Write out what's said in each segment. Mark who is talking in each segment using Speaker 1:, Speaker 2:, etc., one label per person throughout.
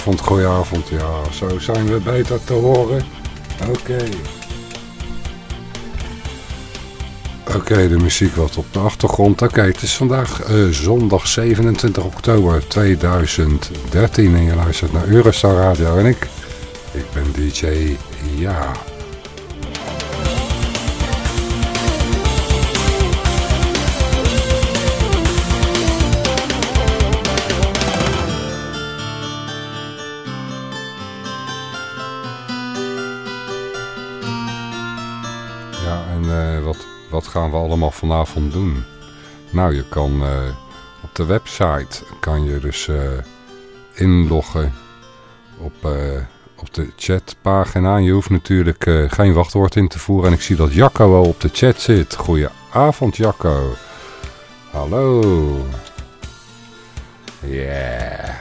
Speaker 1: Goedenavond, goedenavond. Ja, zo zijn we beter te horen. Oké. Oké, de muziek wat op de achtergrond. Oké, het is vandaag uh, zondag 27 oktober 2013 en je luistert naar Eurostar Radio en ik, ik ben DJ Ja. Gaan we allemaal vanavond doen? Nou, je kan uh, op de website kan je dus uh, inloggen op, uh, op de chatpagina. Je hoeft natuurlijk geen wachtwoord in te voeren. En ik zie dat Jacco al op de chat zit. Goedenavond Jacco. Hallo. Yeah.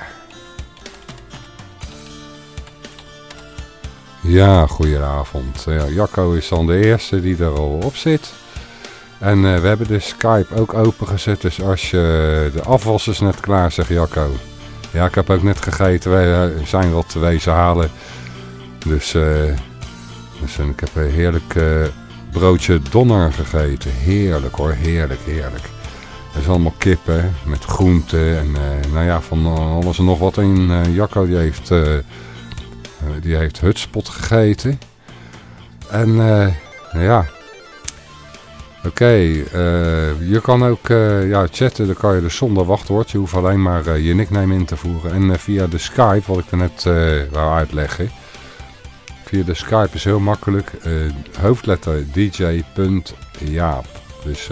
Speaker 1: Ja, goedenavond. Ja, Jacco is dan de eerste die er al op zit. En uh, we hebben de Skype ook opengezet. Dus als je de afwas is net klaar, zegt Jacco. Ja, ik heb ook net gegeten. Wij uh, zijn wat wezen halen. Dus, uh, dus ik heb een heerlijk broodje donner gegeten. Heerlijk hoor, heerlijk, heerlijk. Het is allemaal kippen met groenten en nou ja, van alles en nog wat in. Jacco die heeft, die heeft hutspot gegeten. En ja, Oké, eh, je kan ook uh, ja, chatten, dan kan je dus zonder wachtwoord. Je hoeft alleen maar uh, je nickname in te voeren. En via de Skype, wat ik net wou uitleggen. Via de Skype is heel makkelijk. hoofdletter dj.jaap. Dus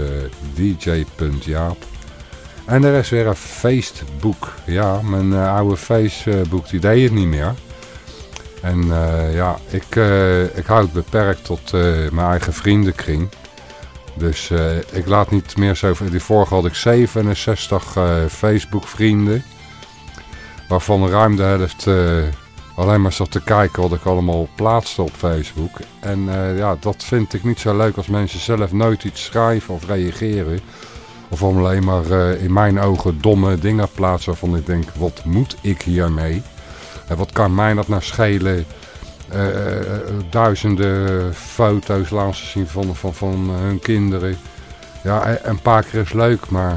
Speaker 1: dj.jaap. En er is weer een Facebook. Ja, mijn oude Facebook die deed het niet meer. En ja, ik, ik hou het beperkt tot mijn eigen vriendenkring. Dus uh, ik laat niet meer zo... Die vorige had ik 67 uh, eh, Facebook vrienden. Waarvan ruim de helft uh, alleen maar zat te kijken wat ik allemaal plaatste op Facebook. En ja, dat vind ik niet zo leuk als mensen zelf nooit iets schrijven of reageren. Of alleen maar in mijn ogen domme dingen plaatsen waarvan ik denk, wat moet ik hiermee? En wat kan mij dat nou schelen uh, duizenden foto's laten zien van, van, van hun kinderen. Ja, een paar keer is leuk, maar...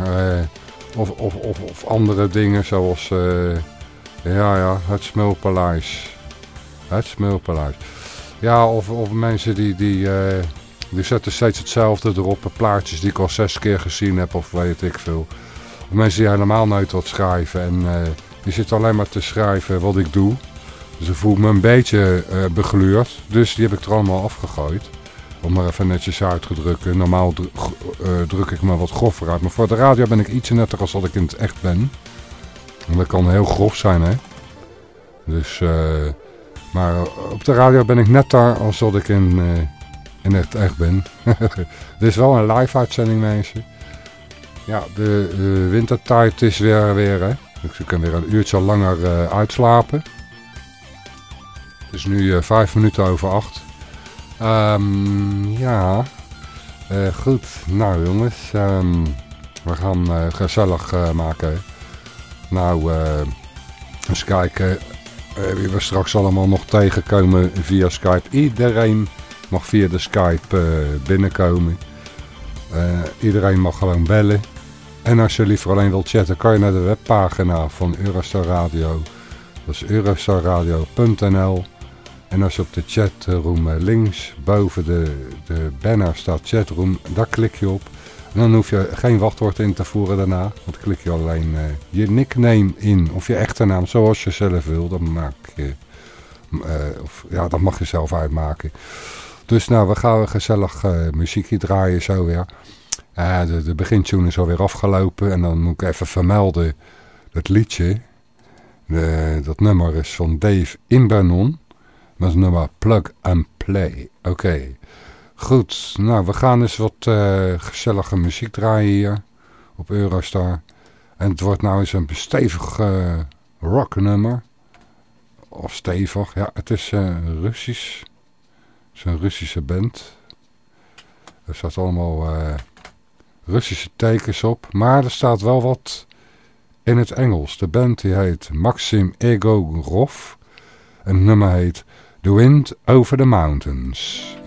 Speaker 1: of, of, of, of, andere dingen zoals... ja, ja, het Smulpaleis. Het Smulpaleis. Ja, of, of mensen die... die die zetten steeds hetzelfde erop. Plaatjes die ik al zes keer gezien heb of weet ik veel. Mensen die helemaal nooit wat schrijven. En die zitten alleen maar te schrijven wat ik doe. Ze voelt me een beetje uh, begluurd. Dus die heb ik er allemaal afgegooid. Om maar even netjes uit te drukken. Normaal uh, druk ik me wat grover uit. Maar voor de radio ben ik iets netter als dat ik in het echt ben. En dat kan heel grof zijn, hè. Dus, uh, maar op de radio ben ik netter als dat ik in, in het echt ben. Dit is wel een live uitzending, mensen. Ja, de, de wintertijd is weer, weer hè. Dus ik kan weer een uurtje langer uitslapen. Het is nu uh, vijf minuten over acht. Um, ja, uh, goed. Nou jongens, um, we gaan uh, gezellig maken. Nou, eens kijken wie we straks allemaal nog tegenkomen via Skype. Iedereen mag via de Skype binnenkomen. iedereen mag gewoon bellen. En als je liever alleen wilt chatten, kan je naar de webpagina van Eurostar Radio. Dat is eurostarradio.nl en als je op de chatroom eh, links boven de, de banner staat chatroom, daar klik je op. En dan hoef je geen wachtwoord in te voeren daarna. Want klik je alleen uh, je nickname in of je echte naam zoals je zelf wil. Dan maak je, uh, of, ja, dat mag je zelf uitmaken. Dus nou, we gaan gezellig uh, muziekje draaien zo weer. de, de begintune is alweer afgelopen. En dan moet ik even vermelden het liedje. dat nummer is van Dave Imbernon. Met nummer Plug and Play. Oké. Goed. Nou, we gaan eens wat uh, gezellige muziek draaien hier. Op Eurostar. En het wordt nou eens een stevig uh, rocknummer. Of stevig. Ja, het is uh, Russisch. Het is een Russische band. Er staat allemaal Russische tekens op. Maar er staat wel wat in het Engels. De band die heet Maxim Ego Groff. En het nummer heet The Wind Over the Mountains.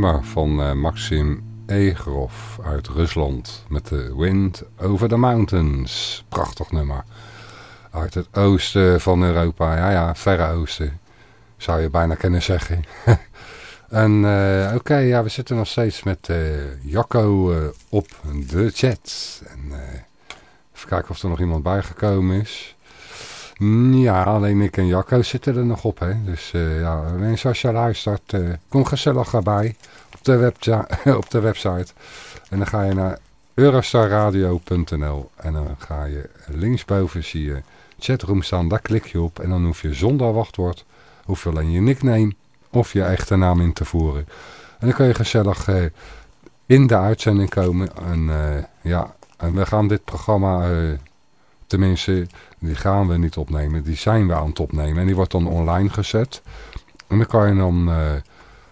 Speaker 1: Nummer van uh, Maxim Egrov uit Rusland. Met de Wind Over the Mountains. Prachtig nummer. Uit het oosten van Europa. Ja, ja, verre oosten. Zou je bijna kunnen zeggen. en uh, oké, ja, we zitten nog steeds met uh, Jacco op de chat. En even kijken of er nog iemand bijgekomen is. Ja, alleen ik en Jacco zitten er nog op. Hè. Dus ja, mensen als je luistert, kom gezellig erbij de, op de website. En dan ga je naar eurostarradio.nl en dan ga je linksboven zie je chatroom staan. Daar klik je op en dan hoef je zonder wachtwoord, hoef je alleen je nickname of je echte naam in te voeren. En dan kun je gezellig uh, in de uitzending komen. En ja, en we gaan dit programma tenminste, die gaan we niet opnemen. Die zijn we aan het opnemen. En die wordt dan online gezet. En dan kan je dan uh,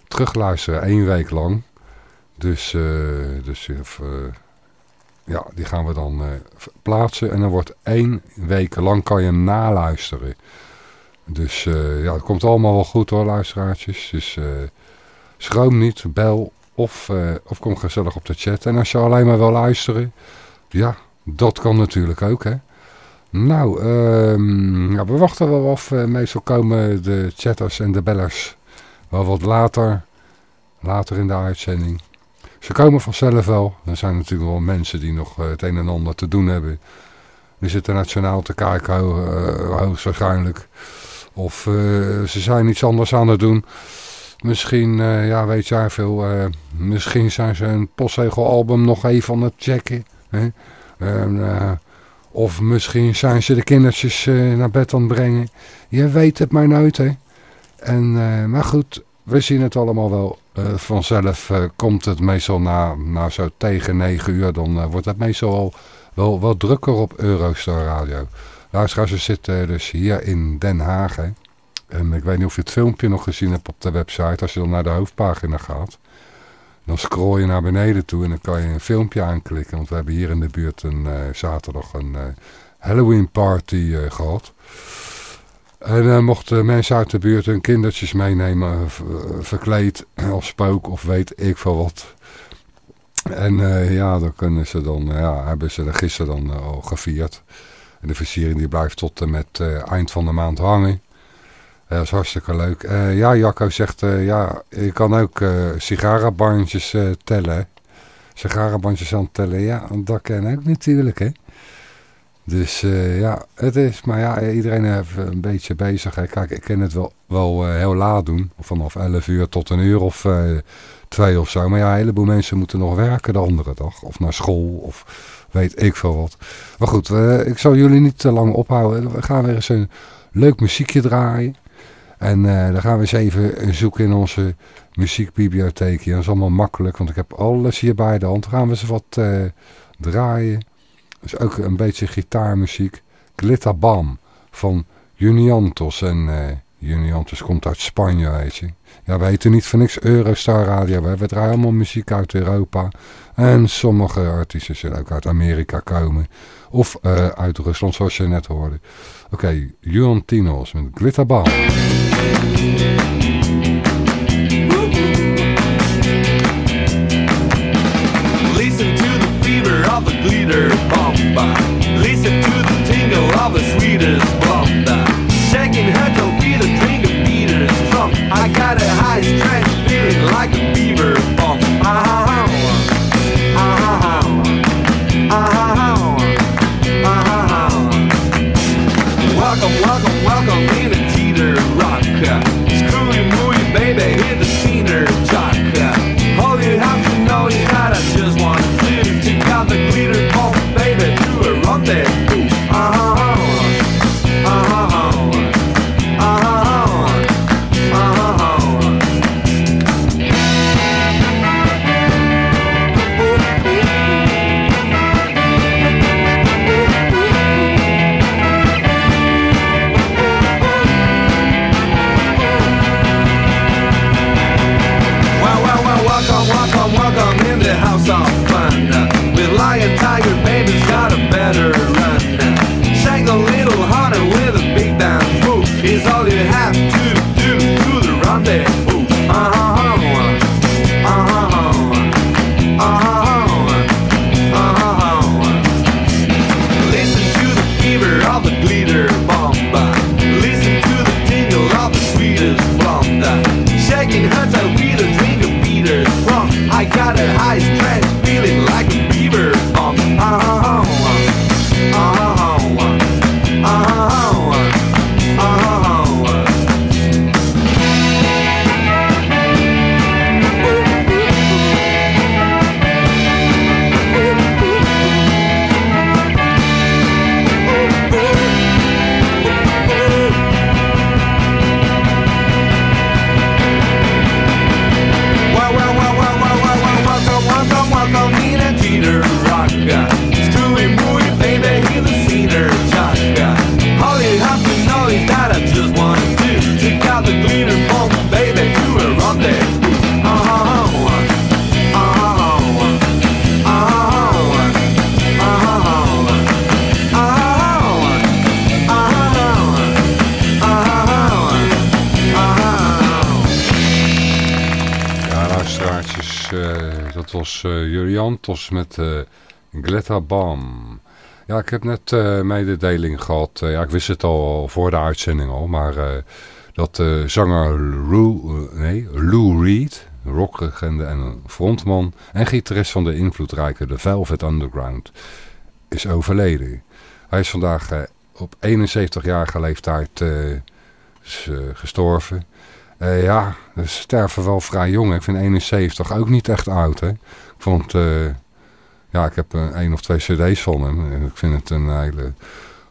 Speaker 1: terugluisteren één week lang. Dus, uh, dus uh, ja, die gaan we dan plaatsen. En dan wordt één week lang kan je naluisteren. Dus ja, het komt allemaal wel goed hoor, luisteraartjes. Dus schroom niet, bel of, of kom gezellig op de chat. En als je alleen maar wil luisteren, ja, dat kan natuurlijk ook hè. Nou, ja, we wachten wel af. Meestal komen de chatters en de bellers wel wat later. Later in de uitzending. Ze komen vanzelf wel. Er zijn natuurlijk wel mensen die nog uh, het een en ander te doen hebben. Die zitten nationaal te kijken, uh, hoogstwaarschijnlijk. Of ze zijn iets anders aan het doen. Misschien, ja, weet jij veel. misschien zijn ze een postzegelalbum nog even aan het checken. Hè? Of misschien zijn ze de kindertjes naar bed aan het brengen. Je weet het maar nooit, hè. En, uh, maar goed, we zien het allemaal wel. Uh, vanzelf komt het meestal na, na zo tegen 9 uur. Dan wordt het meestal al wel drukker op Eurostar Radio. Luisteraars, we zitten dus hier in Den Haag. En ik weet niet of je het filmpje nog gezien hebt op de website. Als je dan naar de hoofdpagina gaat. Dan scroll je naar beneden toe en dan kan je een filmpje aanklikken. Want we hebben hier in de buurt een, zaterdag een Halloween party gehad. En dan mochten mensen uit de buurt hun kindertjes meenemen, verkleed als spook of weet ik veel wat. En ja, dan kunnen ze dan, ja, hebben ze er gisteren dan al gevierd. En de versiering die blijft tot en met eind van de maand hangen. Dat is hartstikke leuk. Ja, Jacco zegt, ja, je kan ook sigarenbandjes tellen. Sigarenbandjes aan tellen, ja, dat ken ik natuurlijk, hè. Dus ja, het is, maar ja, iedereen is een beetje bezig. Kijk, ik kan het wel, wel heel laat doen. Vanaf 11 uur tot een uur of twee of zo. Maar ja, een heleboel mensen moeten nog werken de andere dag. Of naar school, of weet ik veel wat. Maar goed, ik zal jullie niet te lang ophouden. We gaan weer eens een leuk muziekje draaien. En dan gaan we eens even zoeken in onze muziekbibliotheek. Dat is allemaal makkelijk, want ik heb alles hier bij de hand. Dan gaan we eens wat draaien. Dus ook een beetje gitaarmuziek. Glitterbam van Juniantos. En uh, Juniantos komt uit Spanje, weet je. Ja, we heten niet voor niks Eurostar Radio. We draaien allemaal muziek uit Europa. En sommige artiesten zullen ook uit Amerika komen. Of uit Rusland, zoals je net hoorde. Oké, okay, met Glitterball. Of the glitter bomba. Listen to the tingle of the sweetest bomba. Checking her to be the drink of beaters from. I got a high strength
Speaker 2: Shaking hands and with a drink of Peter from. I got a high
Speaker 1: Met eh Glitterbam. Ja, ik heb net eh, mededeling gehad. eh, ja, ik wist het al voor de uitzending al, maar dat zanger Lou, nee, Lou Reed, rocklegende en frontman en gitarist van de invloedrijke The Velvet Underground, is overleden. Hij is vandaag op 71-jarige leeftijd gestorven. Eh, ja, ze sterven wel vrij jong. Ik vind 71 ook niet echt oud. Hè? Vond, eh, ja, ik heb een, een of twee cd's van hem. En ik vind het een hele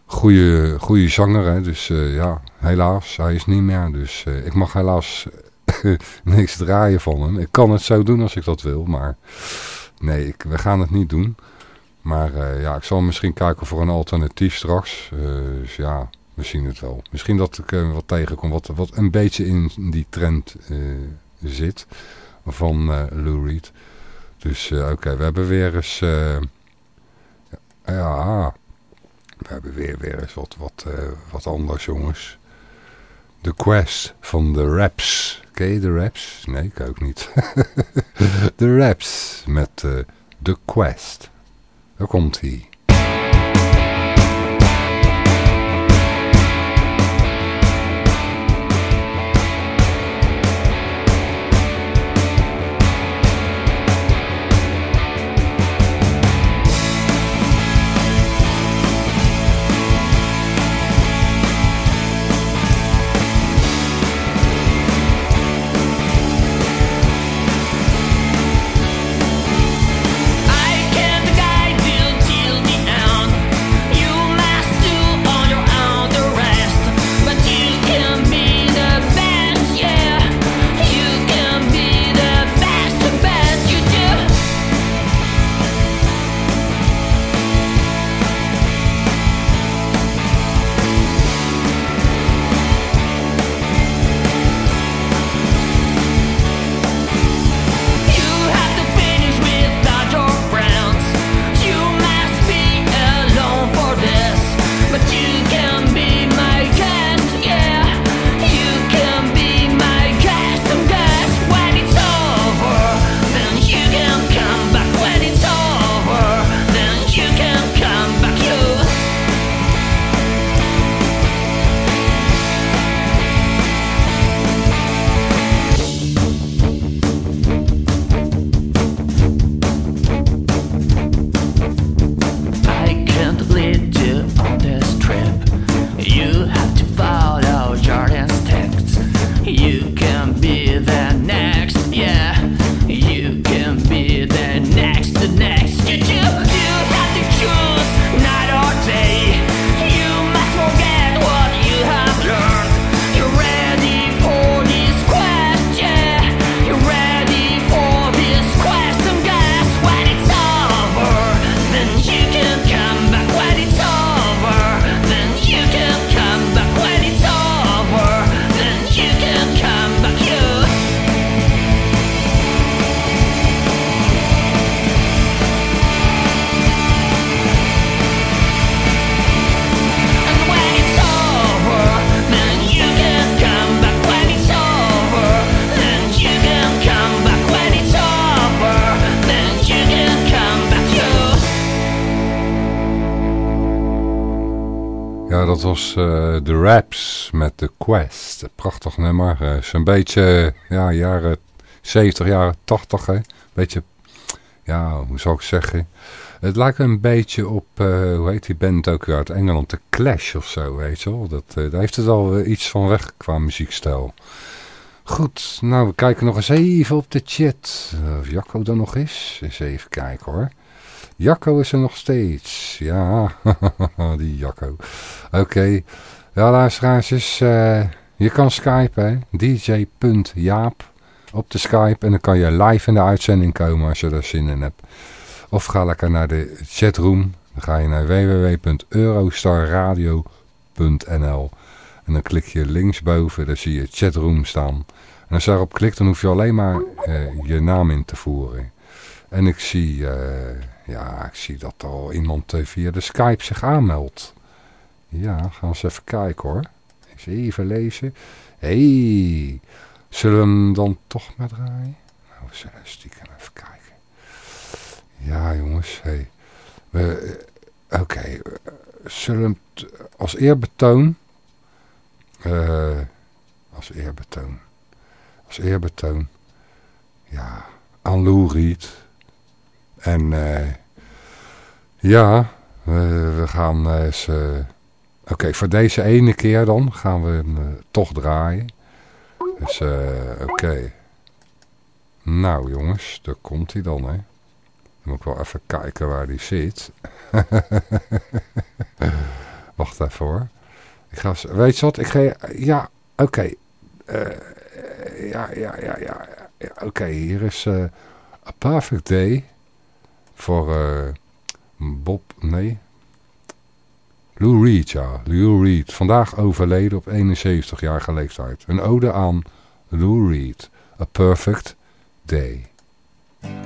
Speaker 1: goede, goede zanger. Hè? Dus eh, ja, helaas, hij is niet meer. Dus eh, ik mag helaas niks draaien van hem. Ik kan het zo doen als ik dat wil, maar nee, ik, we gaan het niet doen. Maar eh, ja, ik zal misschien kijken voor een alternatief straks. Eh, dus ja, we zien het wel. Misschien dat ik eh, wat tegenkom wat, wat een beetje in die trend eh, zit van eh Lou Reed. Dus eh, oké, we hebben weer eens... eh, ja, we hebben weer, weer eens wat, wat, eh, wat anders jongens. The Quest van de Raps. Ken je de Raps? Nee, ik ook niet. de Raps met The Quest. Daar komt hij. Dat was uh, The Raps met The Quest. Prachtig nummer. Uh, is een beetje, ja, jaren 70, jaren 80. Hè? Beetje, ja, hoe zou ik zeggen... Het lijkt een beetje op, uh, hoe heet die band ook weer uit Engeland, The Clash of zo, weet je wel. Dat, daar heeft het al iets van weg qua muziekstijl. Goed, nou we kijken nog eens even op de chat. Of Jacco er nog is. Eens even kijken hoor. Jacco is er nog steeds. Ja, die Jacco. Oké. Okay. Ja, luisteraars, is, uh, je kan skypen, dj.jaap op de Skype. En dan kan je live in de uitzending komen als je daar zin in hebt. Of ga lekker naar de chatroom. Dan ga je naar www.eurostarradio.nl En dan klik je linksboven, daar zie je chatroom staan. En als je daarop klikt, dan hoef je alleen maar uh, je naam in te voeren. En ik zie, uh, ja, ik zie dat al iemand uh, via de Skype zich aanmeldt. Ja, gaan we eens even kijken hoor. Eens even lezen. hey, zullen we hem dan toch maar draaien? Nou, we zullen stiekem even kijken. Ja jongens, hey. We, Oké, okay. zullen we hem als eerbetoon... als eerbetoon als eerbetoon. Ja, aan Lou Reed. En uh, ja, we, gaan eens... Uh, Oké, voor deze ene keer dan gaan we hem uh, toch draaien. Dus oké. Nou jongens, daar komt hij dan hè. Dan moet ik wel even kijken waar hij zit. Wacht even hoor. Ik ga, weet je wat, ik ga... Ja, oké. Ja, ja, ja. ja. Oké, hier is uh, A Perfect Day voor uh, Bob, nee. Lou Reed, ja. Lou Reed. Vandaag overleden op 71-jarige leeftijd. Een ode aan Lou Reed. A Perfect Day.
Speaker 3: day.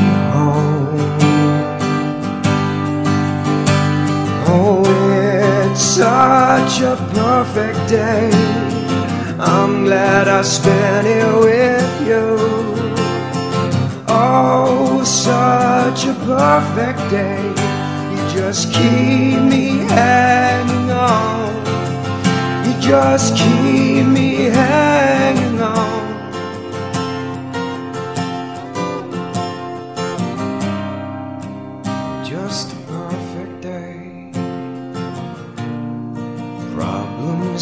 Speaker 3: such a perfect day. I'm glad I spent it with you. Oh, such a perfect day. You just keep me hanging on. You just keep me hanging on.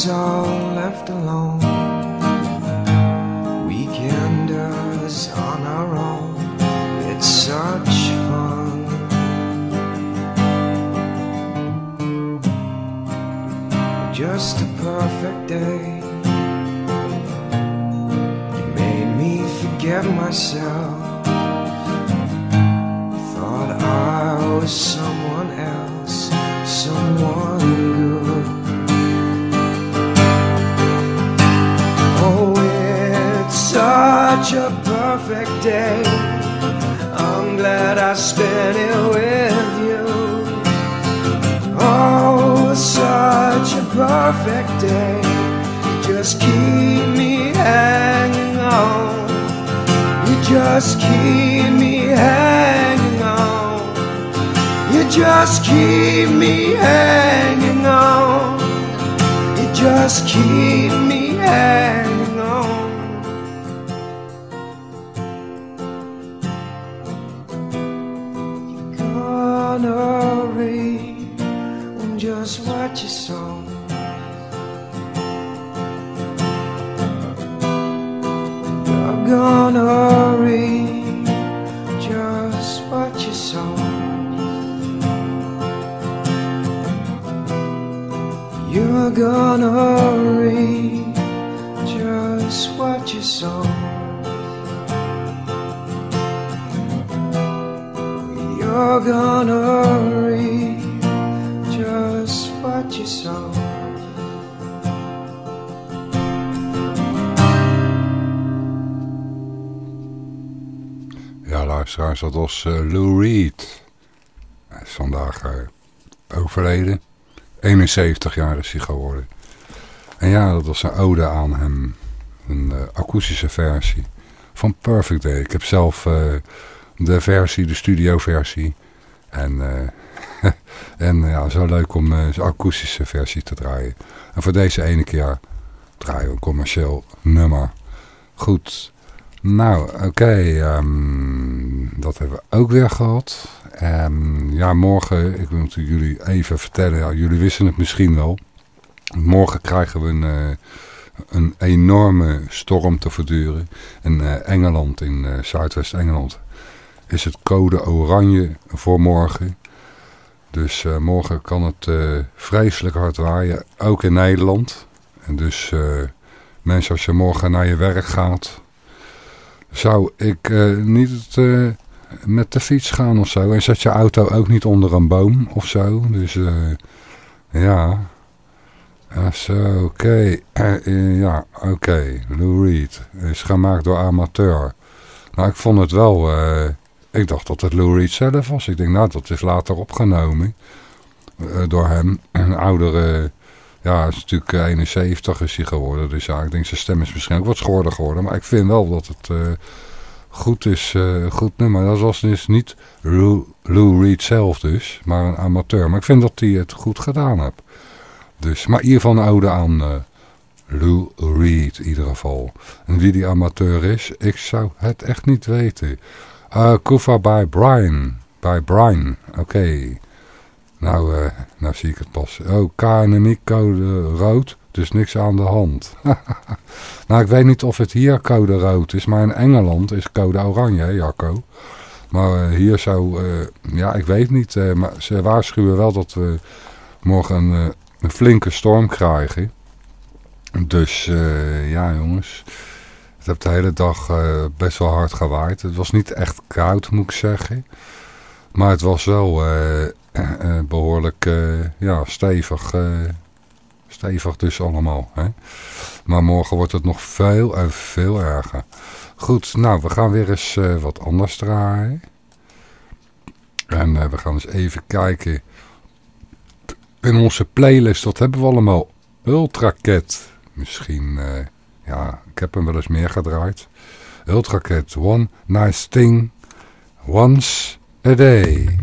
Speaker 3: All left alone. Weekenders on our own. It's such fun. Just a perfect day. You made me forget myself. Thought I was someone perfect day. I'm glad I spent it with you. Oh, such a perfect day. Just keep me hanging on. You just keep me hanging on. You just keep me hanging on. You just keep me hanging
Speaker 1: dat was eh, Lou Reed. Hij is vandaag eh, overleden. 71 jaar is hij geworden. En ja, dat was een ode aan hem. Een eh, akoestische versie van Perfect Day. Ik heb zelf de versie, de studioversie. En, en ja, zo leuk om eh, zijn akoestische versie te draaien. En voor deze ene keer draaien we een commercieel nummer. Goed. Nou, oké. ehm, dat hebben we ook weer gehad. Ehm, ja, morgen, ik wil het jullie even vertellen. Jullie wisten het misschien wel. Morgen krijgen we een, eh, een enorme storm te verduren. In eh, Engeland, in eh, Zuidwest-Engeland, is het code oranje voor morgen. Dus morgen kan het eh, vreselijk hard waaien, ook in Nederland. En dus mensen, als je morgen naar je werk gaat, zou ik niet eh, met de fiets gaan of zo. En zet je auto ook niet onder een boom of zo. Dus eh, ja... Zo, oké. Eh, eh, ja, oké. Lou Reed is gemaakt door amateur. Nou, ik vond het wel... ik dacht dat het Lou Reed zelf was. Ik denk, nou, dat is later opgenomen. door hem. Een oudere... Ja, is natuurlijk eh, 71 is hij geworden. Dus ja, ik denk zijn stem is misschien ook wat schorder geworden. Maar ik vind wel dat het goed is. eh goed nummer. Dat was dus niet Lou, Reed zelf dus. Maar een amateur. Maar ik vind dat hij het goed gedaan heeft. Dus, maar een ode aan eh, Lou Reed in ieder geval. En wie die amateur is, ik zou het echt niet weten. Uh, Kufa bij Brian. Bij Brian, oké. Nou, nou zie ik het pas. Oh, KNMI code rood, dus niks aan de hand. nou, ik weet niet of het hier code rood is, maar in Engeland is code oranje, hè, Jacco. Maar eh, hier zou, eh, ja, ik weet niet. eh, maar ze waarschuwen wel dat we morgen een, een flinke storm krijgen. Dus ja jongens, het heeft de hele dag best wel hard gewaaid. Het was niet echt koud moet ik zeggen. Maar het was wel eh, eh, behoorlijk eh, ja, stevig. Stevig dus allemaal. Hè? Maar morgen wordt het nog veel en veel erger. Goed, nou we gaan weer eens eh, wat anders draaien. En eh, we gaan eens even kijken in onze playlist, wat hebben we allemaal? Ultracat. Misschien, eh, ja, ik heb hem wel eens meer gedraaid. Ultracat, one nice thing, once a day.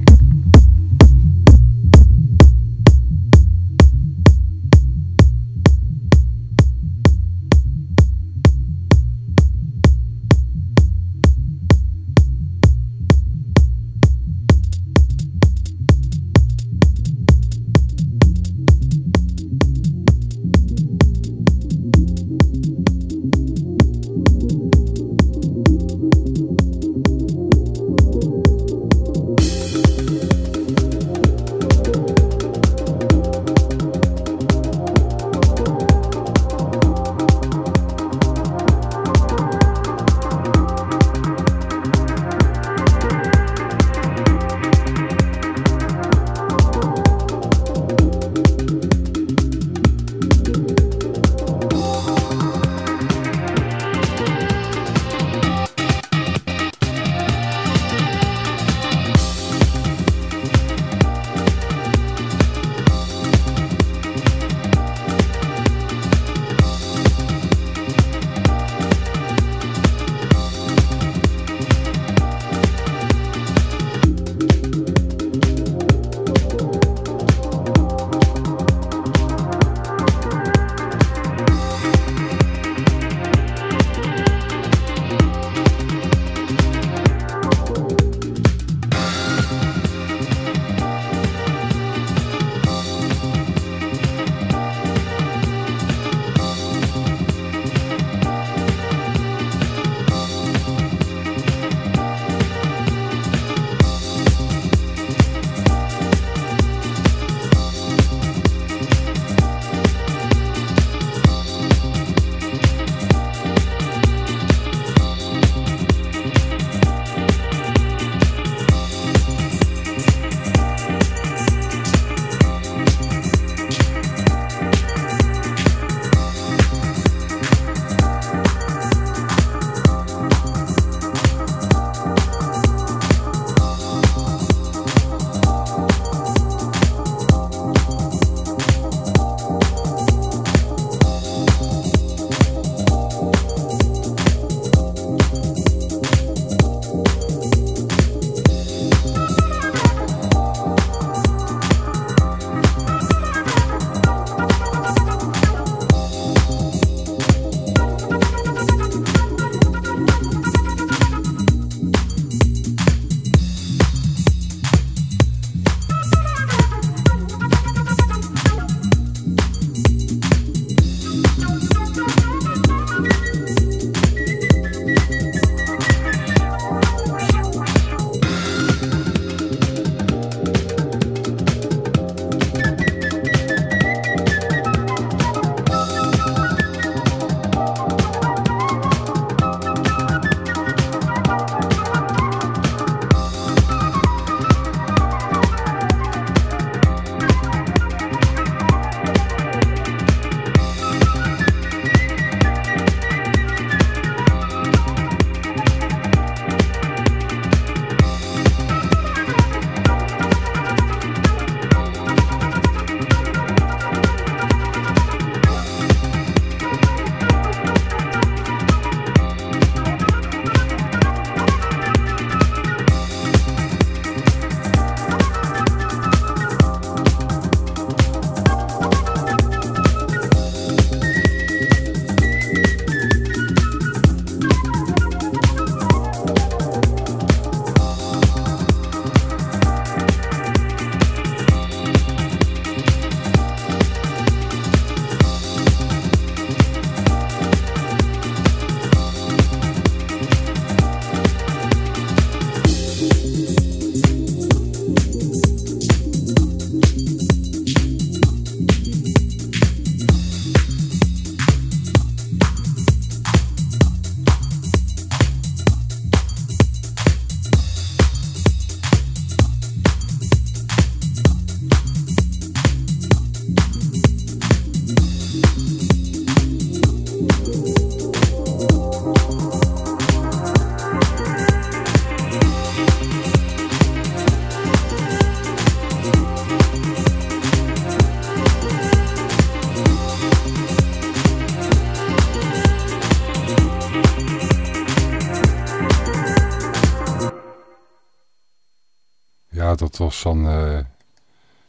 Speaker 1: Dat was dan eh,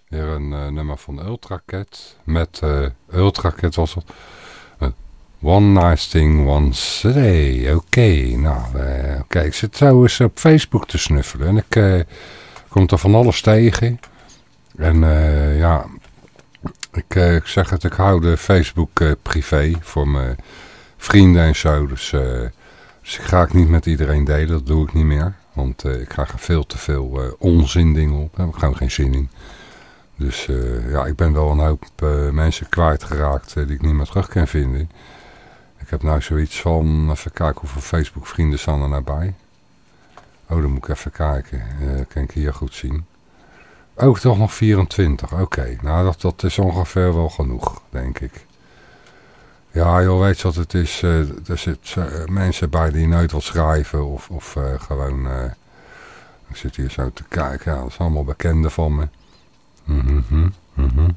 Speaker 1: weer een eh, nummer van Ultracat. Met uh, Ultracat was het. One nice thing once a day. Oké, nou, uh, ik zit zo eens op Facebook te snuffelen. En ik kom er van alles tegen. En ja, ik, ik, zeg het, ik hou de Facebook privé voor mijn vrienden en zo. Dus, dus ik ga ik niet met iedereen delen, dat doe ik niet meer. Want ik krijg er veel te veel onzin dingen op. Daar heb ik gewoon geen zin in. Dus ja, ik ben wel een hoop mensen kwijtgeraakt die ik niet meer terug kan vinden. Ik heb nou zoiets van, even kijken hoeveel Facebook vrienden staan er nou bij. Oh, dan moet ik even kijken. Uh, kan ik hier goed zien. Oh, toch nog 24. Oké, nou dat is ongeveer wel genoeg, denk ik. Ja, joh, weet je wat het is? Uh, er zitten uh, mensen bij die nooit wat schrijven of, of gewoon... ik zit hier zo te kijken. Ja, dat is allemaal bekenden van me. Mhm, mhm. Mm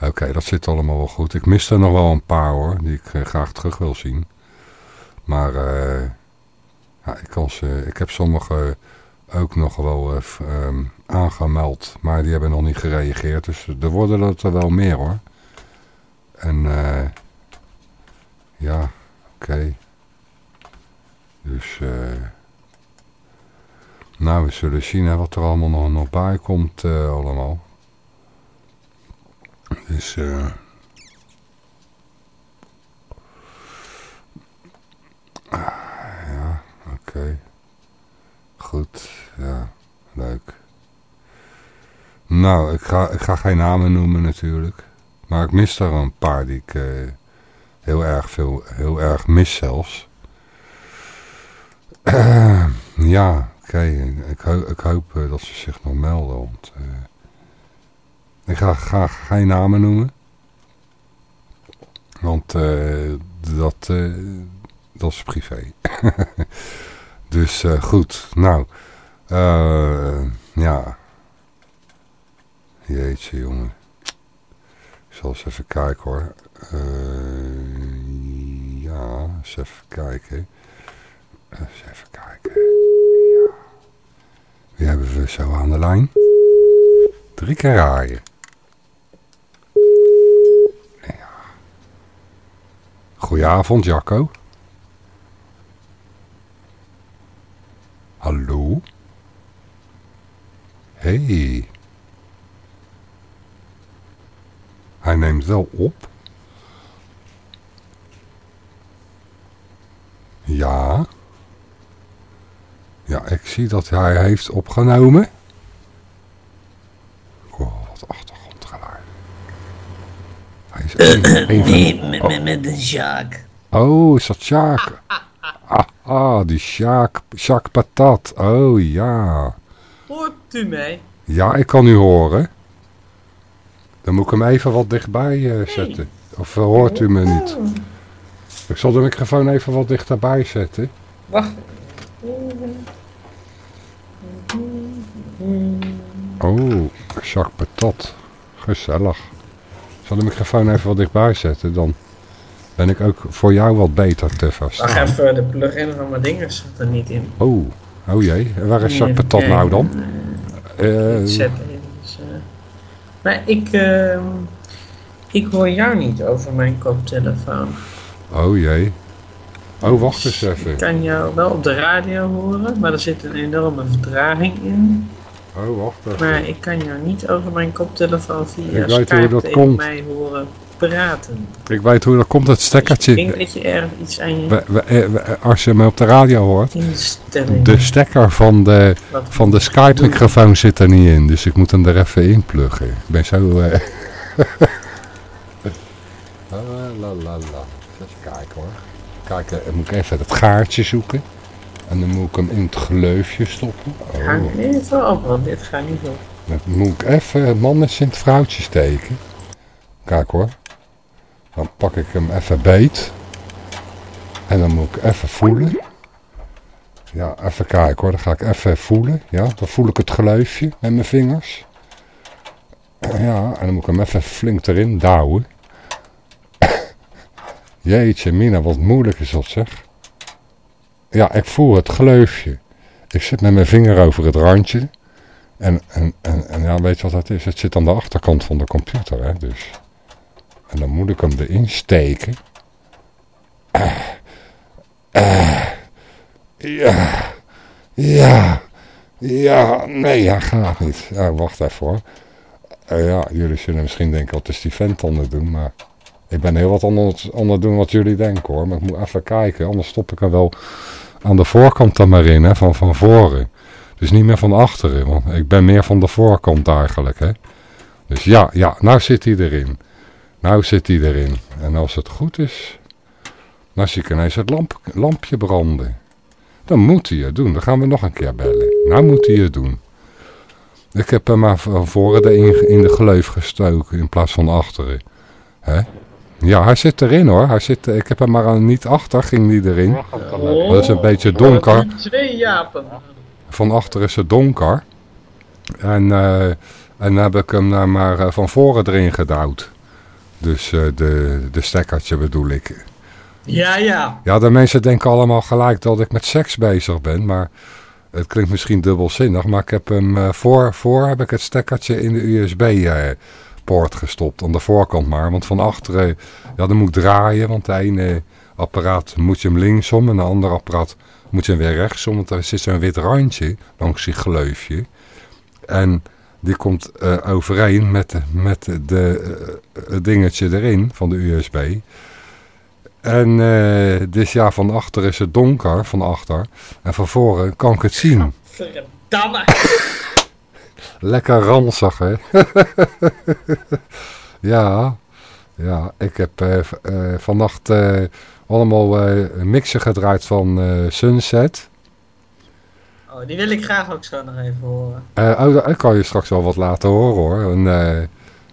Speaker 1: Oké, dat zit allemaal wel goed. Ik mis er nog wel een paar hoor, die ik graag terug wil zien. Maar ja, ik, kan ze, ik heb sommige ook nog wel um, aangemeld, maar die hebben nog niet gereageerd. Dus er worden er wel meer hoor. En ja, oké. Dus nou, we zullen zien hè, wat er allemaal nog, nog bij komt allemaal. Dus uh, ja, oké. Goed, ja, leuk. Nou, ik ga, ik ga geen namen noemen natuurlijk. Maar ik mis er een paar die ik uh, heel erg veel, heel erg mis zelfs. Ja, oké. Ik, ho ik hoop dat ze zich nog melden, want... Ik ga, ga geen namen noemen. Want dat, dat is privé. dus goed. Nou. ja. Jeetje jongen. Zal eens even kijken hoor. ja, eens even kijken. Eens even kijken. Ja. Wie hebben we zo aan de lijn? Drie keer raaien. Goedenavond, Jacco. Hallo? Hey. Hij neemt wel op. Ja. Ja, ik zie dat hij heeft opgenomen.
Speaker 4: nee, met, met, met een Sjaak.
Speaker 1: Oh, is dat Sjaak? Ah, ah, die Sjaak, Sjaak Patat. Oh, ja.
Speaker 4: Hoort u mij?
Speaker 1: Ja, ik kan u horen. Dan moet ik hem even wat dichtbij uh, zetten. Of uh, hoort u me niet? Ik zal de microfoon even wat dichterbij zetten.
Speaker 4: Wacht.
Speaker 1: Oh, Jacques Patat. Gezellig zal de microfoon even wat dichtbij zetten, dan ben ik ook voor jou wat beter te vast.
Speaker 4: Wacht even, de plug-in van mijn dingen zit er niet in.
Speaker 1: Oh, oh jee. En waar is Jacques Patat nou dan?
Speaker 4: Zet uh, maar ik, uh, ik hoor jou niet over mijn koptelefoon.
Speaker 1: Oh jee. Oh, wacht eens even.
Speaker 4: Ik kan jou wel op de radio horen, maar er zit een enorme vertraging in.
Speaker 1: Oh, wacht even.
Speaker 4: Maar ik kan jou niet over mijn koptelefoon via ik weet hoe dat komt. mij horen praten.
Speaker 1: Ik weet hoe dat komt, het stekkertje.
Speaker 4: ik denk dat je er iets aan je...
Speaker 1: We, we, we, als je me op de radio hoort,
Speaker 4: Instelling.
Speaker 1: de stekker van de, van de Skype-microfoon zit er niet in. Dus ik moet hem er even in pluggen. Ik ben zo... Uh... la la la. Even kijken hoor. Kijken, moet ik even het gaartje zoeken. En dan moet ik hem in het gleufje stoppen.
Speaker 4: Oh. Ga even op, want dit gaat niet op.
Speaker 1: Dan moet ik even mannen in het vrouwtje steken. Kijk hoor. Dan pak ik hem even beet. En dan moet ik even voelen. Ja, even kijken hoor. Dan ga ik even voelen. Ja, dan voel ik het gleufje met mijn vingers. Ja, en dan moet ik hem even flink erin douwen. Jeetje, Mina, wat moeilijk is dat zeg. Ja, ik voel het gleufje. Ik zit met mijn vinger over het randje. En, en, en, en ja, weet je wat dat is? Het zit aan de achterkant van de computer, hè, dus. En dan moet ik hem erin steken. Ja, ja, ja, nee, hij gaat niet. Wacht even hoor. Eh, ja, jullie zullen misschien denken, wat is die vent aan doen, maar... Ik ben heel wat anders aan doen wat jullie denken hoor. Maar ik moet even kijken, anders stop ik er wel aan de voorkant dan maar in, hè, van, van voren. Dus niet meer van achteren, want ik ben meer van de voorkant eigenlijk, hè. Dus ja, ja, nou zit hij erin. Nou zit hij erin. En als het goed is, dan zie ik ineens het lamp, lampje branden. Dan moet hij het doen. Dan gaan we nog een keer bellen. Nou moet hij het doen. Ik heb hem maar van voren in, in de gleuf gestoken in plaats van achteren. Hè? Ja, hij zit erin hoor. Hij zit, ik heb hem maar aan niet achter, ging die erin.
Speaker 4: Oh,
Speaker 1: Dat is een beetje donker.
Speaker 4: er zijn Twee Japen.
Speaker 1: Van achter is het donker. En, eh, en dan heb ik hem nou maar eh, van voren erin gedouwd. Dus eh, de, de stekkertje bedoel ik.
Speaker 4: Ja, ja.
Speaker 1: Ja, de mensen denken allemaal gelijk dat ik met seks bezig ben. Maar het klinkt misschien dubbelzinnig. Maar ik heb hem eh, voor, voor heb ik het stekkertje in de USB-poort gestopt. Aan de voorkant maar. Want van achteren, ja, dan moet ik draaien. Want de ene apparaat moet je hem linksom. En de andere apparaat moet je hem weer rechtsom. Want er zit zo'n wit randje langs die gleufje. En die komt eh, overeen met, met de, eh, het dingetje erin van de USB. En eh, dus ja, van achter is het donker, van achter. En van voren kan ik het zien.
Speaker 4: Verdamme.
Speaker 1: Lekker ranzig, hè? ja, ja, ik heb vannacht allemaal mixen gedraaid van Sunset.
Speaker 4: Oh, die wil ik graag ook zo nog even horen.
Speaker 1: Eh, oh, ik kan je straks wel wat laten horen hoor. En, eh,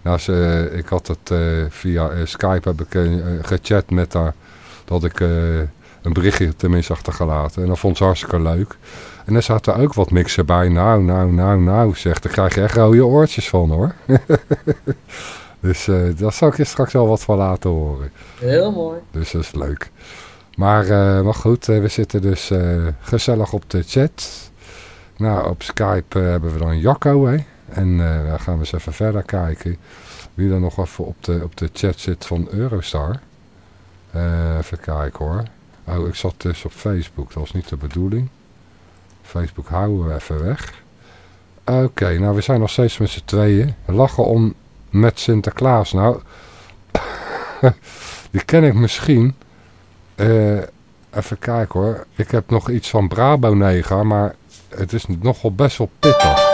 Speaker 1: nou, ze, ik had het eh, via eh, Skype heb ik, eh, gechat met haar. Dat ik eh, een berichtje tenminste achtergelaten. En dat vond ze hartstikke leuk. En er zaten ook wat mixen bij. Nou, nou, nou, nou, zegt. Daar krijg je echt rode oortjes van hoor. dus eh daar zal ik je straks wel wat van laten horen.
Speaker 4: Heel mooi.
Speaker 1: Dus dat is leuk. Maar, eh, maar goed, eh, we zitten dus eh, gezellig op de chat. Nou, op Skype eh, hebben we dan Jacco, hè. En eh, dan gaan we eens even verder kijken wie er nog even op de, op de chat zit van Eurostar. Eh, even kijken hoor. Oh, ik zat dus op Facebook, dat was niet de bedoeling. Facebook houden we even weg. Oké, nou we zijn nog steeds met z'n tweeën. We lachen om met Sinterklaas. Nou, die ken ik misschien. Even kijken hoor. Ik heb nog iets van Brabo Neger, maar het is nogal best wel pittig.
Speaker 4: Eh,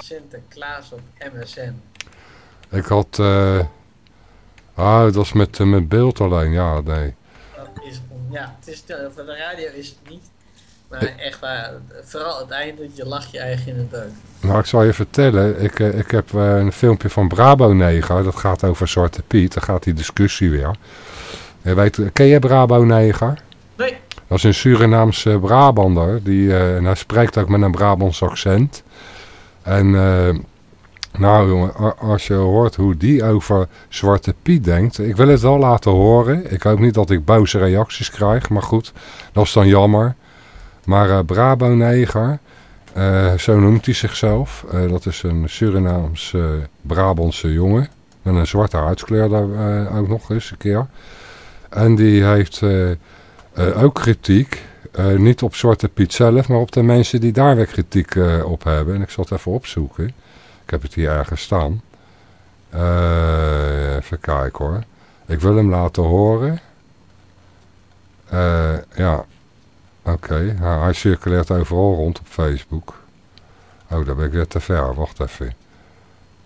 Speaker 4: Sinterklaas op MSN.
Speaker 1: Ik had... eh ah, dat was met, eh, met beeld alleen. Ja, nee.
Speaker 4: Dat is, ja, het is, de- voor de radio is het niet. Maar echt waar, vooral het einde, je lacht je eigen in het dood.
Speaker 1: Nou, ik zal je vertellen. Ik, ik heb een filmpje van Brabo Neger. Dat gaat over Zwarte Piet. Dan gaat die discussie weer. Je weet, ken je Brabo Neger? Dat is een Surinaamse Brabander. Die, eh, en hij spreekt ook met een Brabants accent. En eh, nou jongen, als je hoort hoe die over Zwarte Piet denkt. Ik wil het wel laten horen. Ik hoop niet dat ik boze reacties krijg. Maar goed, dat is dan jammer. Maar eh, Brabo Neger, zo noemt hij zichzelf. Dat is een Surinaams Brabantse jongen. Met een zwarte huidskleur daar ook nog eens een keer. En die heeft... eh, ook kritiek. eh, niet op Zwarte Piet zelf, maar op de mensen die daar weer kritiek eh, op hebben. En ik zal het even opzoeken. Ik heb het hier ergens staan. Even kijken hoor. Ik wil hem laten horen. Ja, oké. Hij circuleert overal rond op Facebook. Oh, daar ben ik weer te ver. Wacht even.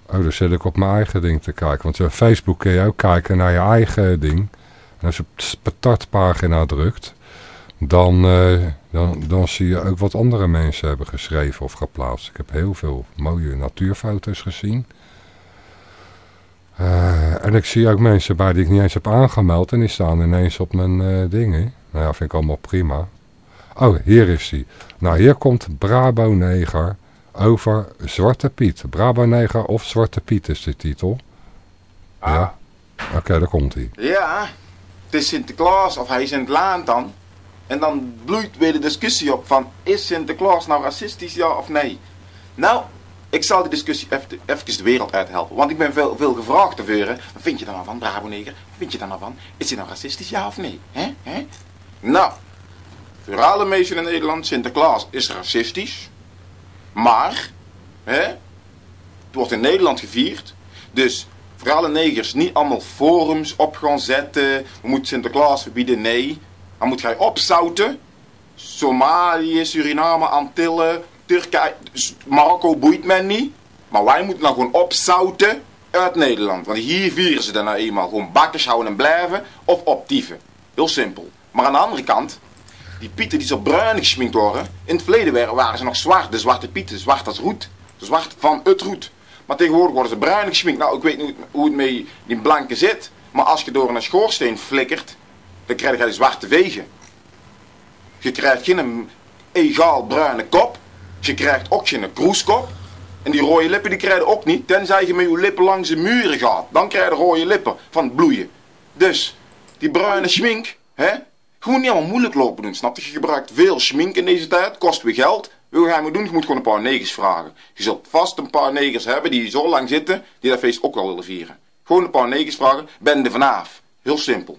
Speaker 1: Oh, dan zit ik op mijn eigen ding te kijken. Want op Facebook kun je ook kijken naar je eigen ding. En als je op de startpagina drukt, dan, eh, dan, dan zie je ook wat andere mensen hebben geschreven of geplaatst. Ik heb heel veel mooie natuurfoto's gezien. Eh, en ik zie ook mensen bij die ik niet eens heb aangemeld en die staan ineens op mijn eh, dingen. Nou ja, vind ik allemaal prima. Oh, hier is hij. Nou, hier komt Brabo Neger over Zwarte Piet. Brabo Neger of Zwarte Piet is de titel. Ja. Oké, daar komt hij.
Speaker 5: Ja, het is Sinterklaas of hij is in het land dan. En dan bloeit weer de discussie op van, is Sinterklaas nou racistisch, ja of nee? Nou, ik zal die discussie even, even de wereld uithelpen. Want ik ben veel, veel gevraagd te veuren. Vind je daar nou van, Bravo Neger? Wat vind je daar nou van? Is hij nou racistisch, ja of nee? Hè? Hè? Nou, alle mensen in Nederland, Sinterklaas is racistisch. Maar, hè, het wordt in Nederland gevierd. Dus voor alle negers niet allemaal forums op gaan zetten. We moeten Sinterklaas verbieden, nee. Dan moet jij opzouten. Somalië, Suriname, Antillen, Turkije, Marokko boeit men niet. Maar wij moeten nou gewoon opzouten uit Nederland. Want hier vieren ze dan nou eenmaal gewoon bakkers houden en blijven of optieven. Heel simpel. Maar aan de andere kant, die pieten die zo bruin gesminkt worden. In het verleden waren ze nog zwart, de zwarte pieten, zwart als roet. Zwart van het roet. Maar tegenwoordig worden ze bruin gesminkt. Nou, ik weet niet hoe het met die blanke zit. Maar als je door een schoorsteen flikkert, dan krijg je zwarte vegen. Je krijgt geen egaal bruine kop. Je krijgt ook geen kroeskop. En die rode lippen die krijg je ook niet. Tenzij je met je lippen langs de muren gaat. Dan krijg je rode lippen van het bloeien. Dus, die bruine schmink, hè. Gewoon niet allemaal moeilijk lopen doen, snap je? Je gebruikt veel schmink in deze tijd, kost weer geld. Wat ga je doen? Je moet gewoon een paar negers vragen. Je zult vast een paar negers hebben die zo lang zitten, die dat feest ook wel willen vieren. Gewoon een paar negers vragen, ben er vanaf. Heel simpel.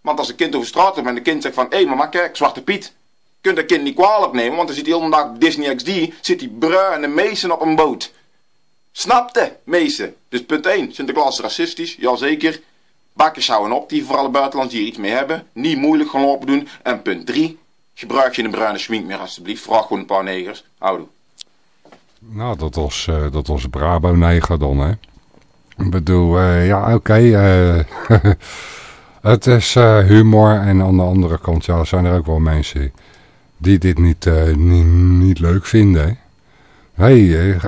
Speaker 5: Want als een kind over straat loopt en een kind zegt van... Hé mama, kijk, Zwarte Piet. Kunt dat kind niet kwalijk nemen, want dan zit hij heel de dag Disney XD... zit die bruine meesen op een boot. Snapte, meesen. Dus punt 1, Sinterklaas is racistisch, jazeker. Bakkers houden op, die voor alle buitenlanders die hier iets mee hebben. Niet moeilijk gaan lopen doen. En punt 3, gebruik je een bruine schmink meer alsjeblieft. Vraag gewoon een paar negers. Houdoe.
Speaker 1: Nou, dat was, uh, dat was Brabo-neger dan, hè. Ik bedoel, uh, ja, oké. Uh, Het is humor en aan de andere kant ja, zijn er ook wel mensen die dit niet, niet, niet, leuk vinden. Hé, hey,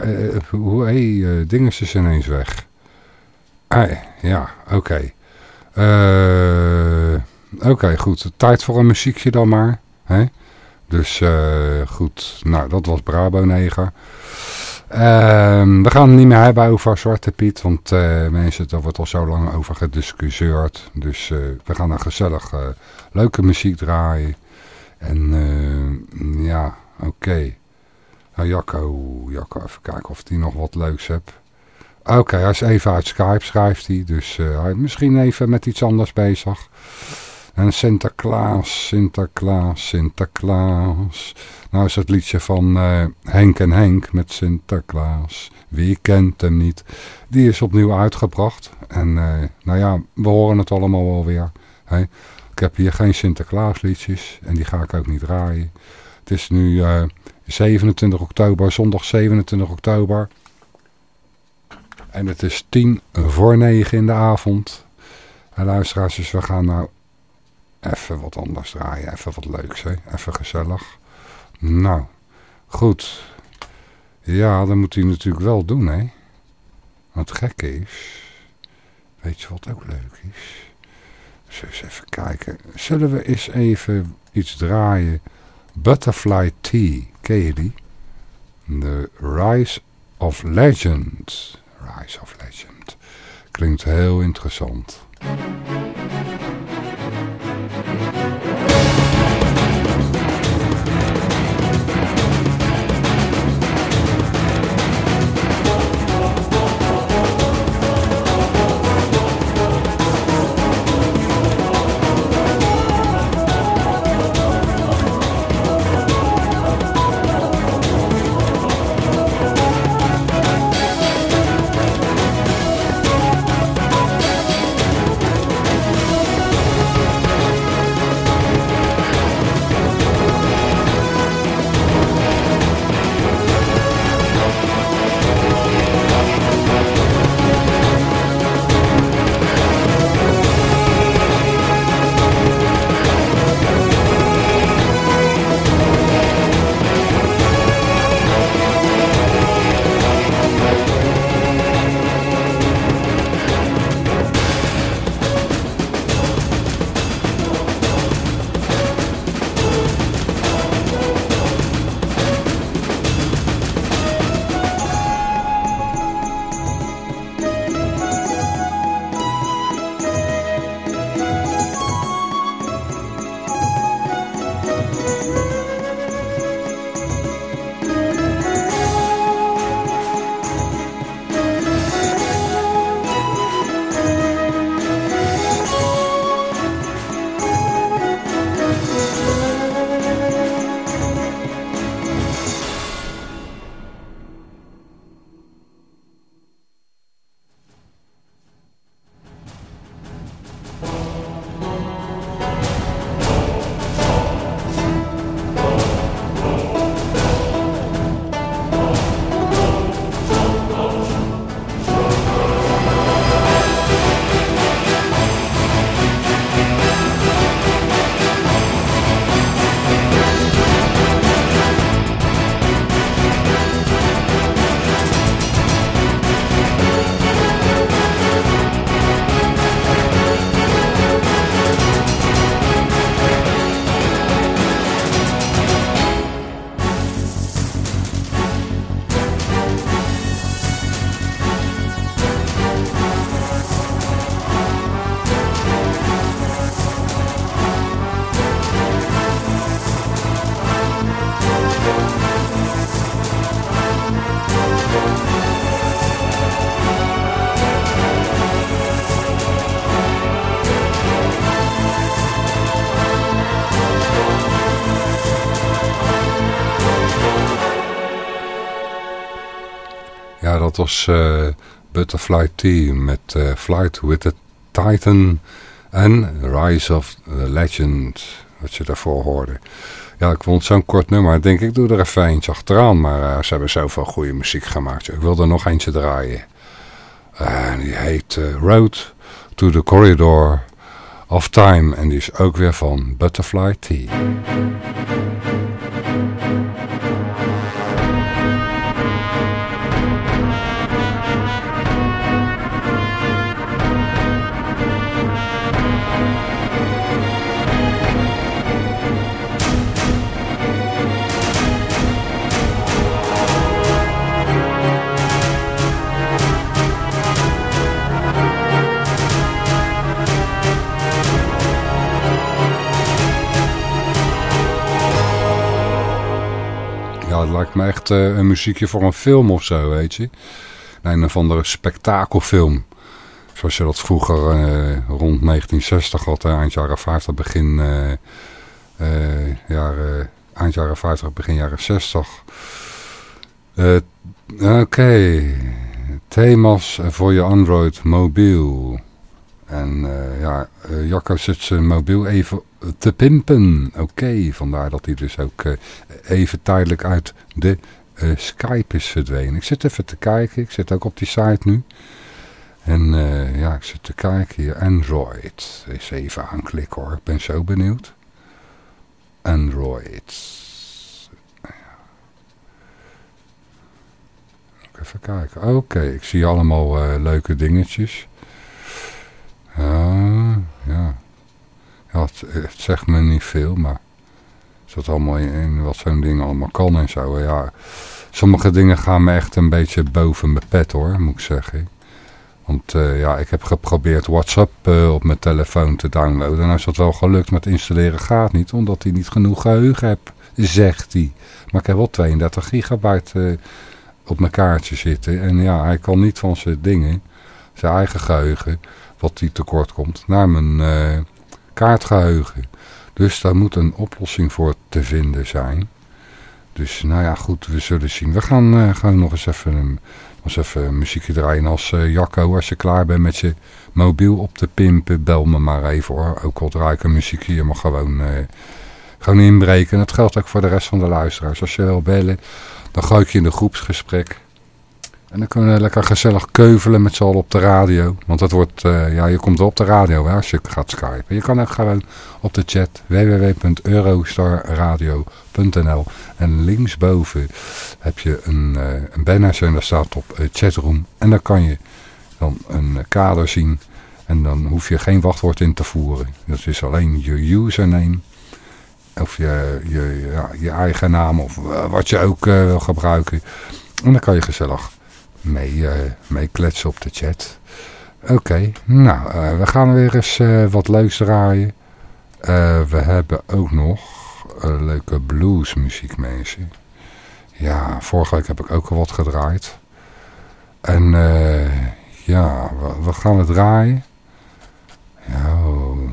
Speaker 1: hoe, hey, dingen is ineens weg. Hey, ja, oké. Oké, goed. Tijd voor een muziekje dan maar. Hè? Dus goed, nou dat was Brabo 9. Uh, we gaan het niet meer hebben over Zwarte Piet, want uh, mensen, daar wordt al zo lang over gediscussieerd. Dus uh, we gaan een gezellig leuke muziek draaien. En ja, oké. Okay. Nou, Jacco, Jacco, even kijken of hij nog wat leuks hebt. Oké, hij is even uit Skype, schrijft hij. Dus hij is misschien even met iets anders bezig. En Sinterklaas, Sinterklaas, Sinterklaas. Nou is het liedje van uh, Henk en Henk met Sinterklaas. Wie kent hem niet? Die is opnieuw uitgebracht. En uh, nou ja, we horen het allemaal wel weer. Hè? Ik heb hier geen Sinterklaas liedjes. En die ga ik ook niet draaien. Het is nu uh, eh, 27 oktober, zondag 27 oktober. En het is tien voor negen in de avond. En luisteraars, dus we gaan nou even wat anders draaien. Even wat leuks, hè? Even gezellig. Nou, goed. Ja, dat moet hij natuurlijk wel doen, hè. Wat gek is... Weet je wat ook leuk is? Zullen eens even kijken. Zullen we eens even iets draaien? Butterfly Tea, ken je die? The Rise of Legend. Rise of Legend. Klinkt heel interessant. Dat uh, Butterfly Team met uh, Flight with the Titan en Rise of the Legend, wat je daarvoor hoorde. Ja, ik vond zo'n kort nummer. Ik denk, ik doe er even eentje achteraan. Maar uh, ze hebben zoveel goede muziek gemaakt. Ik wil er nog eentje draaien. En die heet Road to the Corridor of Time. En die is ook weer van Butterfly Het lijkt me echt uh, een muziekje voor een film of zo, weet je. Een of andere spektakelfilm. Zoals je dat vroeger uh, rond 1960 had, eind jaren 50, begin, jaren, eind jaren 50, begin jaren 60. Oké, thema's voor je Android mobiel. En uh, ja, uh, Jacco zit zijn mobiel even te pimpen. Oké, vandaar dat hij dus ook uh, even tijdelijk uit de Skype is verdwenen. Ik zit even te kijken, ik zit ook op die site nu. En ja, ik zit te kijken hier. Android. Eens even aanklikken hoor, ik ben zo benieuwd. Android. Even kijken. Oké, ik zie allemaal leuke dingetjes. Ja, ja. ja het, het, zegt me niet veel, maar zat allemaal in wat zo'n ding allemaal kan en zo. Ja, sommige dingen gaan me echt een beetje boven mijn pet hoor, moet ik zeggen. Want uh, ja, ik heb geprobeerd WhatsApp uh, op mijn telefoon te downloaden. En als dat wel gelukt met installeren gaat niet, omdat hij niet genoeg geheugen heeft, zegt hij. Maar ik heb wel 32 gigabyte uh, op mijn kaartje zitten. En ja, hij kan niet van zijn dingen, zijn eigen geheugen wat die tekort komt, naar mijn uh, kaartgeheugen. Dus daar moet een oplossing voor te vinden zijn. Dus nou ja, goed, we zullen zien. We gaan uh, gewoon nog eens even, een, eens even muziekje draaien. Als uh, Jacco, als je klaar bent met je mobiel op te pimpen, bel me maar even hoor. Ook al draai ik een muziekje, je mag gewoon, gewoon inbreken. En dat geldt ook voor de rest van de luisteraars. Als je wil bellen, dan gooi ik je in de groepsgesprek. En dan kunnen we lekker gezellig keuvelen met z'n allen op de radio. Want dat wordt, uh, ja, je komt op de radio hè, als je gaat skypen. Je kan ook gewoon op de chat www.eurostarradio.nl En linksboven heb je een, een banner en daar staat op uh, chatroom. En dan kan je dan een kader zien. En dan hoef je geen wachtwoord in te voeren. Dat is alleen je username. Of je, je, ja, je eigen naam of wat je ook wil gebruiken. En dan kan je gezellig mee, uh, mee kletsen op de chat. Oké, nou, uh, we gaan weer eens uh, wat leuks draaien. we hebben ook nog leuke bluesmuziek, mensen. Ja, vorige week heb ik ook al wat gedraaid. En ja, wat gaan we draaien? Oh,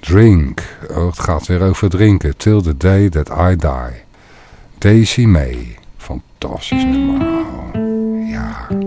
Speaker 1: drink. Oh, het gaat weer over drinken. Till the day that I die. Daisy May. Fantastisch nummer. Ja.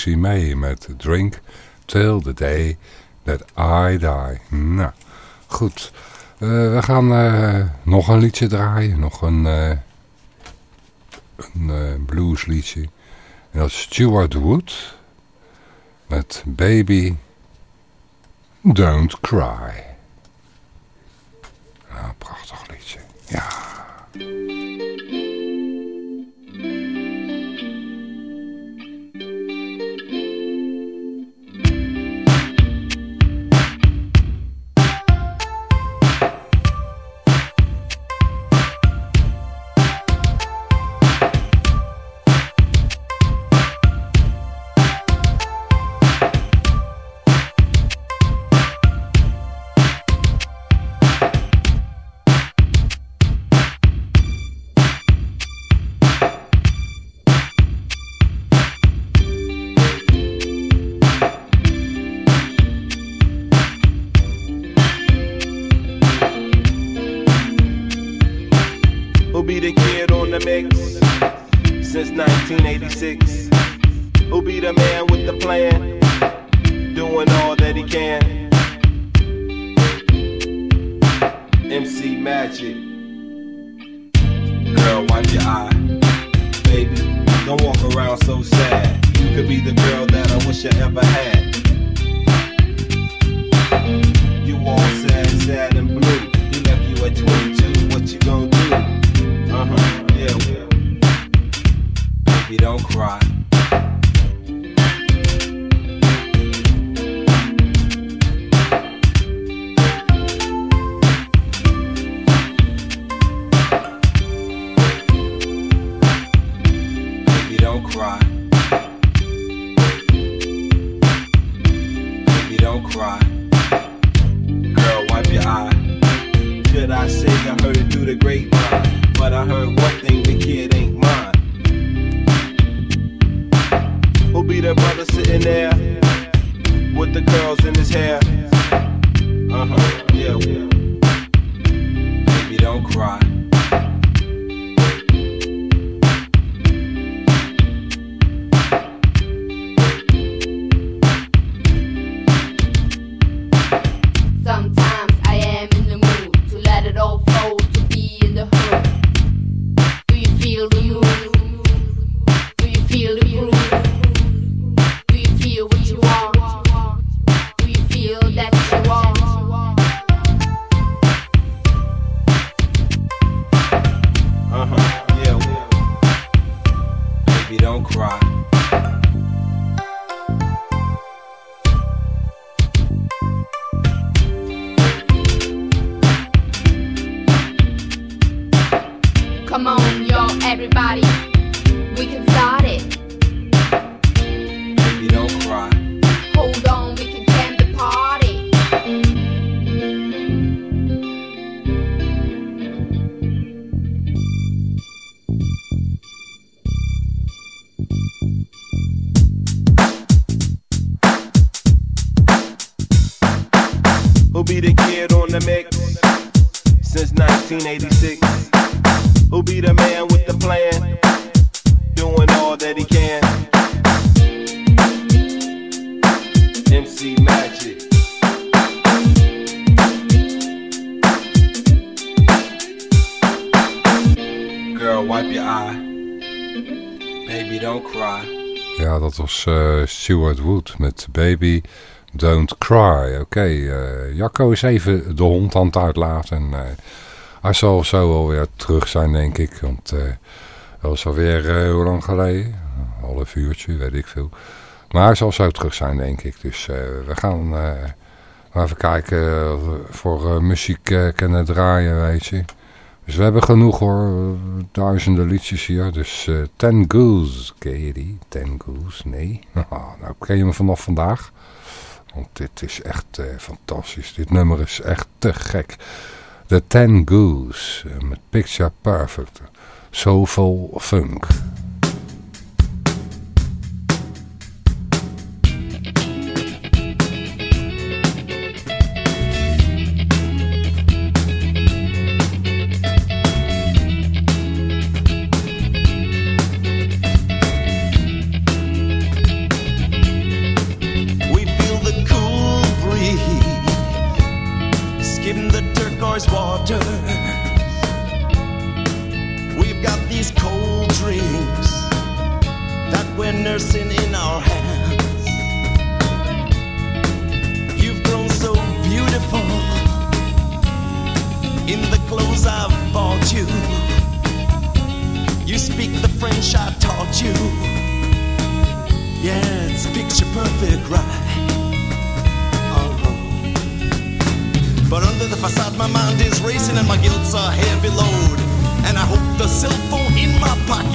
Speaker 1: Daisy May met Drink Till the Day That I Die. Nou, goed. Eh, we gaan eh, nog een liedje draaien. Nog een, een eh, bluesliedje. En dat is Stuart Wood met Baby Don't Cry.
Speaker 6: 1986? Who'll be the man with the plan, doing all that he can? MC Magic. Girl, wipe your eye. Baby, don't cry.
Speaker 1: Ja, dat was eh, Stuart Wood met Baby Don't Cry. Oké, eh, Jacco is even de hond aan het uitlaten. En, eh, hij zal zo alweer terug zijn, denk ik. Want eh dat was alweer eh, hoe lang geleden? Een half uurtje, weet ik veel. Maar hij zal zo terug zijn, denk ik. Dus eh, we gaan eh, maar even kijken voor eh, muziek eh, kunnen draaien, weet je. Dus we hebben genoeg hoor, duizenden liedjes hier. Dus eh, Ten Goose, ken je die? Ten Goose, nee. nou, ken je me vanaf vandaag? Want dit is echt eh, fantastisch. Dit nummer is echt te gek. The Ten Goose eh, met Picture Perfect. Soulful Funk.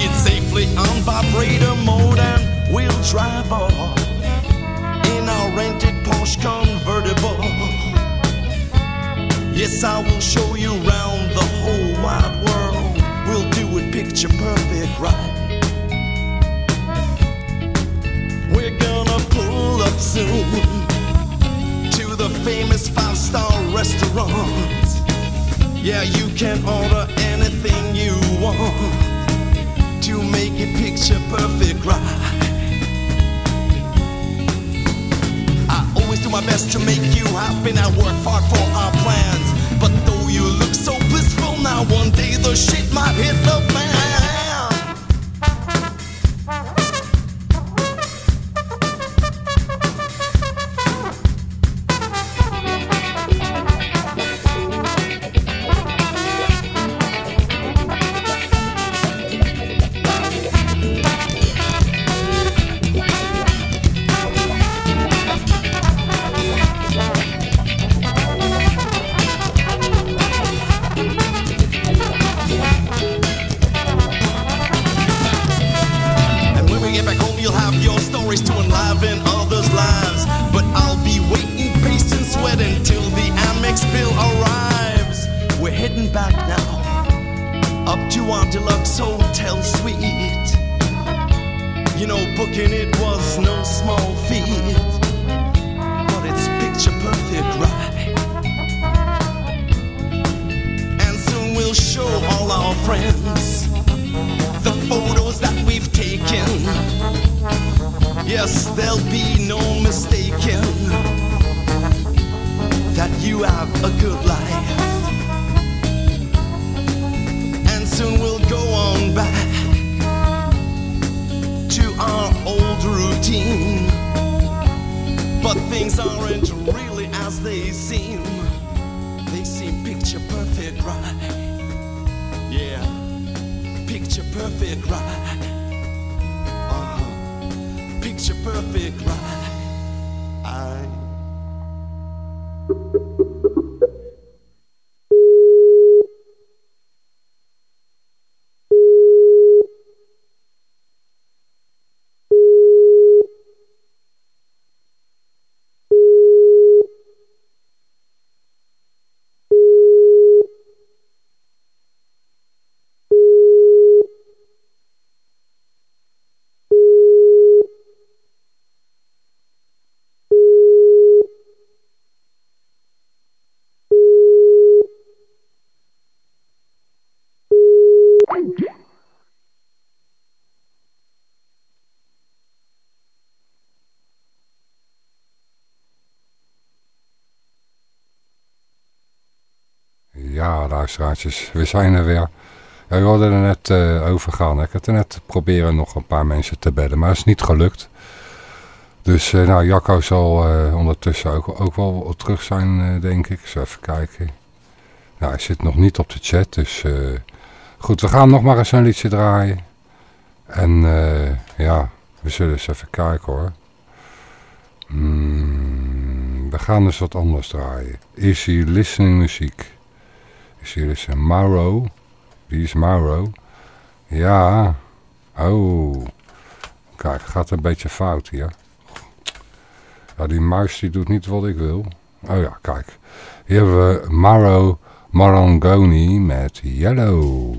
Speaker 3: Pocket safely on vibrator mode. And we'll drive off in our rented Porsche convertible. Yes, I will show you around the whole wide world. We'll do it picture perfect, right? We're gonna pull up soon to the famous five star restaurant. Yeah, you can order anything you want to make it picture perfect, right? I always do my best to make you happy I work hard for our plans. But though you look so blissful now, one day the shit might hit the fan.
Speaker 1: Luisteraartjes, we zijn er weer. We hadden er net eh, over gaan. Ik had er net proberen nog een paar mensen te bedden, maar het is niet gelukt. Dus eh, nou, Jacco zal eh, ondertussen ook, ook wel terug zijn, denk ik. Eens even kijken. Nou, hij zit nog niet op de chat, dus goed. We gaan nog maar eens een liedje draaien. En ja, we zullen eens even kijken hoor. Mm, we gaan dus wat anders draaien. Easy listening muziek. Is hier dus een Mauro. Wie is Mauro? Ja. Oh. Kijk, gaat een beetje fout hier. Ja, die muis die doet niet wat ik wil. Oh ja, kijk. Hier hebben we Mauro Marangoni met Yellow.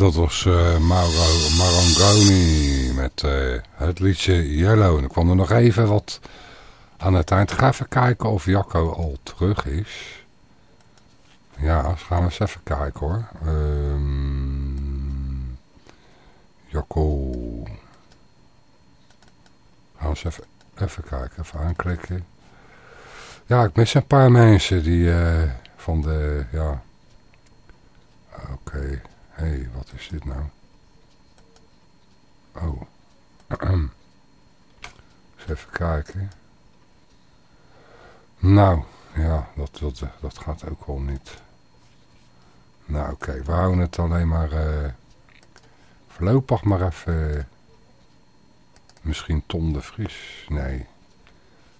Speaker 1: Dat was eh, Mauro Marangoni met eh, het liedje Yellow. En ik kwam er nog even wat aan het eind. Ga even kijken of Jacco al terug is. Ja, dus gaan we eens even kijken hoor. Ehm Jacco. Gaan we eens even, even kijken, even aanklikken. Ja, ik mis een paar mensen die eh, van de, ja... Oké, hé, hey, wat is dit nou? Oh. Eens even kijken. Nou, ja, dat, dat, dat gaat ook wel niet. Nou, oké, we houden het alleen maar... eh voorlopig maar even... eh, misschien Tom de Vries. Nee.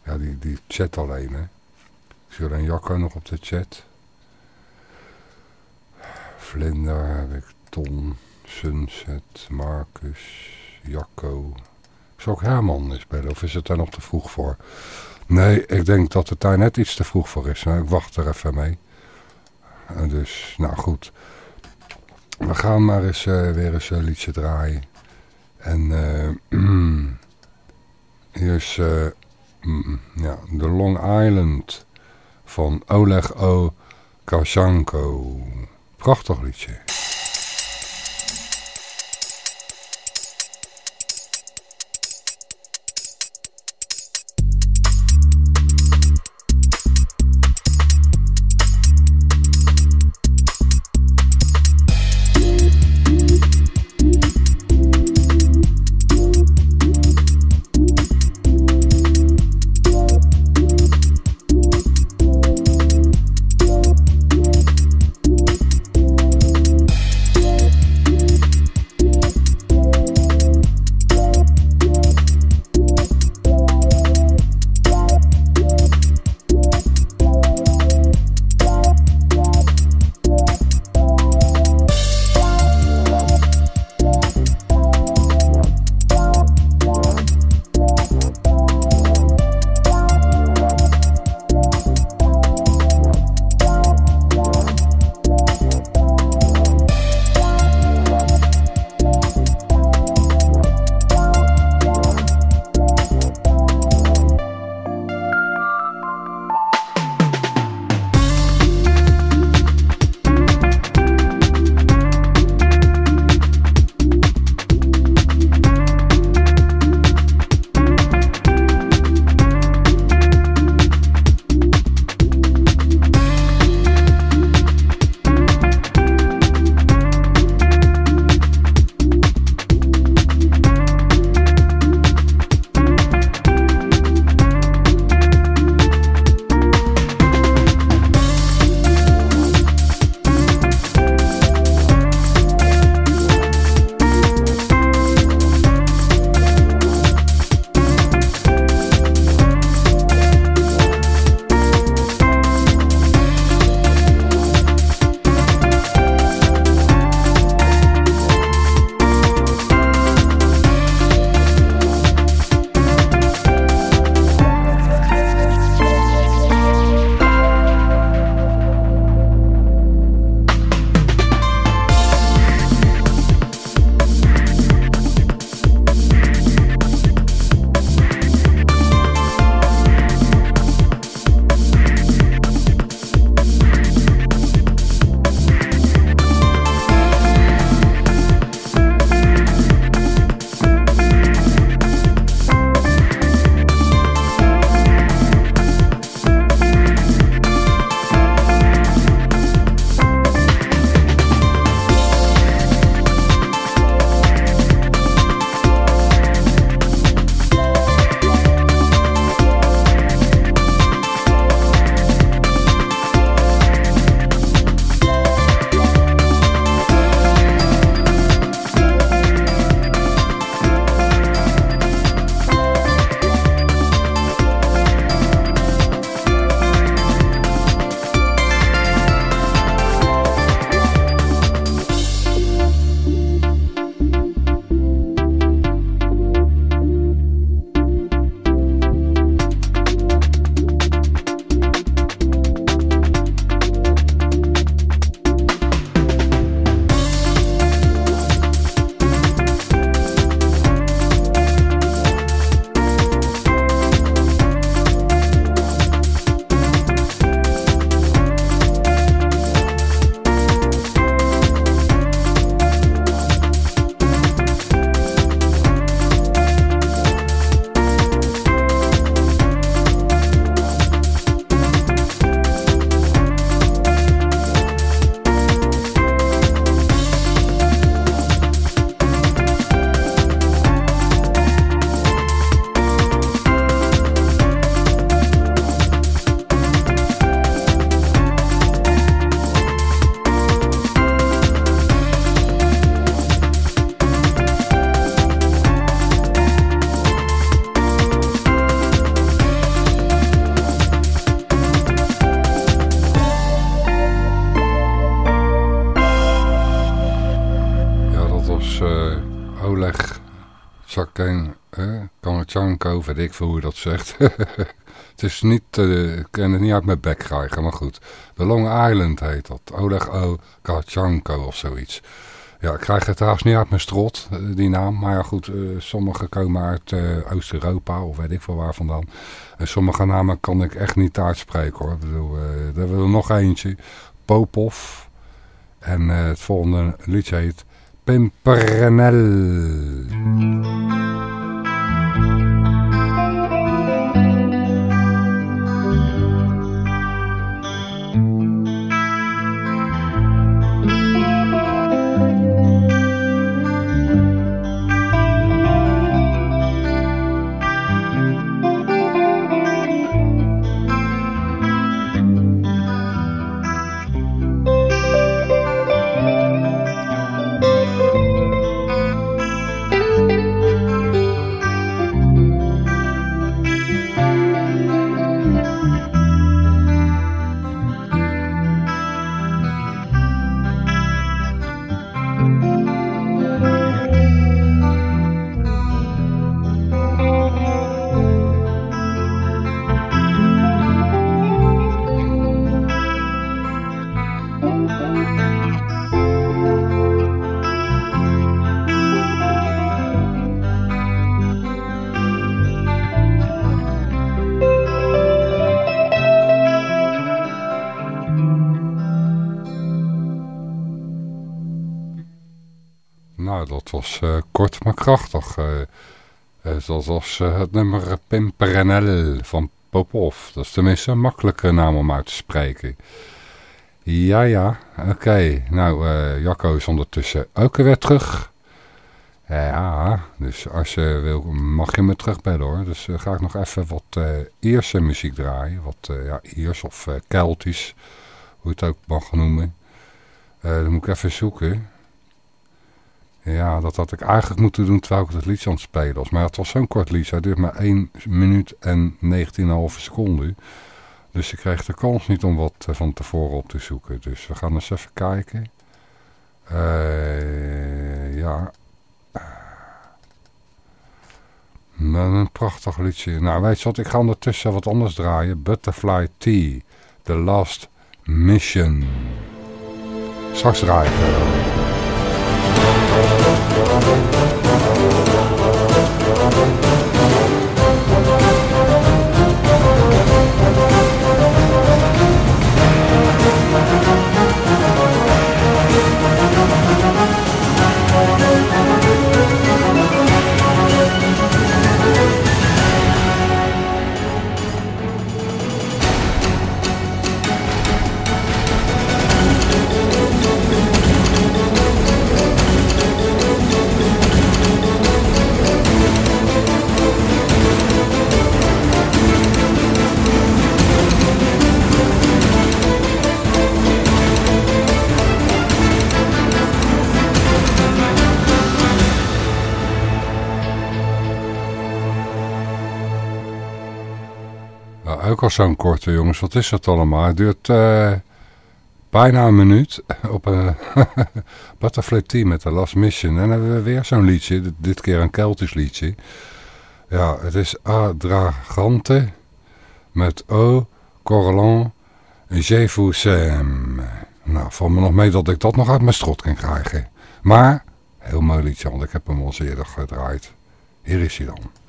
Speaker 1: Ja, die, die chat alleen, hè. Ik zie alleen Jacco nog op de chat. Vlinder heb ik, Tom, Sunset, Marcus, Jacco. Zou ook Herman eens bellen of is het daar nog te vroeg voor? Nee, ik denk dat het daar net iets te vroeg voor is. Nou, ik wacht er even mee. Dus, nou goed. We gaan maar eens eh, weer eens een liedje draaien. En eh hier is eh, mm, ja, The Long Island van Oleg O. Kasjanko. Prachtig liedje. Weet ik veel hoe je dat zegt. het is niet, eh, ik kan het niet uit mijn bek krijgen, maar goed. De Long Island heet dat. Oleg O. Kanachanko of zoiets. Ja, ik krijg het trouwens niet uit mijn strot, eh, die naam. Maar ja, goed, eh, sommige komen uit Oost-Europa of weet ik veel waar vandaan. En sommige namen kan ik echt niet uitspreken hoor. Ik bedoel, er nog eentje. Popov. En het volgende liedje heet Pimpernel. Dat was eh, kort maar krachtig. zoals als, eh, het nummer Pimpernel van Popov. Dat is tenminste een makkelijke naam om uit te spreken. Ja, ja, oké. Nou, eh, Jacco is ondertussen ook weer terug. Ja, dus als je wil mag je me terugbellen hoor. Dus eh, ga ik nog even wat eh Ierse muziek draaien. Wat eh, ja, Iers of Keltisch, hoe je het ook mag noemen. Dan moet ik even zoeken. Ja, dat had ik eigenlijk moeten doen terwijl ik het liedje aan het spelen was. Maar het was zo'n kort liedje. Het duurt maar 1 minuut en 19,5 seconden. Dus ik kreeg de kans niet om wat eh, van tevoren op te zoeken. Dus we gaan eens even kijken. Eh, ja. Een prachtig liedje. Nou, weet je wat? Ik ga ondertussen wat anders draaien. Butterfly Tea. The Last Mission. Straks draaien. Nou, ook al zo'n korte jongens, wat is dat allemaal? Het duurt eh, bijna een minuut op een Butterfly Team met de Last Mission. En dan hebben we weer zo'n liedje, dit, keer een Keltisch liedje. Ja, het is Adragante met O Corlan Je vous. Nou, val me nog mee dat ik dat nog uit mijn strot kan krijgen. Maar, heel mooi liedje, want ik heb hem al eerder gedraaid. Hier is hij dan.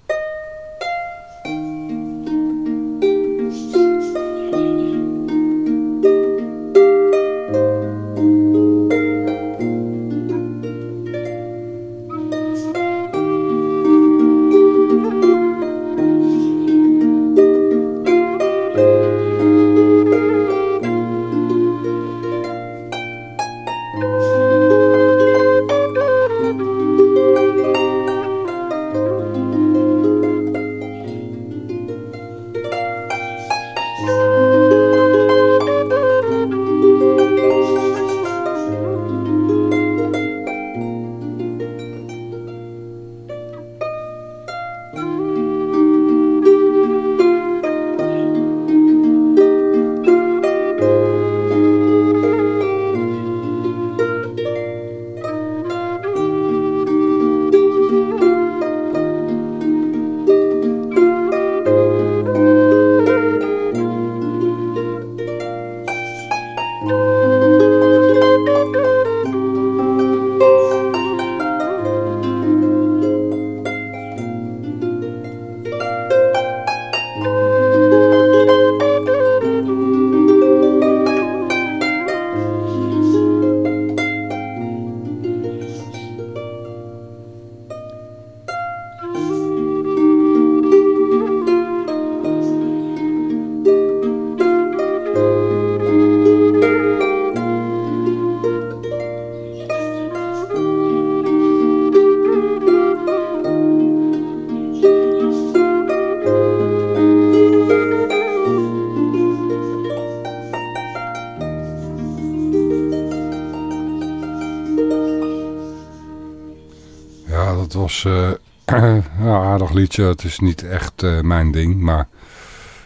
Speaker 1: Liedje. Het is niet echt eh, mijn ding, maar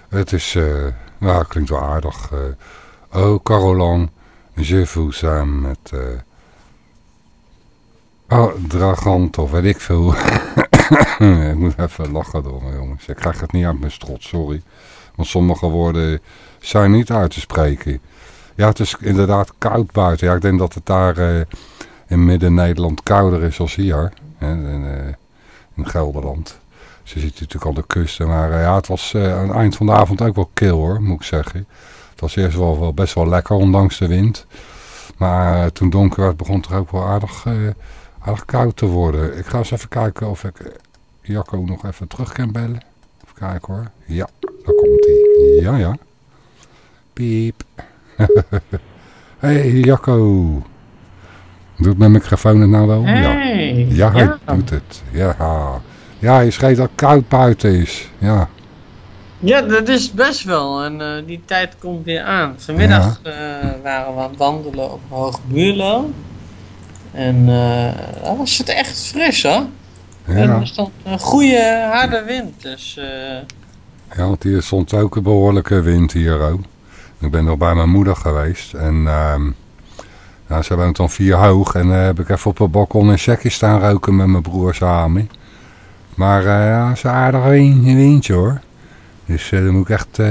Speaker 1: het is, eh het klinkt wel aardig. eh oh, Carolan, je vous samen met... oh, Dragant of weet ik veel. ik moet even lachen door jongens. Ik krijg het niet uit mijn strot, sorry. Want sommige woorden zijn niet uit te spreken. Ja, het is inderdaad koud buiten. Ja, ik denk dat het daar in midden-Nederland kouder is als hier. Hè, in, in Gelderland. Ze zit natuurlijk aan de kust. Maar eh, ja, het was eh, aan het eind van de avond ook wel kil hoor, moet ik zeggen. Het was eerst wel, wel best wel lekker, ondanks de wind. Maar eh, toen donker werd, begon het er ook wel aardig, aardig koud te worden. Ik ga eens even kijken of ik Jacco nog even terug kan bellen. Even kijken hoor. Ja, daar komt hij. Ja, ja. Piep. hey Jacco. Doet mijn microfoon het nou wel?
Speaker 4: Hey,
Speaker 1: ja. Ja, hij
Speaker 4: ja.
Speaker 1: doet het. Ja. Ja, je schreef dat het koud buiten is. Ja.
Speaker 4: Ja, dat is best wel. En eh, die tijd komt weer aan. Vanmiddag eh, waren we aan het wandelen op Hoog Buurlo. En dan was het echt fris hoor. En er stond een goede harde wind. Dus
Speaker 1: ja, want hier stond ook een behoorlijke wind hier ook. Ik ben nog bij mijn moeder geweest. En nou, ze woont dan vier hoog. En dan heb ik even op het balkon een sekje staan roken met mijn broer samen. Maar eh, ja, het is een aardig win- windje hoor. Dus eh, dan moet ik echt eh,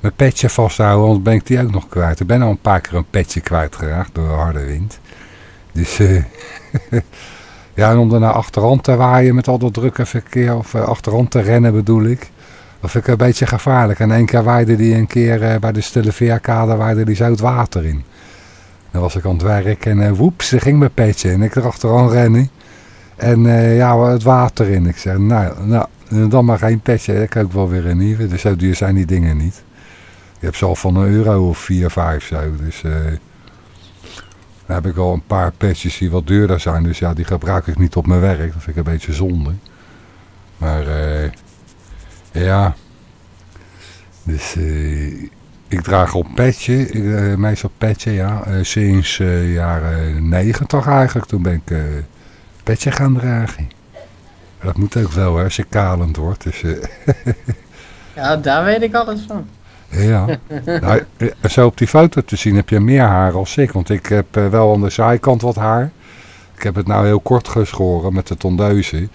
Speaker 1: mijn petje vasthouden, anders ben ik die ook nog kwijt. Ik ben al een paar keer een petje kwijtgeraakt door een harde wind. Dus ja, en om er naar achterhand te waaien met al dat drukke verkeer, of uh, achterhand te rennen bedoel ik. Dat vind ik een beetje gevaarlijk. En één keer waaide die een keer bij de Stille Veerkade waaide die zout water in. Dan was ik aan het werk en woeps, er ging mijn petje en ik erachteraan rennen. En uh, ja, het water in. Ik zeg, nou, nou, dan maar geen petje. Ik ook wel weer nieuwe. Dus zo duur zijn die dingen niet. Je hebt ze al van een euro of vier, vijf zo. Dus uh, dan heb ik al een paar petjes die wat duurder zijn. Dus ja, die gebruik ik niet op mijn werk. Dat vind ik een beetje zonde. Maar ja. Dus ik draag op petje. Meestal petje, ja. sinds jaren negentig eigenlijk. Toen ben ik petje gaan dragen. Dat moet ook wel, hè, als je kalend wordt. Dus, uh...
Speaker 4: ja, daar weet ik alles van.
Speaker 1: Ja, nou, zo op die foto te zien heb je meer haar als ik. Want ik heb uh, wel aan de zijkant wat haar. Ik heb het nou heel kort geschoren met de tondeuze.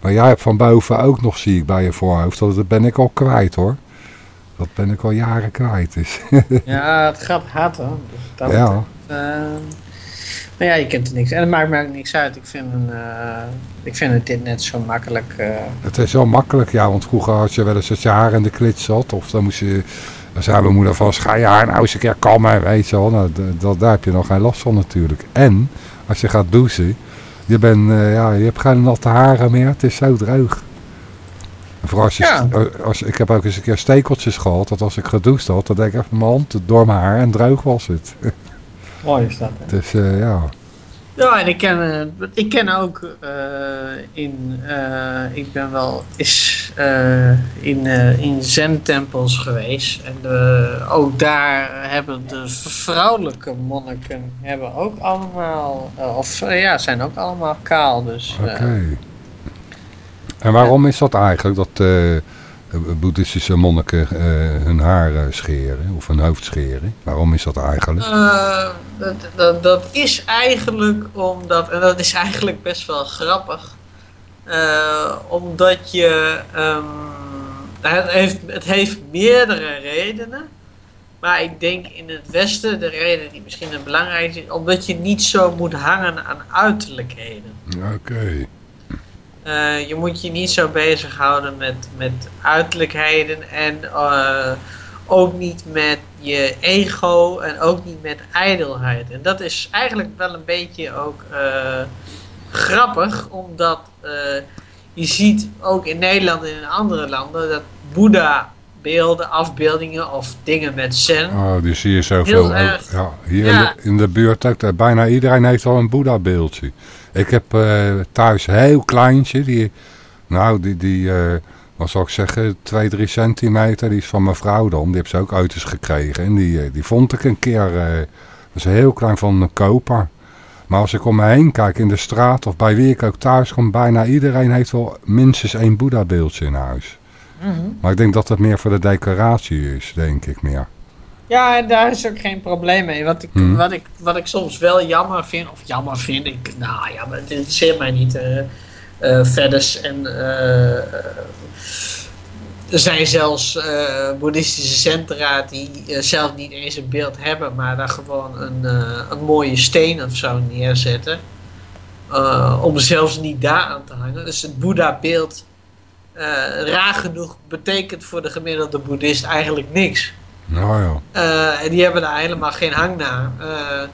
Speaker 1: Maar jij hebt van boven ook nog, zie ik bij je voorhoofd. Dat ben ik al kwijt hoor. Dat ben ik al jaren kwijt. Dus.
Speaker 4: ja, het gaat hard hoor.
Speaker 1: Dat, ja.
Speaker 4: Uh, maar ja, je kent er niks. En het maakt me ook niks uit. Ik vind, een, uh, ik vind het dit net zo makkelijk. Uh...
Speaker 1: Het is wel makkelijk, ja. Want vroeger had je wel eens dat je haar in de klits zat. Of dan moest je... Dan zei mijn moeder van, ga je haar nou eens een keer kammen, weet je wel. Nou, dat, daar heb je nog geen last van natuurlijk. En, als je gaat douchen, je, ben, uh, ja, je hebt geen natte haren meer. Het is zo droog. Vooral als je, ja. als, ik heb ook eens een keer stekeltjes gehad. Dat als ik gedoucht had, dan deed ik even mijn hand door mijn haar en droog was het.
Speaker 4: Mooi is dat, hè?
Speaker 1: Dus uh, ja.
Speaker 4: Ja, en ik ken, uh, ik ken ook uh, in, uh, ik ben wel eens in, in zen-tempels geweest. En ook daar hebben de vrouwelijke monniken hebben ook allemaal, of ja, zijn ook allemaal kaal. Dus,
Speaker 1: Oké. Okay. En waarom is dat eigenlijk, dat boeddhistische monniken uh, hun haar uh, scheren of hun hoofd scheren. Waarom is dat eigenlijk?
Speaker 4: Uh, dat, dat, dat, is eigenlijk omdat, en dat is eigenlijk best wel grappig, omdat je, um, het, heeft, het heeft meerdere redenen. Maar ik denk in het Westen, de reden die misschien het belangrijkste is, omdat je niet zo moet hangen aan uiterlijkheden.
Speaker 1: Oké. Okay.
Speaker 4: Uh, je moet je niet zo bezighouden met, met uiterlijkheden en uh, ook niet met je ego en ook niet met ijdelheid. En dat is eigenlijk wel een beetje ook uh, grappig, omdat je ziet ook in Nederland en in andere landen dat Boeddha beelden, afbeeldingen of dingen met zen.
Speaker 1: Oh, die zie je zoveel. Ook, ja, hier ja. In, de, in de buurt ook. Bijna iedereen heeft al een Boeddha beeldje. Ik heb uh, thuis een heel kleintje. Die, nou, die, die uh, wat zal ik zeggen, 2, 3 centimeter. Die is van mijn vrouw dan. Die heb ze ook uit eens gekregen. En die, die vond ik een keer. Dat is heel klein van een koper. Maar als ik om me heen kijk in de straat of bij wie ik ook thuis kom, bijna iedereen heeft wel minstens één Boeddha beeldje in huis.
Speaker 4: Mhm.
Speaker 1: Maar ik denk dat het meer voor de decoratie is, denk ik meer.
Speaker 4: Ja, en daar is ook geen probleem mee. Wat ik,
Speaker 1: Hmm.
Speaker 4: wat ik, wat ik soms wel jammer vind, of jammer vind, ik, nou ja, maar het interesseert mij niet. eh eh, Vedders en eh, eh, er zijn zelfs boeddhistische centra die zelf niet eens een beeld hebben, maar daar gewoon een, een mooie steen of zo neerzetten. Om zelfs niet daar aan te hangen. Dus het Boeddha-beeld, raar genoeg, betekent voor de gemiddelde boeddhist eigenlijk niks.
Speaker 1: Nou ja.
Speaker 4: Eh, en die hebben daar helemaal geen hang naar. Eh,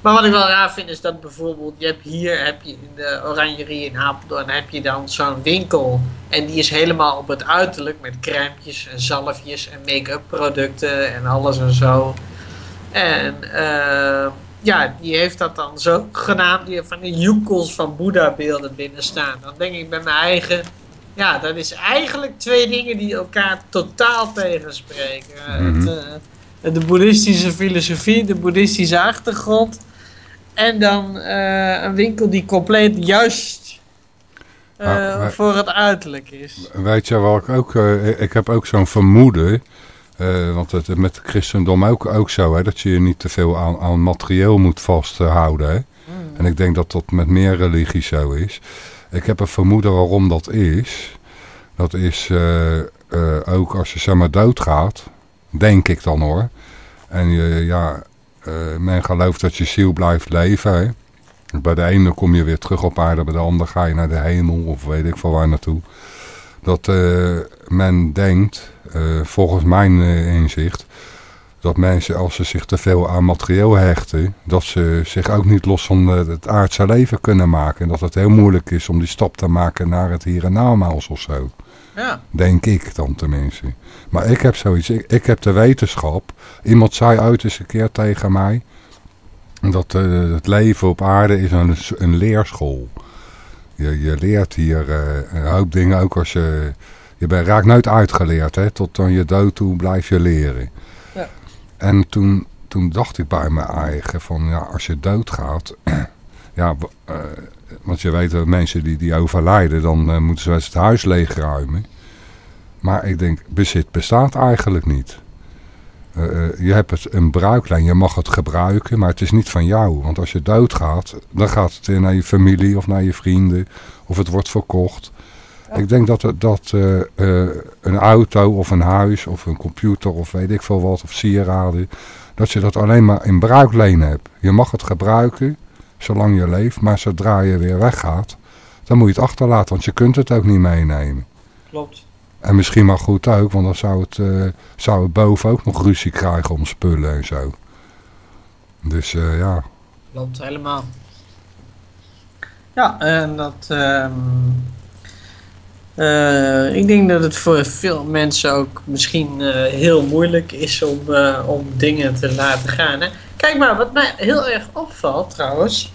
Speaker 4: maar wat ik wel raar vind is dat bijvoorbeeld, je hebt hier heb je in de Oranjerie in Apeldoorn heb je dan zo'n winkel. En die is helemaal op het uiterlijk met crèmpjes en zalfjes en make-up producten en alles en zo. En eh, ja, die heeft dat dan zo genaamd, die heeft van die joekels van Boeddha beelden binnen staan. Dan denk ik bij mijn eigen, ja, dat is eigenlijk twee dingen die elkaar totaal tegenspreken.
Speaker 1: Mhm.
Speaker 4: het, eh, de boeddhistische filosofie, de boeddhistische achtergrond. En dan eh, een winkel die compleet juist eh,
Speaker 1: Ah,
Speaker 4: voor het uiterlijk is.
Speaker 1: Weet je wel, ik ook, ik heb ook zo'n vermoeden, want het met het christendom ook, ook zo, hè, dat je je niet te veel aan, aan materieel moet vasthouden. Hè? En ik denk dat dat met meer religies zo is. Ik heb een vermoeden waarom dat is. Dat is eh, eh, ook als je zeg maar doodgaat, denk ik dan hoor. En je, ja, eh, men gelooft dat je ziel blijft leven. Bij de ene kom je weer terug op aarde, bij de ander ga je naar de hemel of weet ik veel waar naartoe. Dat men denkt, volgens mijn inzicht, dat mensen als ze zich te veel aan materieel hechten, dat ze zich ook niet los van het aardse leven kunnen maken. En dat het heel moeilijk is om die stap te maken naar het hier en namaals of zo.
Speaker 4: Ja.
Speaker 1: Denk ik dan tenminste. Maar ik heb zoiets, ik, ik heb de wetenschap. Iemand zei ooit eens een keer tegen mij, dat eh, het leven op aarde is een, een leerschool. Je, je leert hier eh, een hoop dingen, ook als je... Je bent, raakt nooit uitgeleerd, hè. Tot aan je dood toe blijf je leren. En toen, toen dacht ik bij mijn eigen van, ja, als je doodgaat... ja, eh, want je weet dat mensen die, die overlijden, dan eh, moeten ze het huis leegruimen. Maar ik denk, bezit bestaat eigenlijk niet. Eh, je hebt het een bruiklijn, je mag het gebruiken, maar het is niet van jou. Want als je doodgaat, dan gaat het naar je familie of naar je vrienden. Of het wordt verkocht. Ik denk dat, dat eh, eh, een auto of een huis of een computer of weet ik veel wat, of sieraden, dat je dat alleen maar in bruikleen hebt. Je mag het gebruiken, zolang je leeft, maar zodra je weer weggaat, dan moet je het achterlaten, want je kunt het ook niet meenemen.
Speaker 4: Klopt.
Speaker 1: En misschien maar goed ook, want dan zou het, eh, zou het boven ook nog ruzie krijgen om spullen en zo. Dus eh, ja,
Speaker 4: Klopt helemaal. Ja, en dat. ehm, eh, ik denk dat het voor veel mensen ook misschien eh, heel moeilijk is om, eh, om dingen te laten gaan. Hè? Kijk maar, wat mij heel erg opvalt trouwens,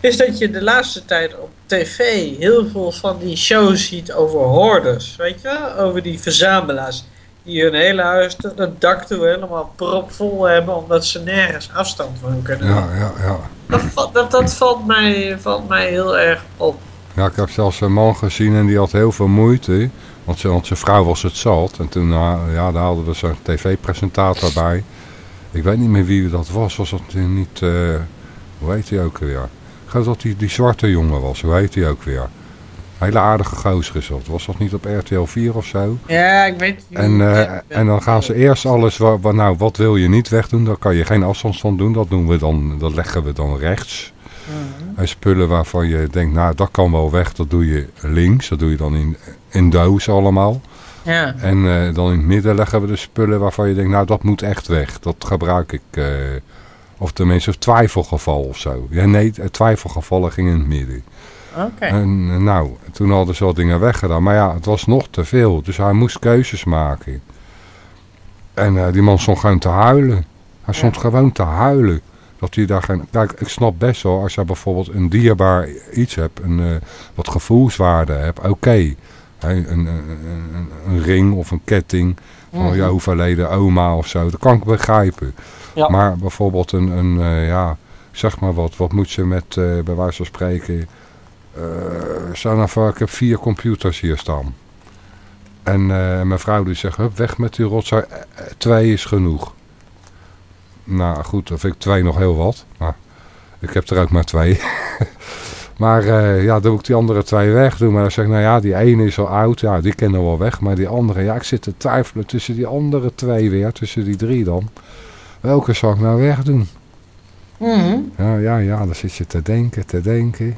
Speaker 4: is dat je de laatste tijd op tv heel veel van die shows ziet over hoorders. Weet je wel? Over die verzamelaars. Die hun hele huis het dak toe helemaal propvol hebben, omdat ze nergens afstand van kunnen
Speaker 1: ja, ja, ja.
Speaker 4: dat, dat, dat valt, mij, valt mij heel erg op.
Speaker 1: Ja, ik heb zelfs een man gezien en die had heel veel moeite. Want, ze, want zijn vrouw was het zat. En toen eh, ja, daar hadden we zo'n tv-presentator bij. Ik weet niet meer wie dat was. Was dat niet... eh, hoe heet hij ook weer? Ik geloof dat die, die zwarte jongen was. Hoe heet hij ook weer? Hele aardige gozer is dat. Was dat niet op RTL 4 of zo?
Speaker 4: Ja, ik weet wie-
Speaker 1: En, eh, en dan gaan ze eerst alles, wa- wa- nou wat wil je niet wegdoen, daar kan je geen afstandsstand doen, dat, doen we dan, dat leggen we dan rechts.
Speaker 4: Mhm.
Speaker 1: En spullen waarvan je denkt, nou dat kan wel weg, dat doe je links, dat doe je dan in, in doos allemaal.
Speaker 4: Ja.
Speaker 1: En eh, dan in het midden leggen we de spullen waarvan je denkt, nou dat moet echt weg, dat gebruik ik. eh, of tenminste een twijfelgeval of zo. Ja, nee, twijfelgevallen ging in het midden.
Speaker 4: Oké.
Speaker 1: En eh, nou, toen hadden ze al dingen weggedaan. Maar ja, het was nog te veel. Dus hij moest keuzes maken. En die man stond gewoon te huilen. Hij stond gewoon te huilen. Dat hij daar geen... Kijk, ik snap best wel als je bijvoorbeeld een dierbaar iets hebt. Een, eh, wat gevoelswaarde hebt. Oké. Een, een, een, een- ring of een ketting. Van
Speaker 4: Mhm.
Speaker 1: jouw overleden oma of zo. Dat kan ik begrijpen.
Speaker 4: Ja.
Speaker 1: Maar bijvoorbeeld een, een, eh, ja, zeg maar wat, wat moet ze met, eh, bij wijze van spreken, voor, ik heb vier computers hier staan. En mijn vrouw die zegt, hup, weg met die rotzooi, twee is genoeg. Nou goed, dat vind ik twee nog heel wat, maar ik heb er ook maar twee. maar eh, ja, dan doe ik die andere twee weg doen. Maar dan zeg ik, nou ja, die ene is al oud, ja, die kennen we wel weg. Maar die andere, ja, ik zit te twijfelen tussen die andere twee weer, tussen die drie dan. Welke zal ik nou wegdoen?
Speaker 4: Mhm.
Speaker 1: Ja, ja, ja, dan zit je te denken, te denken.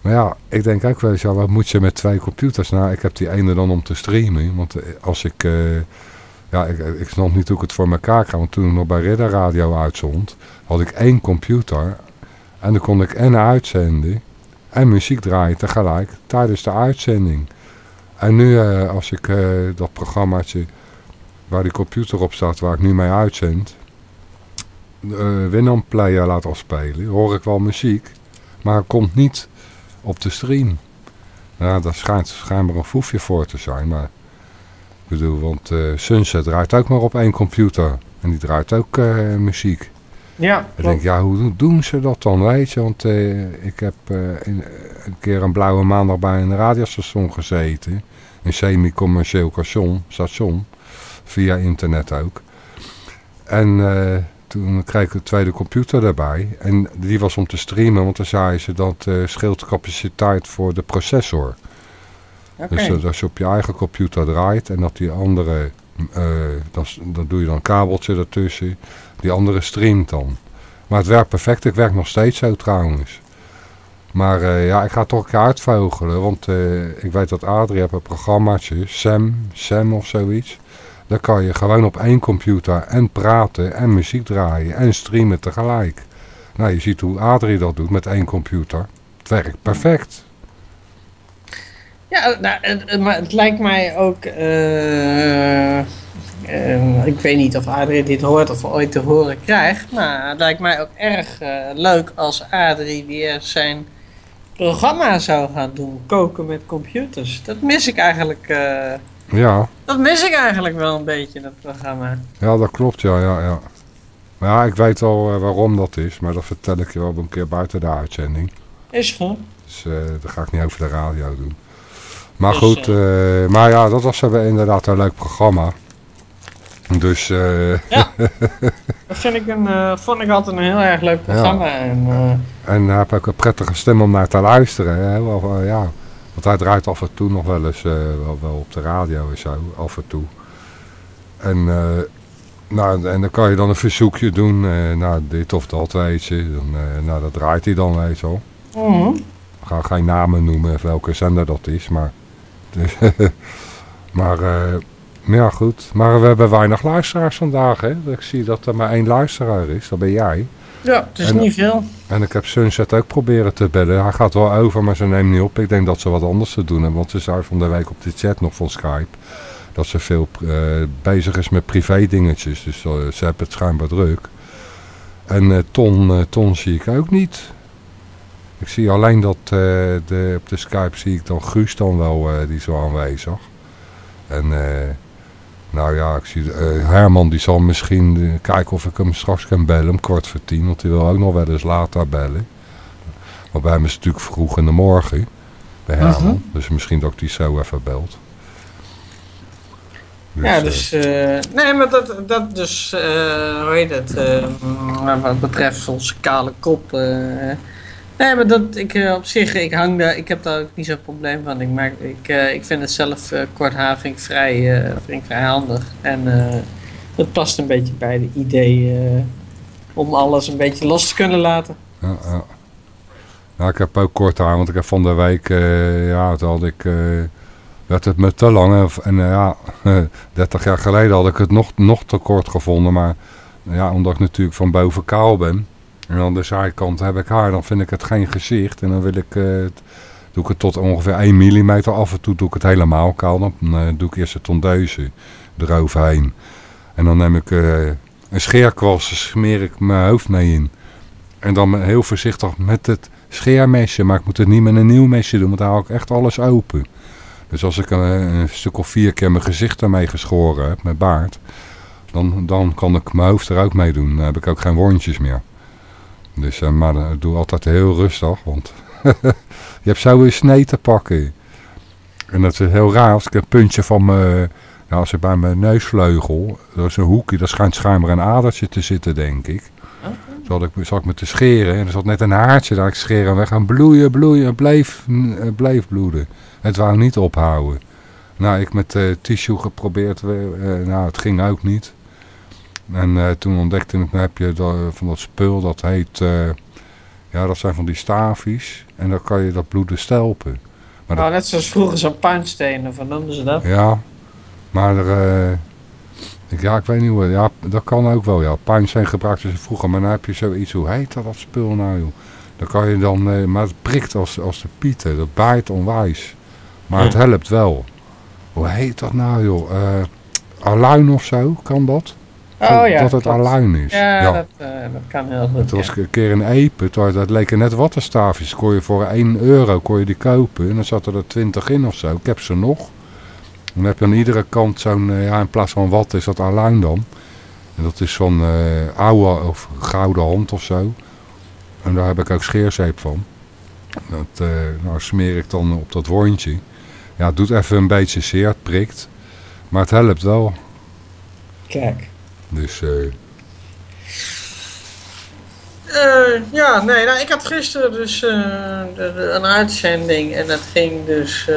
Speaker 1: Maar ja, ik denk ook wel eens, ja, wat moet je met twee computers? Nou, ik heb die ene dan om te streamen. Want eh, als ik, eh, ja, ik, snap niet hoe ik het voor elkaar krijg. Want toen ik nog bij Ridder Radio uitzond, had ik één computer. En dan kon ik en uitzenden en muziek draaien tegelijk tijdens de uitzending. En nu, eh, als ik eh, dat programmaatje waar die computer op staat, waar ik nu mee uitzend, uh, Winamp Player laat afspelen, hoor ik wel muziek, maar het komt niet op de stream. Ja, daar schijnt schijnbaar een foefje voor te zijn, maar ik bedoel, want eh, Sunset draait ook maar op één computer en die draait ook eh, muziek.
Speaker 4: Ja,
Speaker 1: Ik denk, ja, hoe doen- ze dat dan, weet je? Want eh, ik heb in- een keer een blauwe maandag bij een radiostation gezeten. Een semi-commercieel station, station, via internet ook. En toen kreeg ik de tweede computer erbij. En die was om te streamen, want dan zeiden ze dat scheelt capaciteit voor de processor. Dus dat als je op je eigen computer draait en dat die andere, eh dan, s- dan doe je dan een kabeltje ertussen, die andere streamt dan. Maar het werkt perfect, ik werk nog steeds zo trouwens. Maar eh, ja, ik ga het toch een keer uitvogelen, want eh, ik weet dat Adrie een programmaatje, Sam, Sam of zoiets. Daar kan je gewoon op één computer en praten en muziek draaien en streamen tegelijk. Nou, je ziet hoe Adrie dat doet met één computer. Het werkt perfect.
Speaker 4: Ja, nou, het- maar het lijkt mij ook. eh, eh, ik weet niet of Adrie dit hoort of ooit te horen krijgt. Maar het lijkt mij ook erg eh, leuk als Adrie weer zijn programma zou gaan doen. Koken met computers. Dat mis ik eigenlijk. eh,
Speaker 1: Ja.
Speaker 4: dat mis ik eigenlijk wel een beetje, dat programma.
Speaker 1: Ja, dat klopt, ja, ja, ja. Maar ja, ik weet al eh, waarom dat is, maar dat vertel ik je wel een keer buiten de uitzending.
Speaker 4: Is goed.
Speaker 1: Dus eh dat ga ik niet over de radio doen. Maar
Speaker 4: Dus,
Speaker 1: goed, eh, maar ja, dat was eh, inderdaad een leuk programma. Dus, eh,
Speaker 4: Dat vind ik een, eh, vond ik altijd een heel erg leuk programma. En, eh,
Speaker 1: en heeft ook een prettige stem om naar te luisteren. Hè? Wel, eh, ja. Want hij draait af en toe nog wel eens eh, wel, wel op de radio en zo, af en toe. En, eh, nou, en dan kan je dan een verzoekje doen, eh nou dit of dat weet je. Dan, eh, nou, dat draait hij dan, weet je wel.
Speaker 4: mhm.
Speaker 1: Ik ga geen namen noemen welke zender dat is, maar... Dus, maar, eh, ja goed. Maar we hebben weinig luisteraars vandaag, hè. Ik zie dat er maar één luisteraar is, dat ben jij.
Speaker 4: Ja, het is
Speaker 1: En-
Speaker 4: niet veel.
Speaker 1: En ik heb Sunset ook proberen te bellen. Hij gaat wel over, maar ze neemt niet op. Ik denk dat ze wat anders te doen hebben. Want ze zei van de week op de chat nog van Skype... dat ze veel eh, bezig is met privé dingetjes. Dus eh, ze heeft het schijnbaar druk. En eh, Ton, eh, Ton zie ik ook niet. Ik zie alleen dat eh, de, op de Skype zie ik dan Guus dan wel, eh, die is wel aanwezig. En eh, nou ja, ik zie Herman die zal misschien kijken of ik hem straks kan bellen om kwart voor tien. Want die wil ook nog wel eens later bellen. Maar bij hem is het natuurlijk vroeg in de morgen. Bij Herman.
Speaker 4: Mhm.
Speaker 1: Dus misschien dat ik die zo even belt.
Speaker 4: ja,
Speaker 1: eh,
Speaker 4: dus. nee, maar dat, dat dus. hoe heet het? wat betreft onze kale kop. Nee, maar dat. Ik eh, op zich. Ik hang daar. Ik heb daar ook niet zo'n probleem van. Ik, maak, ik, eh, ik vind het zelf. eh, kort haar vrij, vind ik vrij handig. En. dat past een beetje bij de idee. om alles een beetje los te kunnen laten.
Speaker 1: Ja, ja. Ik heb ook kort haar, want ik heb van de eh, ja, toen had ik, werd het me te lang. En, ja, 30 jaar geleden had ik het nog, nog te kort gevonden. Maar ja, omdat ik natuurlijk van boven kaal ben. En aan de zijkant heb ik haar, dan vind ik het geen gezicht. En dan wil ik, eh, het- doe ik het tot ongeveer 1 mm. Af en toe doe ik het helemaal kaal. Dan eh, doe ik eerst de tondeuze eroverheen. En dan neem ik eh, een scheerkwast, smeer ik mijn hoofd mee in. En dan heel voorzichtig met het scheermesje. Maar ik moet het niet met een nieuw mesje doen, want dan hou ik echt alles open. Dus als ik een, stuk of vier keer mijn gezicht ermee geschoren heb, met baard. Dan, dan kan ik mijn hoofd er ook mee doen. Dan heb ik ook geen wondjes meer. Dus, eh, maar eh, doe altijd heel rustig, want je hebt zo weer snee te pakken. En dat is heel raar, als ik een puntje van mijn, ja, als ik bij mijn neusvleugel, dat is een hoekje, daar schijnt schijnbaar een adertje te zitten, denk ik. Zat ik, zat ik me te scheren en er zat net een haartje daar, ik scheer en weg gaan bloeien, bloeien, bleef, het bleef bloeden. Het wou niet ophouden. Nou, ik met eh tissue geprobeerd, eh, nou, het ging ook niet. En eh, toen ontdekte ik, dan heb je dat, van dat spul, dat heet, eh, ja, dat zijn van die staafjes. En dan kan je dat bloeden stelpen. Maar dat,
Speaker 4: Oh, net zoals vroeger zo'n puinstenen, of wat noemden ze dat?
Speaker 1: ja, maar er, eh, ik, ja, ik weet niet hoe, ja, dat kan ook wel, ja. Puinsteen gebruikten ze vroeger, maar dan heb je zoiets, hoe heet dat, dat spul nou, joh? Dan kan je dan, eh, maar het prikt als, als de pieten, dat baait onwijs. Maar het helpt wel. Hoe heet dat nou, joh? Eh aluin of zo, kan dat?
Speaker 4: Oh ja,
Speaker 1: dat het
Speaker 4: klopt.
Speaker 1: aluin is.
Speaker 4: Ja, Dat, eh, dat kan heel goed.
Speaker 1: Het was
Speaker 4: ja.
Speaker 1: een keer een Epe, toen- dat leken net wattenstaafjes. Kon je voor 1 euro kon je die kopen. En dan zaten er 20 in of zo. Ik heb ze nog. Dan heb je aan iedere kant zo'n, eh, ja, in plaats van wat is dat aluin dan. En dat is zo'n eh, oude of gouden hand of zo. En daar heb ik ook scheerzeep van. Dat nou, smeer ik dan op dat wondje. Ja, het doet even een beetje zeer, het prikt. Maar het helpt wel.
Speaker 4: Kijk.
Speaker 1: Dus eh,
Speaker 4: Eh, ja, nee, nou, ik had gisteren dus eh, de- de- een uitzending en dat ging dus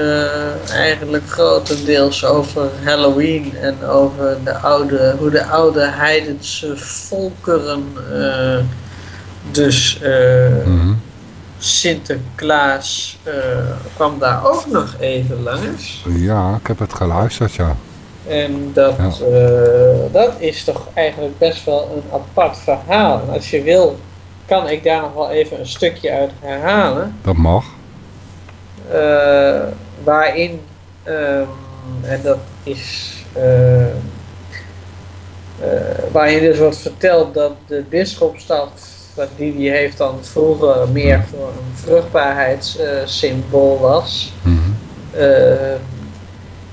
Speaker 4: eigenlijk grotendeels over Halloween en over de oude, hoe de oude heidense volkeren dus
Speaker 1: mhm.
Speaker 4: Sinterklaas kwam daar ook nog even langs.
Speaker 1: ja, ik heb het geluisterd, ja.
Speaker 4: En dat,
Speaker 1: Ja.
Speaker 4: eh, dat is toch eigenlijk best wel een apart verhaal. Als je wil, kan ik daar nog wel even een stukje uit herhalen.
Speaker 1: Dat mag.
Speaker 4: eh, waarin, ehm, en dat is, eh, eh, waarin dus wordt verteld dat de bisschopstad, die die heeft dan vroeger meer voor een vruchtbaarheidssymbool was.
Speaker 1: Mhm.
Speaker 4: Eh,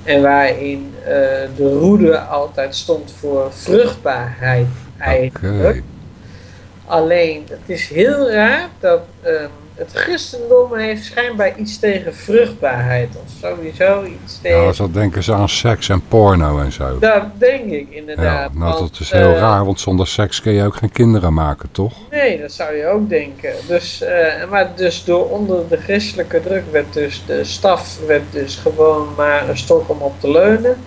Speaker 4: en waarin eh, de roede altijd stond voor vruchtbaarheid eigenlijk. Alleen, het is heel raar dat ehm, het christendom heeft schijnbaar iets tegen vruchtbaarheid. Of sowieso iets tegen...
Speaker 1: Ja, zo denken ze aan seks en porno en zo.
Speaker 4: Dat denk ik
Speaker 1: Ja,
Speaker 4: inderdaad.
Speaker 1: nou
Speaker 4: want,
Speaker 1: dat is heel
Speaker 4: eh,
Speaker 1: raar, want zonder seks kun je ook geen kinderen maken, toch?
Speaker 4: Nee, dat zou je ook denken. Dus, eh, maar dus door onder de christelijke druk werd dus de staf werd dus gewoon maar een stok om op te leunen.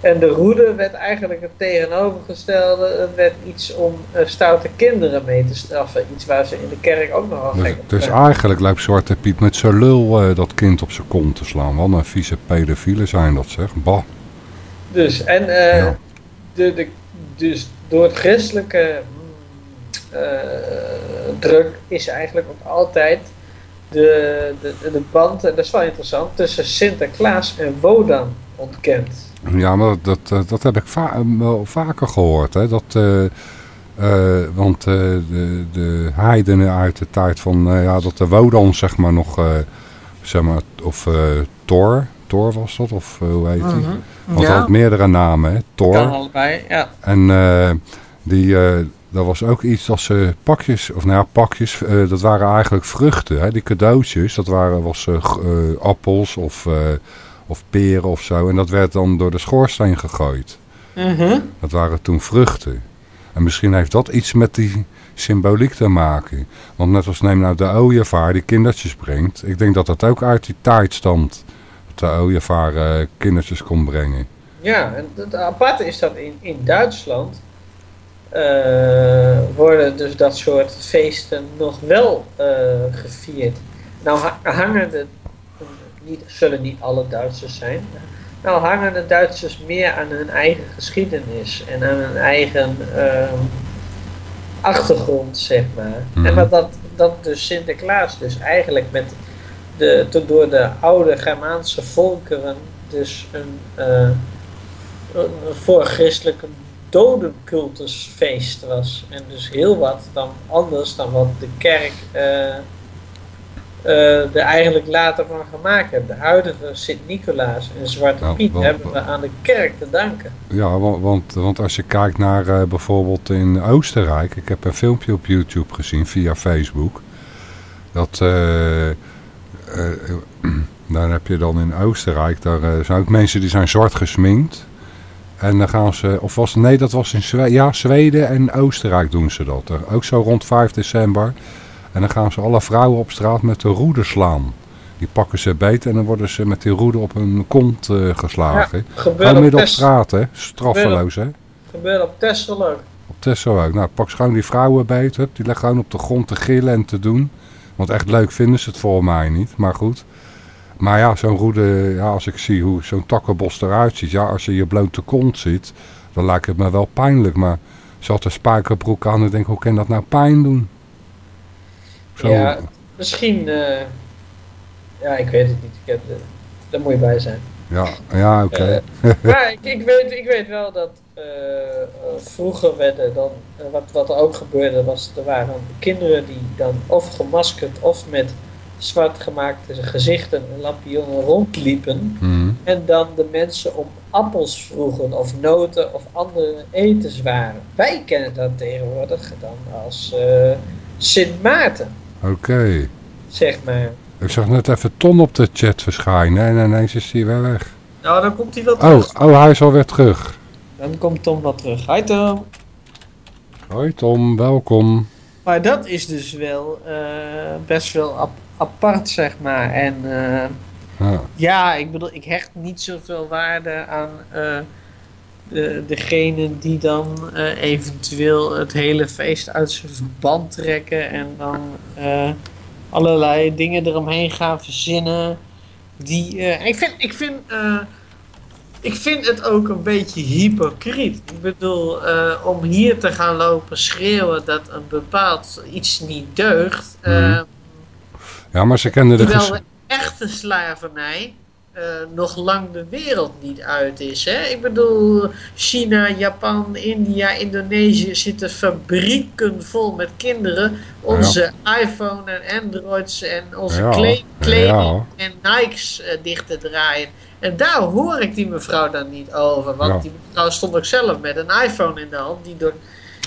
Speaker 4: En de roede werd eigenlijk het tegenovergestelde. Het werd iets om eh, stoute kinderen mee te straffen. Iets waar ze in de kerk ook nogal
Speaker 1: Dus,
Speaker 4: gek op
Speaker 1: dus
Speaker 4: zijn.
Speaker 1: eigenlijk lijkt Zwarte Piet met zijn lul eh, dat kind op zijn kont te slaan. Wat een vieze pedofielen zijn dat zeg. Bah.
Speaker 4: Dus, en eh,
Speaker 1: Ja.
Speaker 4: de, de, dus door het christelijke mm, druk is eigenlijk ook altijd de, de, de band, en dat is wel interessant, tussen Sinterklaas en Wodan ontkend.
Speaker 1: Ja, maar dat, dat, dat heb ik va- wel vaker gehoord. Hè? Dat, eh, eh, want eh, de, de heidenen uit de tijd van, eh, ja, dat de Wodan zeg maar nog, eh, zeg maar, of eh Thor, Thor was dat, of eh, hoe heet die? Want hij
Speaker 4: Ja.
Speaker 1: had meerdere namen, hè? Thor.
Speaker 4: Kan allebei, ja.
Speaker 1: En eh, die, eh dat was ook iets als ze pakjes, of nou ja, pakjes, eh, dat waren eigenlijk vruchten. Hè? Die cadeautjes, dat waren, was eh, eh, appels of, eh, of peren of zo. En dat werd dan door de schoorsteen gegooid.
Speaker 4: Mhm.
Speaker 1: Dat waren toen vruchten. En misschien heeft dat iets met die symboliek te maken. Want net als neem nou de ooievaar die kindertjes brengt. Ik denk dat dat ook uit die tijd stamt. Dat de ooievaar eh, kindertjes kon brengen.
Speaker 4: Ja, en het aparte is dat in, in Duitsland eh, worden dus dat soort feesten nog wel eh, gevierd. Nou ha- hangen de, niet, zullen niet alle Duitsers zijn, nou hangen de Duitsers meer aan hun eigen geschiedenis en aan hun eigen ehm, achtergrond, zeg maar.
Speaker 1: Mhm.
Speaker 4: En dat, dat, dat dus Sinterklaas dus eigenlijk met de, door de oude Germaanse volkeren dus een, eh, een voorchristelijke dodencultusfeest was. En dus heel wat dan anders dan wat de kerk eh, er eigenlijk later van gemaakt hebben. De huidige Sint-Nicolaas en Zwarte
Speaker 1: Nou,
Speaker 4: Piet hebben we aan de kerk te danken.
Speaker 1: Ja, wa- want, want als je kijkt naar eh, bijvoorbeeld in Oostenrijk. Ik heb een filmpje op YouTube gezien via Facebook. Dat, eh, eh, daar heb je dan in Oostenrijk, daar eh, zijn ook mensen die zijn zwart gesminkt. En dan gaan ze, of was nee, dat was in Zweden, ja, Zweden en Oostenrijk doen ze dat. Ook zo rond 5 december. En dan gaan ze alle vrouwen op straat met de roede slaan. Die pakken ze beet en dan worden ze met die roede op hun kont eh, geslagen.
Speaker 4: gebeurt
Speaker 1: Gewoon midden op straat, hè? Straffeloos, hè?
Speaker 4: Gebeurt op Texel ook.
Speaker 1: Op Texel ook. Nou, pak ze gewoon die vrouwen beet. Hup, die leggen gewoon op de grond te gillen en te doen. Want echt leuk vinden ze het voor mij niet. Maar goed. Maar ja, zo'n roede, ja, als ik zie hoe zo'n takkenbos eruit ziet. Ja, als je je blote kont ziet, dan lijkt het me wel pijnlijk. Maar ze had een spijkerbroek aan en denk, hoe kan dat nou pijn doen? Zo,
Speaker 4: Ja, misschien... eh, ja, ik weet het niet. Ik heb, de- daar moet je bij zijn.
Speaker 1: ja, ja oké.
Speaker 4: Maar ik, ik, weet, ik weet wel dat eh, eh, vroeger werden dan, eh, wat, wat er ook gebeurde was, er waren kinderen die dan of gemaskerd of met zwart gemaakte gezichten en lampionnen rondliepen.
Speaker 1: Mhm.
Speaker 4: En dan de mensen om appels vroegen of noten of andere etenswaren. Wij kennen dat tegenwoordig dan als eh, Sint Maarten,
Speaker 1: Oké.
Speaker 4: zeg maar.
Speaker 1: Ik zag net even Ton op de chat verschijnen en ineens is hij weer weg.
Speaker 4: Nou, dan komt hij wel
Speaker 1: Oh,
Speaker 4: terug.
Speaker 1: oh, hij is alweer terug.
Speaker 4: Dan komt Tom wel terug. Hi Tom.
Speaker 1: Hoi Tom, welkom.
Speaker 4: Maar dat is dus wel eh, best wel ap- apart, zeg maar. En eh,
Speaker 1: Ja.
Speaker 4: ja, ik bedoel, ik hecht niet zoveel waarde aan eh, de, degene die dan eh, eventueel het hele feest uit zijn verband trekken en dan eh, allerlei dingen eromheen gaan verzinnen. Die, eh, ik vind, ik vind, eh, ik vind het ook een beetje hypocriet. Ik bedoel, eh, om hier te gaan lopen schreeuwen dat een bepaald iets niet deugt. eh,
Speaker 1: Mhm. Ja, maar ze kenden de
Speaker 4: Terwijl de echte slavernij eh, nog lang de wereld niet uit is. Hè? Ik bedoel, China, Japan, India, Indonesië zitten fabrieken vol met kinderen. Onze iPhone en Androids en onze
Speaker 1: Ja,
Speaker 4: kle-
Speaker 1: ja.
Speaker 4: kleding en Nikes eh, dicht te draaien. En daar hoor ik die mevrouw dan niet over. Want
Speaker 1: Ja.
Speaker 4: die mevrouw stond ook zelf met een iPhone in de hand die door,